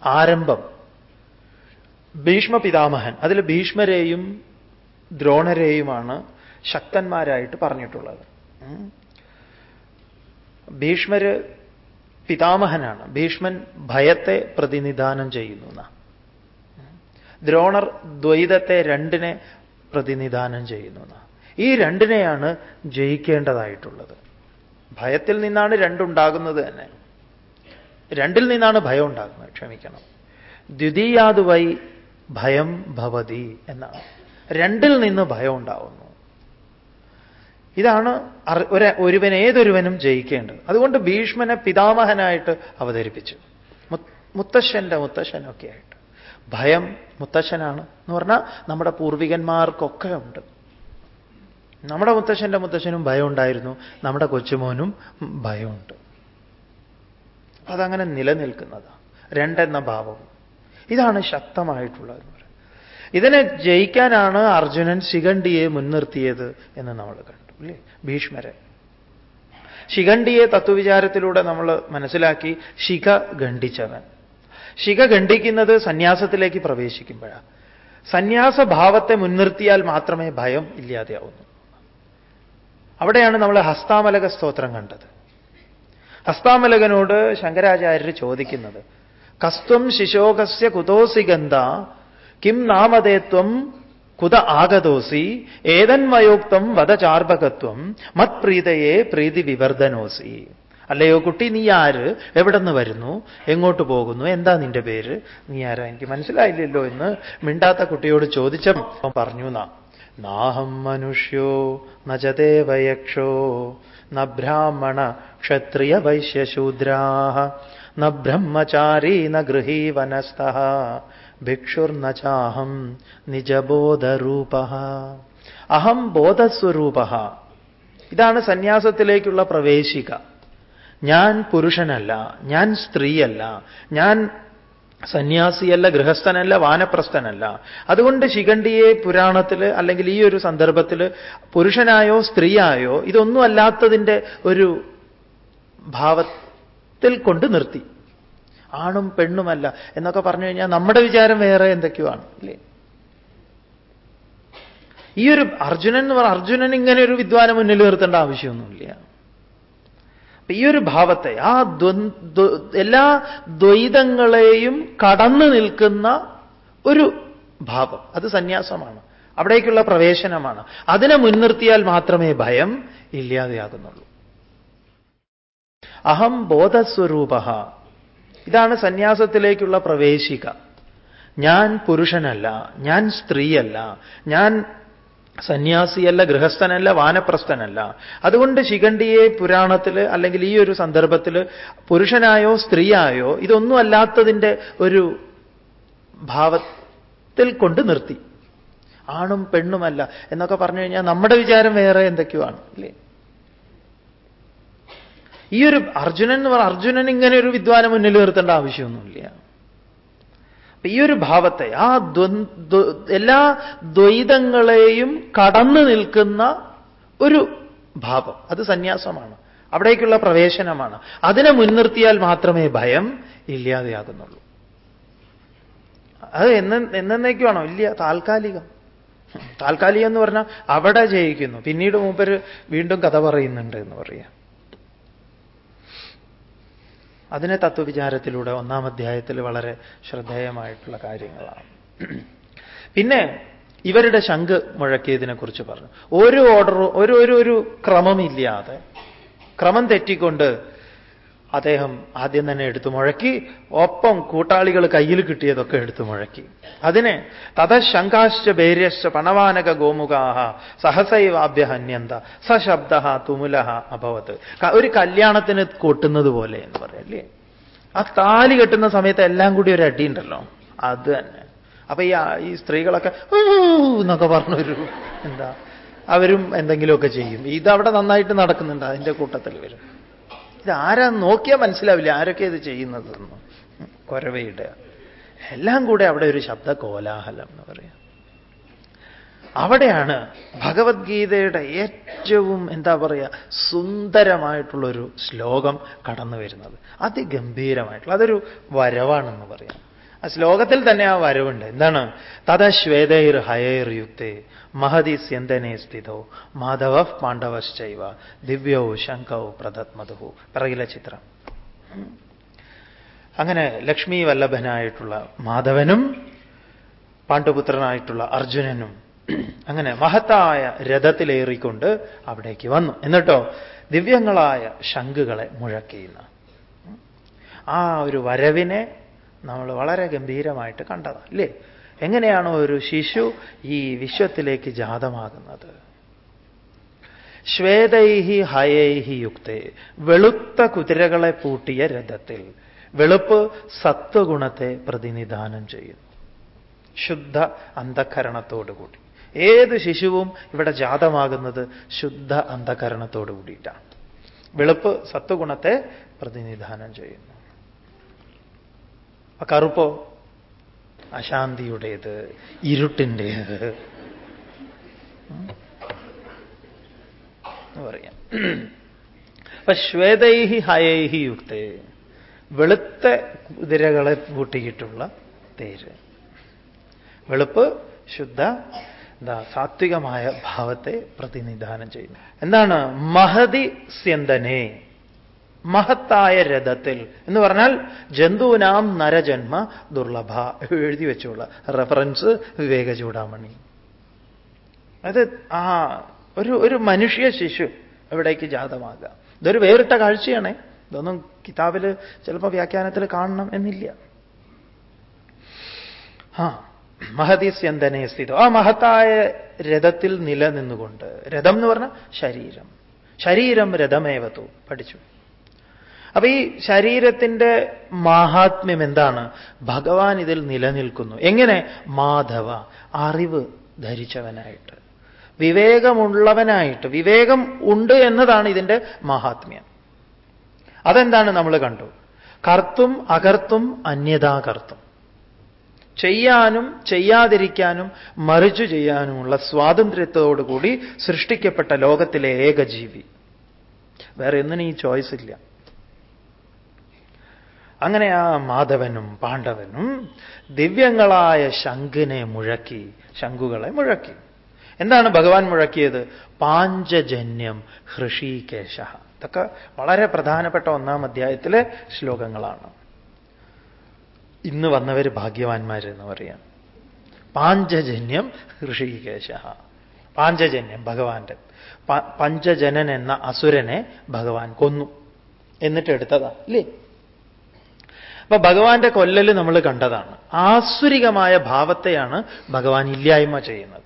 A: ആരംഭം ഭീഷ്മ പിതാമഹൻ അതിൽ ഭീഷ്മരെയും ദ്രോണരെയുമാണ് ശക്തന്മാരായിട്ട് പറഞ്ഞിട്ടുള്ളത്. ഭീഷ്മര് പിതാമഹനാണ്. ഭീഷ്മൻ ഭയത്തെ പ്രതിനിധാനം ചെയ്യുന്നു ദ്രോണർ ദ്വൈതത്തെ രണ്ടിനെ പ്രതിനിധാനം ചെയ്യുന്നു ഈ രണ്ടിനെയാണ് ജയിക്കേണ്ടതായിട്ടുള്ളത്. ഭയത്തിൽ നിന്നാണ് രണ്ടുണ്ടാകുന്നത് തന്നെ. രണ്ടിൽ നിന്നാണ് ഭയം ഉണ്ടാകുന്നത്. ക്ഷമിക്കണം. ദ്വിതീയാതുവൈ ഭയം ഭവതി എന്നാണ്. രണ്ടിൽ നിന്ന് ഭയം ഉണ്ടാവുന്നു. ഇതാണ് ഒരു ഒരുവൻ ഏതൊരുവനും ജയിക്കേണ്ടത്. അതുകൊണ്ട് ഭീഷ്മനെ പിതാമഹനായിട്ട് അവതരിപ്പിച്ചു. മുത്തശ്ശന്റെ മുത്തശ്ശനൊക്കെ ആയിട്ട് ഭയം മുത്തശ്ശനാണ് എന്ന് പറഞ്ഞാൽ നമ്മുടെ പൂർവികന്മാർക്കൊക്കെ ഉണ്ട്. നമ്മുടെ മുത്തശ്ശന്റെ മുത്തശ്ശനും ഭയം ഉണ്ടായിരുന്നു നമ്മുടെ കൊച്ചുമോനും ഭയമുണ്ട്. അതങ്ങനെ നിലനിൽക്കുന്നതാണ് രണ്ടെന്ന ഭാവവും ഇതാണ് ശക്തമായിട്ടുള്ളത് ഇതിനെ ജയിക്കാനാണ് അർജുനൻ ശിഖണ്ഡിയെ മുൻനിർത്തിയത് എന്ന് നമ്മൾ കണ്ടു. അല്ലേ ഭീഷ്മരെ ശിഖണ്ഡിയെ തത്വവിചാരത്തിലൂടെ നമ്മൾ മനസ്സിലാക്കി ശിഖ ഖണ്ഡിച്ചവൻ. ശിഖ ഖണ്ഡിക്കുന്നത് സന്യാസത്തിലേക്ക് പ്രവേശിക്കുമ്പോഴാണ് സന്യാസഭാവത്തെ മുൻനിർത്തിയാൽ മാത്രമേ ഭയം ഇല്ലാതെയാവുന്നു. അവിടെയാണ് നമ്മൾ ഹസ്താമലക സ്തോത്രം കണ്ടത്. ഹസ്താമലകനോട് ശങ്കരാചാര്യർ ചോദിക്കുന്നത് കസ്ത്വം ശിശോകസ്യ കുതോസിഗന്ധ കിം നാമതേത്വം കുത ആഗതോസി ഏതന്മയോക്തം വധചാർഭകത്വം മത്പ്രീതയെ പ്രീതി വിവർദ്ധനോസി. അല്ലയോ കുട്ടി നീ ആര്? എവിടെ നിന്ന് വരുന്നു? എങ്ങോട്ട് പോകുന്നു? എന്താ നിന്റെ പേര്? നീ ആരാ? എനിക്ക് മനസ്സിലായില്ലല്ലോ എന്ന് മിണ്ടാത്ത കുട്ടിയോട് ചോദിച്ച പറഞ്ഞു നാഹം മനുഷ്യോ നചദേവയക്ഷോ ന ബ്രാഹ്മണ ക്ഷത്രിയ വൈശ്യശൂദ്രാ ന ബ്രഹ്മചാരി ന ഗൃഹീവനസ്ഥ ഭിക്ഷുർന ചാഹം നിജബോധരൂപ. അഹം ബോധസ്വരൂപ. ഇതാണ് സന്യാസത്തിലേക്കുള്ള പ്രവേശിക. ഞാൻ പുരുഷനല്ല ഞാൻ സ്ത്രീയല്ല ഞാൻ സന്യാസിയല്ല ഗൃഹസ്ഥനല്ല വാനപ്രസ്ഥനല്ല. അതുകൊണ്ട് ശിഖണ്ഡിയെ പുരാണത്തിൽ അല്ലെങ്കിൽ ഈ ഒരു സന്ദർഭത്തിൽ പുരുഷനായോ സ്ത്രീയായോ ഇതൊന്നും അല്ലാത്തതിന്റെ ഒരു ഭാവത്തിൽ കൊണ്ട് നിർത്തി. ആണും പെണ്ണുമല്ല എന്നൊക്കെ പറഞ്ഞു കഴിഞ്ഞാൽ നമ്മുടെ വിചാരം വേറെ എന്തൊക്കെയാണ് അല്ലേ ഈ ഒരു അർജുനൻ എന്ന് പറഞ്ഞാൽ അർജുനൻ ഇങ്ങനെ ഒരു വിദ്വാന മുന്നിൽ നിർത്തേണ്ട ആവശ്യമൊന്നുമില്ല. അപ്പൊ ഈ ഒരു ഭാവത്തെ ആ എല്ലാ ദ്വൈതങ്ങളെയും കടന്നു നിൽക്കുന്ന ഒരു ഭാവം അത് സന്യാസമാണ്. അവിടേക്കുള്ള പ്രവേശനമാണ്. അതിനെ മുൻനിർത്തിയാൽ മാത്രമേ ഭയം ഇല്ലാതെയാകുന്നുള്ളൂ. അഹം ബോധസ്വരൂപ. ഇതാണ് സന്യാസത്തിലേക്കുള്ള പ്രവേശിക. ഞാൻ പുരുഷനല്ല ഞാൻ സ്ത്രീയല്ല ഞാൻ സന്യാസിയല്ല ഗൃഹസ്ഥനല്ല വാനപ്രസ്ഥനല്ല. അതുകൊണ്ട് ശിഖണ്ഡിയെ പുരാണത്തിൽ അല്ലെങ്കിൽ ഈ ഒരു സന്ദർഭത്തിൽ പുരുഷനായോ സ്ത്രീയായോ ഇതൊന്നും അല്ലാത്തതിന്റെ ഒരു ഭാവത്തിൽ കൊണ്ട് നിർത്തി. ആണും പെണ്ണുമല്ല എന്നൊക്കെ പറഞ്ഞു കഴിഞ്ഞാൽ നമ്മുടെ വിചാരം വേറെ എന്തൊക്കെയാണ് അല്ലേ ഈ ഒരു അർജുനൻ എന്ന് പറഞ്ഞാൽ അർജുനൻ ഇങ്ങനെ ഒരു വിദ്വാനെ മുന്നിൽ നിർത്തേണ്ട ആവശ്യമൊന്നുമില്ല. അപ്പൊ ഈ ഒരു ഭാവത്തെ ആ എല്ലാ ദ്വൈതങ്ങളെയും കടന്നു നിൽക്കുന്ന ഒരു ഭാവം അത് സന്യാസമാണ്. അവിടേക്കുള്ള പ്രവേശനമാണ്. അതിനെ മുൻനിർത്തിയാൽ മാത്രമേ ഭയം ഇല്ലാതെയാകുന്നുള്ളൂ. അത് എന്ന് എന്നേക്കുവാണോ ഇല്ല താൽക്കാലികം. താൽക്കാലികം എന്ന് പറഞ്ഞാൽ അവിടെ ജയിക്കുന്നു. പിന്നീട് മൂപ്പര് വീണ്ടും കഥ പറയുന്നുണ്ട് എന്ന് പറയാം. അതിനെ തത്വവിചാരത്തിലൂടെ ഒന്നാം അധ്യായത്തിൽ വളരെ ശ്രദ്ധേയമായിട്ടുള്ള കാര്യങ്ങളാണ്. പിന്നെ ഇവരുടെ ശംഖ് മുഴക്കിയതിനെ കുറിച്ച് പറഞ്ഞു. ഒരു ഓർഡറും ഒരു ഒരു ഒരു ക്രമമില്ലാതെ ക്രമം തെറ്റിക്കൊണ്ട് അദ്ദേഹം ആദ്യം തന്നെ എടുത്തു മുഴക്കി ഒപ്പം കൂട്ടാളികൾ കയ്യിൽ കിട്ടിയതൊക്കെ എടുത്തു മുഴക്കി. അതിനെ തതശങ്കാശ്ച ഭേര്യശ്ച പണവാനക ഗോമുഖാഹ സഹസൈവാഭ്യഹന്യന്ത സശബ്ദ തുമുല അഭവത്ത് ഒരു കല്യാണത്തിന് കൊട്ടുന്നത് പോലെ എന്ന് പറയാം അല്ലേ? ആ താലി കെട്ടുന്ന സമയത്ത് എല്ലാം കൂടി ഒരു അടി ഉണ്ടല്ലോ അത് തന്നെ. അപ്പൊ ഈ ഈ സ്ത്രീകളൊക്കെ എന്നൊക്കെ പറഞ്ഞൊരു എന്താ അവരും എന്തെങ്കിലുമൊക്കെ ചെയ്യും. ഇതവിടെ നന്നായിട്ട് നടക്കുന്നുണ്ട് അതിന്റെ കൂട്ടത്തിൽ വരും ഇതാരാ നോക്കിയാൽ മനസ്സിലാവില്ല ആരൊക്കെ ഇത് ചെയ്യുന്നതെന്ന്. കൊരവയിടുക എല്ലാം കൂടെ അവിടെ ഒരു ശബ്ദ കോലാഹലം എന്ന് പറയാം. അവിടെയാണ് ഭഗവത്ഗീതയുടെ ഏറ്റവും എന്താ പറയുക സുന്ദരമായിട്ടുള്ളൊരു ശ്ലോകം കടന്നു വരുന്നത്. അതിഗംഭീരമായിട്ടുള്ള അതൊരു വരവാണെന്ന് പറയാം. ആ ശ്ലോകത്തിൽ തന്നെ ആ വരവുണ്ട്. എന്താണ്? തഥ ശ്വേതൈർ ഹയൈർ യുക്തേ മഹതി സ്യന്തനെ സ്ഥിതോ? മാധവ പാണ്ഡവശ്ചൈവ. ദിവ്യോ ശങ്കോ പ്രദത്മധു പിറകിലെ ചിത്രം. അങ്ങനെ ലക്ഷ്മി വല്ലഭനായിട്ടുള്ള മാധവനും പാണ്ഡുപുത്രനായിട്ടുള്ള അർജുനനും അങ്ങനെ മഹത്തായ രഥത്തിലേറിക്കൊണ്ട് അവിടേക്ക് വന്നു. എന്നിട്ടോ ദിവ്യങ്ങളായ ശംഖുകളെ മുഴക്കിയുന്ന. ആ ഒരു വരവിനെ നമ്മൾ വളരെ ഗംഭീരമായിട്ട് കണ്ടതാണ് അല്ലേ എങ്ങനെയാണോ ഒരു ശിശു ഈ വിശ്വത്തിലേക്ക് ജാതമാകുന്നത്? ശ്വേതൈഹി ഹയൈഹി യുക്തേ വെളുത്ത കുതിരകളെ പൂട്ടിയ രഥത്തിൽ വെളുപ്പ് സത്വഗുണത്തെ പ്രതിനിധാനം ചെയ്യുന്നു. ശുദ്ധ അന്ധകരണത്തോടുകൂടി. ഏത് ശിശുവും ഇവിടെ ജാതമാകുന്നത് ശുദ്ധ അന്ധകരണത്തോടു കൂടിയിട്ടാണ് വെളുപ്പ് സത്വഗുണത്തെ പ്രതിനിധാനം ചെയ്യുന്നു. കറുപ്പോ? അശാന്തിയുടേത് ഇരുട്ടിന്റേത് പറയാം. അപ്പൊ ശ്വേതൈഹി ഹയൈഹി യുക്തേ വെളുത്ത കുതിരകളെ കൂട്ടിയിട്ടുള്ള തേര്. വെളുപ്പ് ശുദ്ധ എന്താ സാത്വികമായ ഭാവത്തെ പ്രതിനിധാനം ചെയ്യുന്നു. എന്താണ്? മഹതി സ്യന്തനെ. മഹത്തായ രഥത്തിൽ. എന്ന് പറഞ്ഞാൽ ജന്തുവിനാം നരജന്മ ദുർലഭ. എഴുതി വെച്ചുള്ള റെഫറൻസ് വിവേക ചൂടാമണി. അത് ആ ഒരു ഒരു മനുഷ്യ ശിശു എവിടേക്ക് ജാതമാകുക. ഇതൊരു വേറിട്ട കാഴ്ചയാണേ. ഇതൊന്നും കിതാബിൽ ചിലപ്പോൾ വ്യാഖ്യാനത്തിൽ കാണണം എന്നില്ല. ആ മഹതി സ്യന്തനെ സ്ഥിതം. ആ മഹത്തായ രഥത്തിൽ നിലനിന്നുകൊണ്ട് രഥം എന്ന് പറഞ്ഞാൽ ശരീരം. ശരീരം രഥമേവത്തു പഠിച്ചു. അപ്പൊ ഈ ശരീരത്തിന്റെ മാഹാത്മ്യം എന്താണ്? ഭഗവാൻ ഇതിൽ നിലനിൽക്കുന്നു. എങ്ങനെ? മാധവ അറിവ് ധരിച്ചവനായിട്ട്. വിവേകമുള്ളവനായിട്ട്. വിവേകം ഉണ്ട് എന്നതാണ് ഇതിന്റെ മഹാത്മ്യം. അതെന്താണ് നമ്മൾ കണ്ടു? കർത്തും അകർത്തും അന്യതാകർത്തും. ചെയ്യാനും ചെയ്യാതിരിക്കാനും മറിച്ചു ചെയ്യാനുമുള്ള സ്വാതന്ത്ര്യത്തോടുകൂടി സൃഷ്ടിക്കപ്പെട്ട ലോകത്തിലെ ഏകജീവി. വേറെ ഒന്നിനും ഈ ചോയ്സ് ഇല്ല. അങ്ങനെ ആ മാധവനും പാണ്ഡവനും ദിവ്യങ്ങളായ ശംഖിനെ മുഴക്കി ശംഖുകളെ മുഴക്കി. എന്താണ് ഭഗവാൻ മുഴക്കിയത്? പാഞ്ചജന്യം ഹൃഷീകേശ. ഇതൊക്കെ വളരെ പ്രധാനപ്പെട്ട ഒന്നാം അധ്യായത്തിലെ ശ്ലോകങ്ങളാണ്. ഇന്ന് വന്നവർ ഭാഗ്യവാന്മാരെന്ന് പറയാം. പാഞ്ചജന്യം ഋഷികേശ പാഞ്ചജന്യം ഭഗവാന്റെ. പഞ്ചജനൻ എന്ന അസുരനെ ഭഗവാൻ കൊന്നു. എന്നിട്ട് എടുത്തതാ ഇല്ലേ? അപ്പൊ ഭഗവാന്റെ കൊല്ലല് നമ്മൾ കണ്ടതാണ്. ആസുരികമായ ഭാവത്തെയാണ് ഭഗവാൻ ഇല്ലായ്മ ചെയ്യുന്നത്.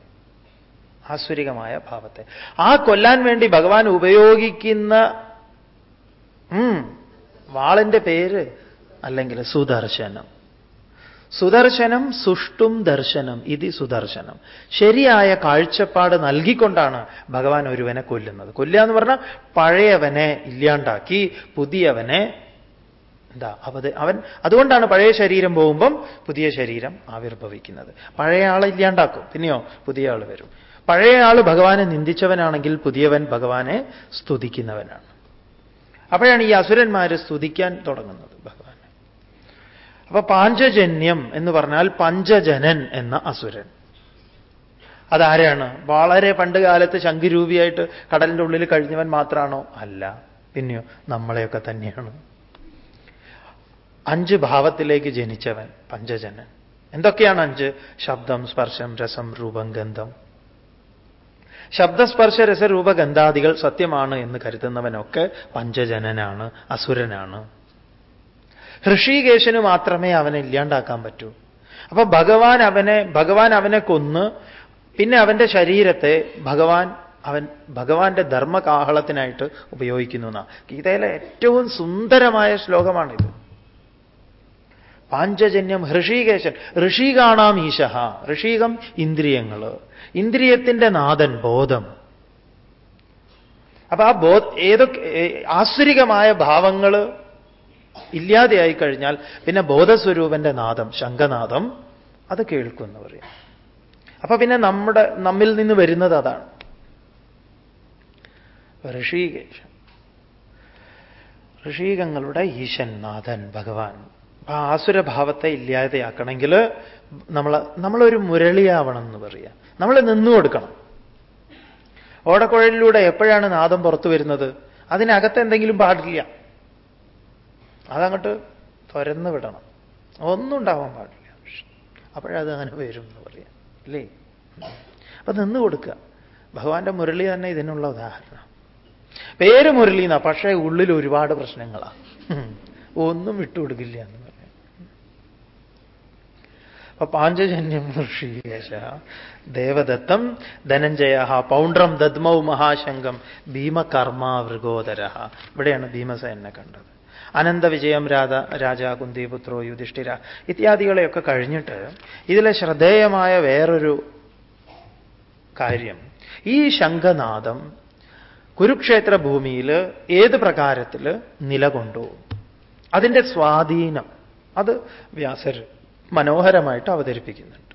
A: ആസുരികമായ ഭാവത്തെ. ആ കൊല്ലാൻ വേണ്ടി ഭഗവാൻ ഉപയോഗിക്കുന്ന വാളിന്റെ പേര് അല്ലെങ്കിൽ സുദർശനം. സുദർശനം സുഷ്ടും ദർശനം ഇത് സുദർശനം. ശരിയായ കാഴ്ചപ്പാട് നൽകിക്കൊണ്ടാണ് ഭഗവാൻ ഒരുവനെ കൊല്ലുന്നത്. കൊല്ലുക എന്ന് പറഞ്ഞാൽ പഴയവനെ ഇല്ലാണ്ടാക്കി പുതിയവനെ എന്താ അവത് അവൻ അതുകൊണ്ടാണ് പഴയ ശരീരം പോകുമ്പം പുതിയ ശരീരം ആവിർഭവിക്കുന്നത്. പഴയ ആളെ ഇല്ലാണ്ടാക്കും. പിന്നെയോ പുതിയ ആൾ വരും. പഴയ ആൾ ഭഗവാനെ നിന്ദിച്ചവനാണെങ്കിൽ പുതിയവൻ ഭഗവാനെ സ്തുതിക്കുന്നവനാണ്. അപ്പോഴാണ് ഈ അസുരന്മാര് സ്തുതിക്കാൻ തുടങ്ങുന്നത് ഭഗവാനെ. അപ്പൊ പാഞ്ചജന്യം എന്ന് പറഞ്ഞാൽ പഞ്ചജനൻ എന്ന അസുരൻ. അതാരാണ്? വളരെ പണ്ട് കാലത്ത് ശംഖുരൂപിയായിട്ട് കടലിന്റെ ഉള്ളിൽ കഴിഞ്ഞവൻ മാത്രമാണോ അല്ല. പിന്നെയോ നമ്മളെയൊക്കെ തന്നെയാണ്. അഞ്ച് ഭാവത്തിലേക്ക് ജനിച്ചവൻ പഞ്ചജനൻ. എന്തൊക്കെയാണ് അഞ്ച്? ശബ്ദം സ്പർശം രസം രൂപം ഗന്ധം. ശബ്ദസ്പർശ രസരൂപഗന്ധാദികൾ സത്യമാണ് എന്ന് കരുതുന്നവനൊക്കെ പഞ്ചജനനാണ് അസുരനാണ്. ഋഷികേശന് മാത്രമേ അവനെ ഇല്ലാണ്ടാക്കാൻ പറ്റൂ. അപ്പൊ ഭഗവാൻ അവനെ ഭഗവാൻ അവനെ കൊന്ന് പിന്നെ അവന്റെ ശരീരത്തെ ഭഗവാൻ അവൻ ഭഗവാന്റെ ധർമ്മകാഹളത്തിനായിട്ട് ഉപയോഗിക്കുന്നു എന്നാ. ഗീതയിലെ ഏറ്റവും സുന്ദരമായ ശ്ലോകമാണിത്. പാഞ്ചജന്യം ഋഷീകേശൻ ഋഷി കാണാം ഈശ ഋഷീകം ഇന്ദ്രിയങ്ങൾ ഇന്ദ്രിയത്തിന്റെ നാഥൻ ബോധം. അപ്പൊ ആ ബോ ഏതൊക്കെ ആസുരികമായ ഭാവങ്ങൾ ഇല്ലാതെയായി കഴിഞ്ഞാൽ പിന്നെ ബോധസ്വരൂപന്റെ നാദം ശങ്കനാദം അത് കേൾക്കുമെന്ന് പറയും അപ്പൊ പിന്നെ നമ്മുടെ നമ്മിൽ നിന്ന് വരുന്നത് അതാണ്. ഋഷികേശൻ. ഋഷീകങ്ങളുടെ ഈശൻ നാഥൻ ഭഗവാൻ. ആ ആസുരഭാവത്തെ ഇല്ലാതെയാക്കണമെങ്കിൽ നമ്മൾ നമ്മളൊരു മുരളിയാവണം എന്ന് പറയാം. നമ്മൾ നിന്നു കൊടുക്കണം. ഓടക്കുഴലിലൂടെ എപ്പോഴാണ് നാദം പുറത്തു വരുന്നത്? അതിനകത്ത് എന്തെങ്കിലും പാടില്ല. അതങ്ങോട്ട് തുരന്ന് വിടണം. ഒന്നും ഉണ്ടാവാൻ പാടില്ല. അപ്പോഴത് അങ്ങനെ വരും എന്ന് പറയാം. അല്ലേ അപ്പൊ നിന്ന് കൊടുക്കുക. ഭഗവാന്റെ മുരളി തന്നെ ഇതിനുള്ള ഉദാഹരണം. പേര് മുരളി എന്നാ പക്ഷേ ഉള്ളിൽ ഒരുപാട് പ്രശ്നങ്ങളാണ് ഒന്നും വിട്ടുകൊടുക്കില്ല എന്ന്. അപ്പൊ പാഞ്ചജന്യം ഋഷികേശ ദേവദത്തം ധനഞ്ജയ പൗണ്ട്രം ദദ്മൗ മഹാശങ്കം ഭീമകർമ്മ വൃഗോദര ഇവിടെയാണ് ഭീമസേനെ കണ്ടത്. അനന്തവിജയം രാധ രാജ കുന്തിപുത്രോ യുധിഷ്ഠിര ഇത്യാദികളെയൊക്കെ കഴിഞ്ഞിട്ട് ഇതിലെ ശ്രദ്ധേയമായ വേറൊരു കാര്യം ഈ ശംഖനാദം കുരുക്ഷേത്ര ഭൂമിയിൽ ഏത് പ്രകാരത്തിൽ നിലകൊണ്ടു? അതിന്റെ സ്വാധീനം അത് വ്യാസർ മനോഹരമായിട്ട് അവതരിപ്പിക്കുന്നുണ്ട്.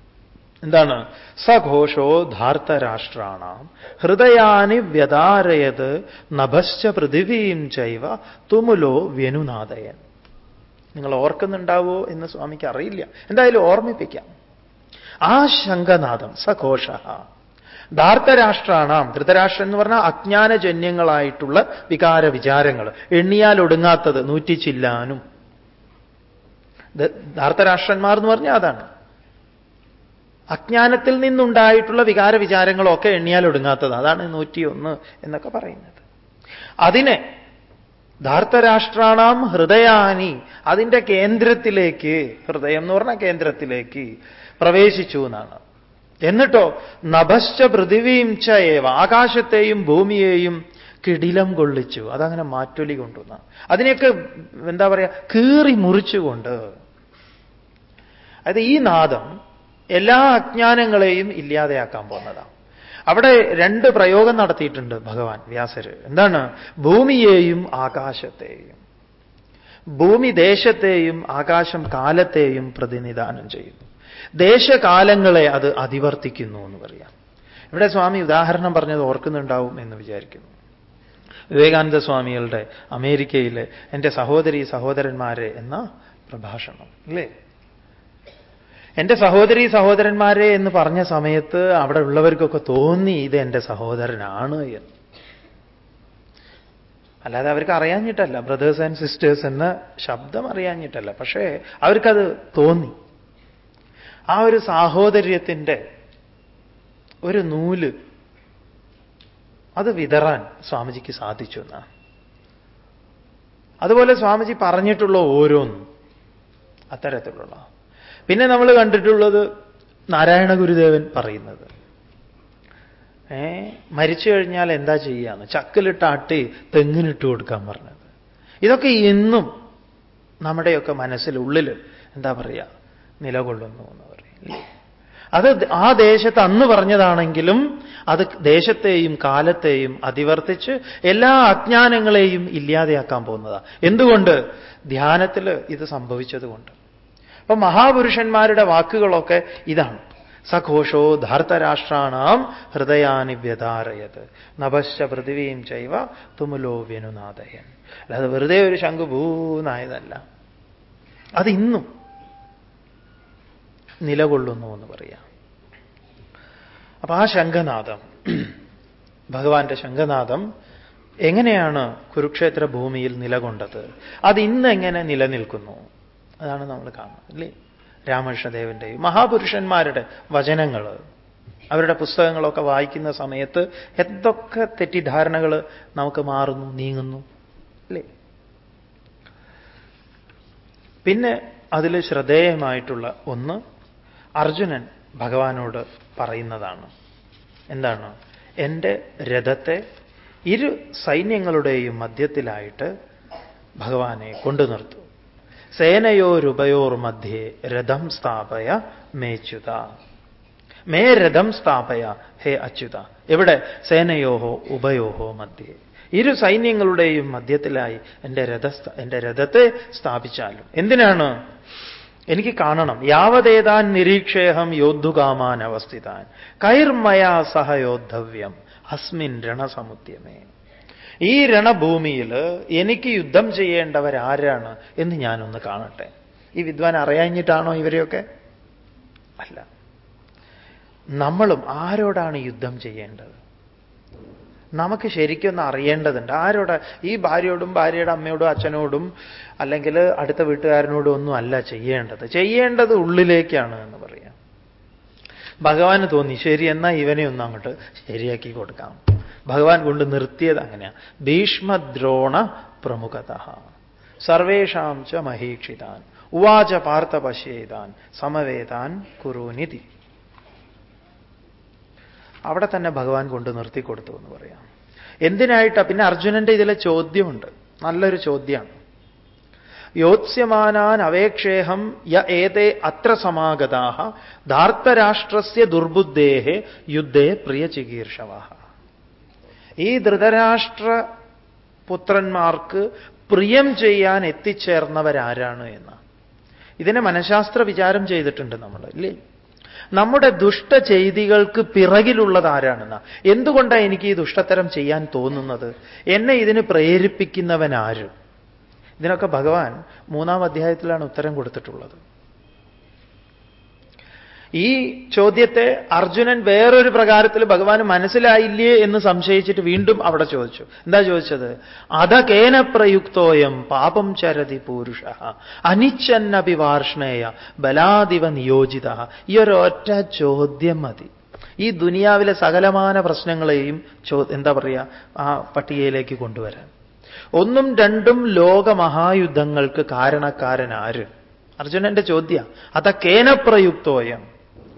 A: എന്താണ്? സഘോഷോ ധാർത്തരാഷ്ട്രാണാം. ഹൃദയാനി വ്യതാരയത് നഭശ്ച പൃഥിവീം ചൈവ തുമുലോ വ്യനുനാദയൻ. നിങ്ങൾ ഓർക്കുന്നുണ്ടാവോ എന്ന് സ്വാമിക്ക് അറിയില്ല. എന്തായാലും ഓർമ്മിപ്പിക്കാം. ആ ശംഖനാഥം സഘോഷ. ധാർത്തരാഷ്ട്രാണാം. ധൃതരാഷ്ട്രം എന്ന് പറഞ്ഞാൽ അജ്ഞാനജന്യങ്ങളായിട്ടുള്ള വികാര വിചാരങ്ങൾ എണ്ണിയാൽ ഒടുങ്ങാത്തത് നൂറ്റി ചില്ലാനും ധാർത്തരാഷ്ട്രന്മാർ എന്ന് പറഞ്ഞാൽ അതാണ്. അജ്ഞാനത്തിൽ നിന്നുണ്ടായിട്ടുള്ള വികാര വിചാരങ്ങളൊക്കെ എണ്ണിയാൽ ഒടുങ്ങാത്തത്. അതാണ് നൂറ്റിയൊന്ന് എന്നൊക്കെ പറയുന്നത്. അതിനെ ധാർത്തരാഷ്ട്രാണാം ഹൃദയാനി അതിന്റെ കേന്ദ്രത്തിലേക്ക് ഹൃദയം എന്ന് പറഞ്ഞ കേന്ദ്രത്തിലേക്ക് പ്രവേശിച്ചു എന്നാണ്. എന്നിട്ടോ നഭശ്ച പൃഥിവീം ചേവ ആകാശത്തെയും ഭൂമിയെയും കിടിലം കൊള്ളിച്ചു. അതങ്ങനെ മാറ്റൊലി കൊണ്ടുവന്ന അതിനെയൊക്കെ എന്താ പറയുക കീറി മുറിച്ചുകൊണ്ട് അതായത് ഈ നാദം എല്ലാ അജ്ഞാനങ്ങളെയും ഇല്ലാതെയാക്കാൻ പോകുന്നതാണ് അവിടെ രണ്ട് പ്രയോഗം നടത്തിയിട്ടുണ്ട് ഭഗവാൻ വ്യാസര്. എന്താണ്? ഭൂമിയെയും ആകാശത്തെയും. ഭൂമി ദേശത്തെയും ആകാശം കാലത്തെയും പ്രതിനിധാനം ചെയ്യുന്നു. ദേശകാലങ്ങളെ അത് അതിവർത്തിക്കുന്നു എന്ന് പറയാം. ഇവിടെ സ്വാമി ഉദാഹരണം പറഞ്ഞത് ഓർക്കുന്നുണ്ടാവും എന്ന് വിചാരിക്കുന്നു. വിവേകാനന്ദ സ്വാമികളുടെ അമേരിക്കയിലെ എന്റെ സഹോദരി സഹോദരന്മാരെ എന്ന പ്രഭാഷണം അല്ലേ? എന്റെ സഹോദരി സഹോദരന്മാരെ എന്ന് പറഞ്ഞ സമയത്ത് അവിടെ ഉള്ളവർക്കൊക്കെ തോന്നി ഇത് എന്റെ സഹോദരനാണ് എന്ന്. അല്ലാതെ അവർക്ക് അറിയാഞ്ഞിട്ടല്ല ബ്രദേഴ്സ് ആൻഡ് സിസ്റ്റേഴ്സ് എന്ന ശബ്ദം അറിയാഞ്ഞിട്ടല്ല. പക്ഷേ അവർക്കത് തോന്നി. ആ ഒരു സാഹോദര്യത്തിന്റെ ഒരു നൂൽ അത് വിതറാൻ സ്വാമിജിക്ക് സാധിച്ചു എന്നാണ്. അതുപോലെ സ്വാമിജി പറഞ്ഞിട്ടുള്ള ഓരോന്നും അത്തരത്തിലുള്ള പിന്നെ നമ്മൾ കണ്ടിട്ടുള്ളത് നാരായണ ഗുരുദേവൻ പറയുന്നത്. ഏ മരിച്ചു കഴിഞ്ഞാൽ എന്താ ചെയ്യാന്ന് ചക്കിലിട്ട് ആട്ടി തെങ്ങിനിട്ട് കൊടുക്കാൻ പറഞ്ഞത്. ഇതൊക്കെ ഇന്നും നമ്മുടെയൊക്കെ മനസ്സിൽ ഉള്ളിൽ എന്താ പറയുക നിലകൊള്ളുന്നു എന്ന് പറയും അത് ആ ദേശത്ത് അന്ന് പറഞ്ഞതാണെങ്കിലും അത് ദേശത്തെയും കാലത്തെയും അതിവർത്തിച്ച് എല്ലാ അജ്ഞാനങ്ങളെയും ഇല്ലാതെയാക്കാൻ പോകുന്നതാണ് എന്തുകൊണ്ട്? ധ്യാനത്തിൽ ഇത് സംഭവിച്ചതുകൊണ്ട്. അപ്പൊ മഹാപുരുഷന്മാരുടെ വാക്കുകളൊക്കെ ഇതാണ്. സഘോഷോ ധാർത്തരാഷ്ട്രാണാം ഹൃദയാനി വ്യധാരയത്. നഭശ്ച പൃഥിവീം ചൈവ തുമുലോ വ്യനുനാഥയൻ അല്ലാതെ വെറുതെ ഒരു ശംഖുഭൂനായതല്ല അത് ഇന്നും നിലകൊള്ളുന്നു എന്ന് പറയാം. അപ്പൊ ആ ശംഖനാഥം ഭഗവാന്റെ ശംഖനാഥം എങ്ങനെയാണ് കുരുക്ഷേത്ര ഭൂമിയിൽ നിലകൊണ്ടത്? അത് ഇന്ന് എങ്ങനെ നിലനിൽക്കുന്നു? അതാണ് നമ്മൾ കാണുന്നത് അല്ലേ? രാമകൃഷ്ണദേവന്റെയും മഹാപുരുഷന്മാരുടെ വചനങ്ങൾ അവരുടെ പുസ്തകങ്ങളൊക്കെ വായിക്കുന്ന സമയത്ത് എന്തൊക്കെ തെറ്റിദ്ധാരണകൾ നമുക്ക് മാറുന്നു നീങ്ങുന്നു അല്ലേ? പിന്നെ അതിൽ ശ്രദ്ധേയമായിട്ടുള്ള ഒന്ന് അർജുനൻ ഭഗവാനോട് പറയുന്നതാണ്. എന്താണ്? എന്റെ രഥത്തെ ഇരു സൈന്യങ്ങളുടെയും മധ്യത്തിലായിട്ട് ഭഗവാനെ കൊണ്ടു നിർത്തും സേനയോരുഭയോർ മധ്യേ രഥം സ്ഥാപയ മേച്യുത. മേ രഥം സ്ഥാപയ ഹേ അച്യുത. എവിടെ? സേനയോഹോ ഉഭയോഹോ മധ്യേ. ഇരു സൈന്യങ്ങളുടെയും മധ്യത്തിലായി എന്റെ രഥ എന്റെ രഥത്തെ സ്ഥാപിച്ചാലും. എന്തിനാണ്? എനിക്ക് കാണണം. യാവതേതാൻ നിരീക്ഷേഹം യോദ്ധുകാമാൻ അവസ്ഥിതാൻ കൈർമയാ സഹയോദ്ധവ്യം അസ്മിൻ രണസമുദ്യമേ. ഈ രണഭൂമിയിൽ എനിക്ക് യുദ്ധം ചെയ്യേണ്ടവരാരാണ് എന്ന് ഞാനൊന്ന് കാണട്ടെ. ഈ വിദ്വാൻ അറിയാഞ്ഞിട്ടാണോ ഇവരെയൊക്കെ? അല്ല. നമ്മളും ആരോടാണ് യുദ്ധം ചെയ്യേണ്ടത്? നമുക്ക് ശരിക്കൊന്ന് അറിയേണ്ടതുണ്ട്. ആരോട്? ഈ ഭാര്യയോടും ഭാര്യയുടെ അമ്മയോടും അച്ഛനോടും അല്ലെങ്കിൽ അടുത്ത വീട്ടുകാരനോടും ഒന്നും അല്ല ചെയ്യേണ്ടത്. ചെയ്യേണ്ടത് ഉള്ളിലേക്കാണ് എന്ന് പറയാം. ഭഗവാന് തോന്നി ശരി എന്നാൽ ഇവനെ ഒന്ന് അങ്ങോട്ട് ശരിയാക്കി കൊടുക്കാം. ഭഗവാൻ കൊണ്ട് നിർത്തിയത് അങ്ങനെയാണ് ഭീഷ്മദ്രോണ പ്രമുഖത. സർവേഷാം ച മഹീക്ഷിതാൻ. ഉവാച പാർത്ഥ പശ്യേതാൻ സമവേതാൻ കുറുനിധി. അവിടെ തന്നെ ഭഗവാൻ കൊണ്ട് നിർത്തിക്കൊടുത്തു എന്ന് പറയാം. എന്തിനായിട്ടാ? പിന്നെ അർജുനന്റെ ഇതിലെ ചോദ്യമുണ്ട്. നല്ലൊരു ചോദ്യമാണ് യോത്സ്യമാനാൻ അവേക്ഷേഹം യ ഏതേ അത്ര സമാഗതാ ധാർത്തരാഷ്ട്രസ്യ ദുർബുദ്ധേഹെ യുദ്ധേ പ്രിയ ചികീർഷവാഹ ഈ ധൃതരാഷ്ട്ര പുത്രന്മാർക്ക് പ്രിയം ചെയ്യാൻ എത്തിച്ചേർന്നവരാരാണ് എന്ന്. ഇതിനെ മനഃശാസ്ത്ര വിചാരം ചെയ്തിട്ടുണ്ട് നമ്മൾ ഇല്ലേ? നമ്മുടെ ദുഷ്ട ചെയ്തികൾക്ക് പിറകിലുള്ളത് ആരാണെന്ന? എന്തുകൊണ്ടാണ് എനിക്ക് ഈ ദുഷ്ടത്തരം ചെയ്യാൻ തോന്നുന്നത്? എന്നെ ഇതിന് പ്രേരിപ്പിക്കുന്നവൻ ആര് ഇതിനൊക്കെ ഭഗവാൻ മൂന്നാം അധ്യായത്തിലാണ് ഉത്തരം കൊടുത്തിട്ടുള്ളത്. ഈ ചോദ്യത്തെ അർജുനൻ വേറൊരു പ്രകാരത്തിൽ ഭഗവാൻ മനസ്സിലായില്ലേ എന്ന് സംശയിച്ചിട്ട് വീണ്ടും അവിടെ ചോദിച്ചു. എന്താ ചോദിച്ചത്? അതകേന പ്രയുക്തോയം പാപം ചരതി പൂരുഷ അനിച്ചന്നപി വാർഷ്ണേയ ബലാദിവ നിയോജിത. ഈ ഒരു ഒറ്റ ചോദ്യം മതി. ഈ ദുനിയാവിലെ സകലമാന പ്രശ്നങ്ങളെയും ചോ എന്താ പറയുക ആ പട്ടികയിലേക്ക് കൊണ്ടുവരാൻ. ഒന്നും രണ്ടും ലോകമഹായുദ്ധങ്ങൾക്ക് കാരണക്കാരൻ ആര് അർജുനന്റെ ചോദ്യ അതക്കേന പ്രയുക്തോയം.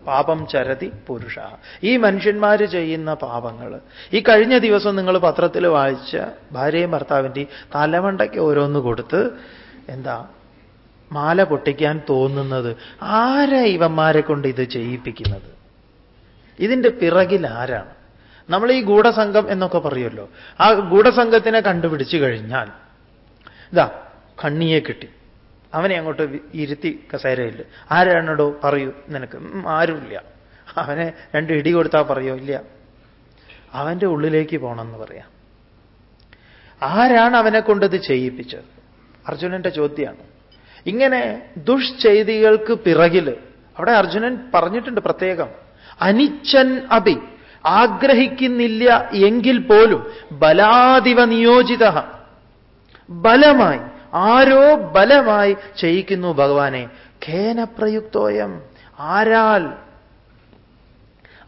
A: പാപം ചരതി പുരുഷ. ഈ മനുഷ്യന്മാർ ചെയ്യുന്ന പാപങ്ങൾ ഈ കഴിഞ്ഞ ദിവസം നിങ്ങൾ പത്രത്തിൽ വായിച്ച ഭാര്യയും ഭർത്താവിന്റെ തലമണ്ടയ്ക്ക് ഓരോന്ന് കൊടുത്ത് എന്താ? മാല പൊട്ടിക്കാൻ തോന്നുന്നത്. ആരാ ഇവന്മാരെ കൊണ്ട് ഇത് ചെയ്യിപ്പിക്കുന്നത്? ഇതിന്റെ പിറകിൽ ആരാണ്? നമ്മൾ ഈ ഗൂഢസംഘം എന്നൊക്കെ പറയുമല്ലോ. ആ ഗൂഢസംഘത്തിനെ കണ്ടുപിടിച്ചു കഴിഞ്ഞാൽ ഇതാ കണ്ണിയെ കിട്ടി. അവനെ അങ്ങോട്ട് ഇരുത്തി കസേരയിൽ. ആരാണോ പറയൂ നിനക്ക്. ആരുമില്ല. അവനെ രണ്ട് ഇടി കൊടുത്താൽ പറയോ? ഇല്ല. അവന്റെ ഉള്ളിലേക്ക് പോകണമെന്ന് പറയാം. ആരാണ് അവനെ കൊണ്ടത് ചെയ്യിപ്പിച്ചത്? അർജുനന്റെ ചോദ്യമാണ്. ഇങ്ങനെ ദുഷ്ചെയ്തികൾക്ക് പിറകിൽ അവിടെ അർജുനൻ പറഞ്ഞിട്ടുണ്ട് പ്രത്യേകം അനിച്ചൻ അഭി ആഗ്രഹിക്കുന്നില്ല എങ്കിൽ പോലും ബലാദിവ നിയോജിത ബലമായി ആരോ ബലമായി ചെയ്യിക്കുന്നു ഭഗവാനെ. ഖേന പ്രയുക്തോയം. ആരാൽ?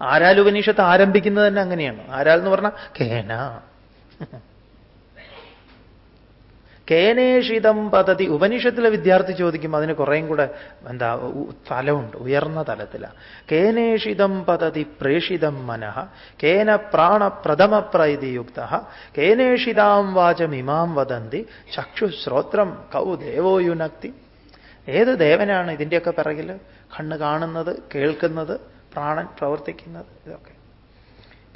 A: ആരാൽ ഉപനിഷത്ത് ആരംഭിക്കുന്നത് തന്നെ അങ്ങനെയാണ്. ആരാൽ എന്ന് പറഞ്ഞാൽ ഖേന കേനേഷിതം പദ്ധതി ഉപനിഷത്തിലെ വിദ്യാർത്ഥി ചോദിക്കുമ്പോൾ അതിന് കുറേയും കൂടെ എന്താ തലമുണ്ട് ഉയർന്ന തലത്തിലാണ് കേനേഷിതം പദ്ധതി പ്രേഷിതം മനഃ. കേന പ്രാണപ്രഥമ പ്രൈതിയുക്ത. കേനേഷിതാം ഇമാം വദന്തി. ചക്ഷുശ്രോത്രം കൗ ദേവോ യുനക്തി. ഏത് ദേവനാണ് ഇതിന്റെയൊക്കെ പിറകിൽ കണ്ണ് കാണുന്നത് കേൾക്കുന്നത് പ്രാണൻ പ്രവർത്തിക്കുന്നത് ഇതൊക്കെ.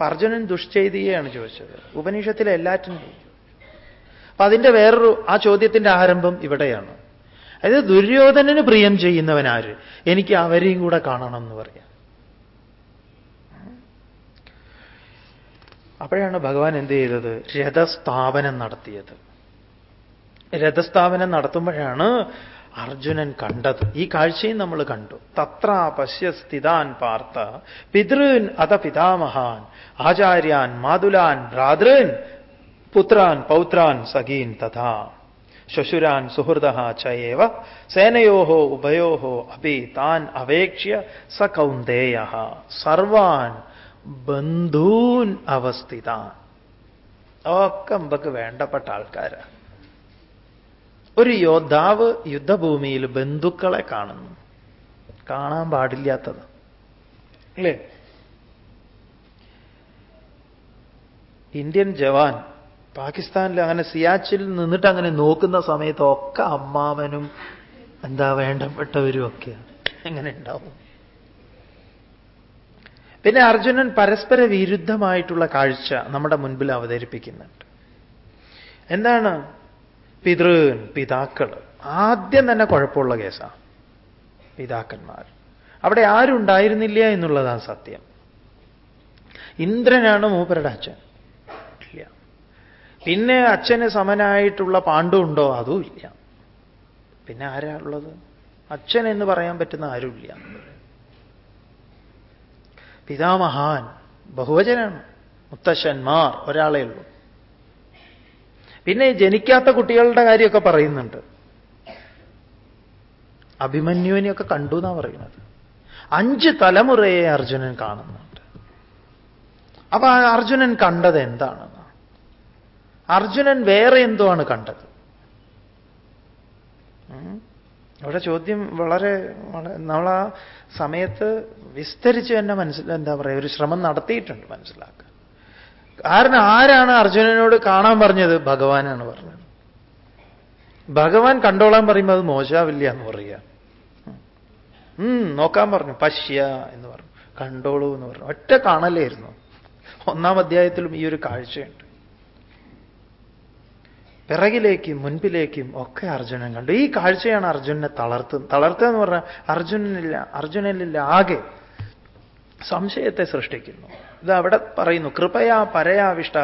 A: അർജുനൻ ദുഷ്ചെയ്തിയെയാണ് ചോദിച്ചത്. ഉപനിഷത്തിലെ എല്ലാറ്റിനും അപ്പൊ അതിന്റെ വേറൊരു ആ ചോദ്യത്തിന്റെ ആരംഭം ഇവിടെയാണ്. അതായത് ദുര്യോധനന് പ്രിയം ചെയ്യുന്നവനാര്? എനിക്ക് അവരെയും കൂടെ കാണണം എന്ന് പറയാം. അപ്പോഴാണ് ഭഗവാൻ എന്ത് ചെയ്തത്? രഥസ്ഥാപനം നടത്തിയത്. രഥസ്ഥാപനം നടത്തുമ്പോഴാണ് അർജുനൻ കണ്ടത്. ഈ കാഴ്ചയും നമ്മൾ കണ്ടു. തത്ര പശ്യ സ്ഥിതാൻ പാർത്ത പിതൃൻ അത പിതാമഹാൻ ആചാര്യാൻ മാതുലാൻ ഭ്രാതൃൻ പുത്രാൻ പൗത്രാൻ സഖീൻ തഥാ. ശ്വശുരാൻ സുഹൃദ ചയേവ. സേനയോ ഉഭയോ അപ്പി താൻ അവേക്ഷ്യ സ കൗന്ദേയ സർവാൻ ബന്ധൂൻ അവസ്ഥിതാൻ. ഒക്കെ നമുക്ക് വേണ്ടപ്പെട്ട ആൾക്കാരാണ് ഒരു യോദ്ധാവ് യുദ്ധഭൂമിയിൽ ബന്ധുക്കളെ കാണുന്നു. കാണാൻ പാടില്ലാത്തത്. അല്ലേ? ഇന്ത്യൻ ജവാൻ പാകിസ്ഥാനിൽ അങ്ങനെ സിയാച്ചിൽ നിന്നിട്ട് അങ്ങനെ നോക്കുന്ന സമയത്തൊക്കെ അമ്മാവനും എന്താ വേണ്ടപ്പെട്ടവരും ഒക്കെയാണ് എങ്ങനെ ഉണ്ടാവും. പിന്നെ അർജുനൻ പരസ്പര വിരുദ്ധമായിട്ടുള്ള കാഴ്ച നമ്മുടെ മുൻപിൽ അവതരിപ്പിക്കുന്നുണ്ട്. എന്താണ്? പിതൃൻ പിതാക്കൾ. ആദ്യം തന്നെ കുഴപ്പമുള്ള കേസാണ് പിതാക്കന്മാർ. അവിടെ ആരുണ്ടായിരുന്നില്ല എന്നുള്ളതാണ് സത്യം. ഇന്ദ്രനാണ് മൂപ്പരുടെ അച്ഛൻ. പിന്നെ അച്ഛന് സമനായിട്ടുള്ള പാണ്ഡുണ്ടോ അതും ഇല്ല. പിന്നെ ആരാ ഉള്ളത്? അച്ഛൻ എന്ന് പറയാൻ പറ്റുന്ന ആരുമില്ല. പിതാമഹാൻ ബഹുവചനാണ്. മുത്തശ്ശന്മാർ ഒരാളേ ഉള്ളൂ. പിന്നെ ജനിക്കാത്ത കുട്ടികളുടെ കാര്യമൊക്കെ പറയുന്നുണ്ട്. അഭിമന്യുവിനെയൊക്കെ കണ്ടു എന്നാ പറയുന്നത്. അഞ്ച് തലമുറയെ അർജുനൻ കാണുന്നുണ്ട്. അപ്പൊ അർജുനൻ കണ്ടത് എന്താണെന്ന്? അർജുനൻ വേറെ എന്തോ ആണ് കണ്ടത് അവിടെ ചോദ്യം വളരെ നമ്മൾ ആ സമയത്ത് വിസ്തരിച്ച് തന്നെ മനസ്സിൽ എന്താ പറയുക ഒരു ശ്രമം നടത്തിയിട്ടുണ്ട് മനസ്സിലാക്കാൻ കാരണം ആരാണ് അർജുനനോട് കാണാൻ പറഞ്ഞത്? ഭഗവാനാണ് പറഞ്ഞത്. ഭഗവാൻ കണ്ടോളാൻ പറയുമ്പോൾ അത് മോശാവില്ല എന്ന് പറയുക നോക്കാൻ പറഞ്ഞു. പശ്യ എന്ന് പറഞ്ഞു. കണ്ടോളൂ എന്ന് പറഞ്ഞു. ഒറ്റ കാണലായിരുന്നു. ഒന്നാം അധ്യായത്തിലും ഈ ഒരു കാഴ്ചയുണ്ട്. പിറകിലേക്കും മുൻപിലേക്കും ഒക്കെ അർജുനൻ കണ്ടു ഈ കാഴ്ചയാണ് അർജുനെ തളർത്തുന്നത് തളർത്തുക എന്ന് പറഞ്ഞാൽ അർജുനനില്ല അർജുനനില്ല ആകെ സംശയത്തെ സൃഷ്ടിക്കുന്നു. ഇത് അവിടെ പറയുന്നു കൃപയാ പരയാവിഷ്ട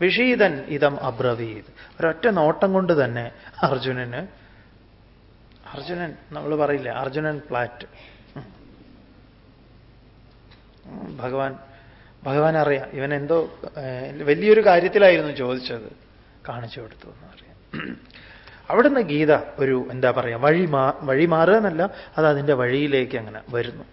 A: വിഷീതൻ ഇതം അബ്രവീത്. ഒരൊറ്റ നോട്ടം കൊണ്ട് തന്നെ അർജുനന് അർജുനൻ നമ്മൾ പറയില്ല അർജുനൻ ഫ്ലാറ്റ്. ഭഗവാൻ ഭഗവാൻ അറിയാം ഇവൻ എന്തോ വലിയൊരു കാര്യത്തിലായിരുന്നു ചോദിച്ചത്. കാണിച്ചു കൊടുത്തു എന്ന് പറയാം. അവിടുന്ന് ഗീത ഒരു എന്താ പറയുക വഴി മാ വഴി മാറുക എന്നല്ല അത് അതിന്റെ വഴിയിലേക്ക് അങ്ങനെ വരുന്നു.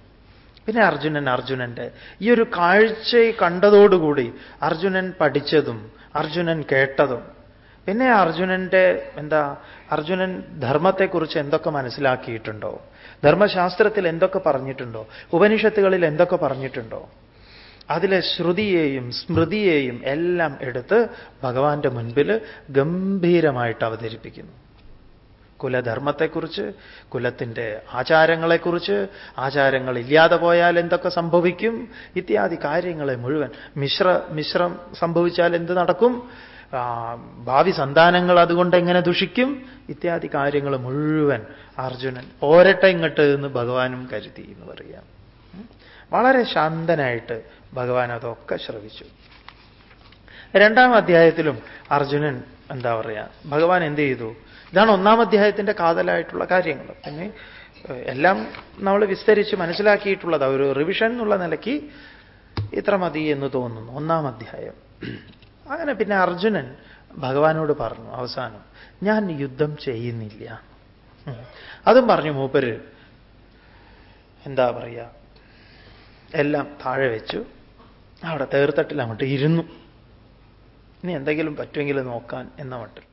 A: പിന്നെ അർജുനൻ അർജുനന്റെ ഈ ഒരു കാഴ്ച കണ്ടതോടുകൂടി അർജുനൻ പഠിച്ചതും അർജുനൻ കേട്ടതും പിന്നെ അർജുനന്റെ എന്താ അർജുനൻ ധർമ്മത്തെക്കുറിച്ച് എന്തൊക്കെ മനസ്സിലാക്കിയിട്ടുണ്ടോ? ധർമ്മശാസ്ത്രത്തിൽ എന്തൊക്കെ പറഞ്ഞിട്ടുണ്ടോ? ഉപനിഷത്തുകളിൽ എന്തൊക്കെ പറഞ്ഞിട്ടുണ്ടോ? അതിലെ ശ്രുതിയെയും സ്മൃതിയെയും എല്ലാം എടുത്ത് ഭഗവാന്റെ മുൻപിൽ ഗംഭീരമായിട്ട് അവതരിപ്പിക്കുന്നു. കുലധർമ്മത്തെക്കുറിച്ച് കുലത്തിന്റെ ആചാരങ്ങളെക്കുറിച്ച് ആചാരങ്ങൾ ഇല്ലാതെ പോയാൽ എന്തൊക്കെ സംഭവിക്കും ഇത്യാദി കാര്യങ്ങളെ മുഴുവൻ. മിശ്ര മിശ്രം സംഭവിച്ചാൽ എന്ത് നടക്കും? ഭാവി സന്താനങ്ങൾ അതുകൊണ്ട് എങ്ങനെ ദുഷിക്കും? ഇത്യാദി കാര്യങ്ങൾ മുഴുവൻ അർജുനൻ പോരട്ടെ ഇങ്ങോട്ട് എന്ന് ഭഗവാനും കരുതി എന്ന് പറയാം. വളരെ ശാന്തനായിട്ട് ഭഗവാൻ അതൊക്കെ ശ്രവിച്ചു. രണ്ടാം അധ്യായത്തിലും അർജുനൻ എന്താ പറയുക ഭഗവാൻ എന്ത് ചെയ്തു? ഇതാണ് ഒന്നാം അധ്യായത്തിന്റെ കാതലായിട്ടുള്ള കാര്യങ്ങൾ. പിന്നെ എല്ലാം നമ്മൾ വിസ്തരിച്ച് മനസ്സിലാക്കിയിട്ടുള്ളത്. ഒരു റിവിഷൻ എന്നുള്ള നിലയ്ക്ക് ഇത്ര മതി എന്ന് തോന്നുന്നു ഒന്നാം അധ്യായം. അങ്ങനെ പിന്നെ അർജുനൻ ഭഗവാനോട് പറഞ്ഞു അവസാനം ഞാൻ യുദ്ധം ചെയ്യുന്നില്ല. അതും പറഞ്ഞു മൂപ്പര് എന്താ പറയുക എല്ലാം താഴെ വെച്ചു. അവിടെ തേർത്തട്ടിൽ അങ്ങോട്ട് ഇരുന്നു. ഇനി എന്തെങ്കിലും പറ്റുമെങ്കിൽ നോക്കാൻ എന്ന മട്ടിൽ.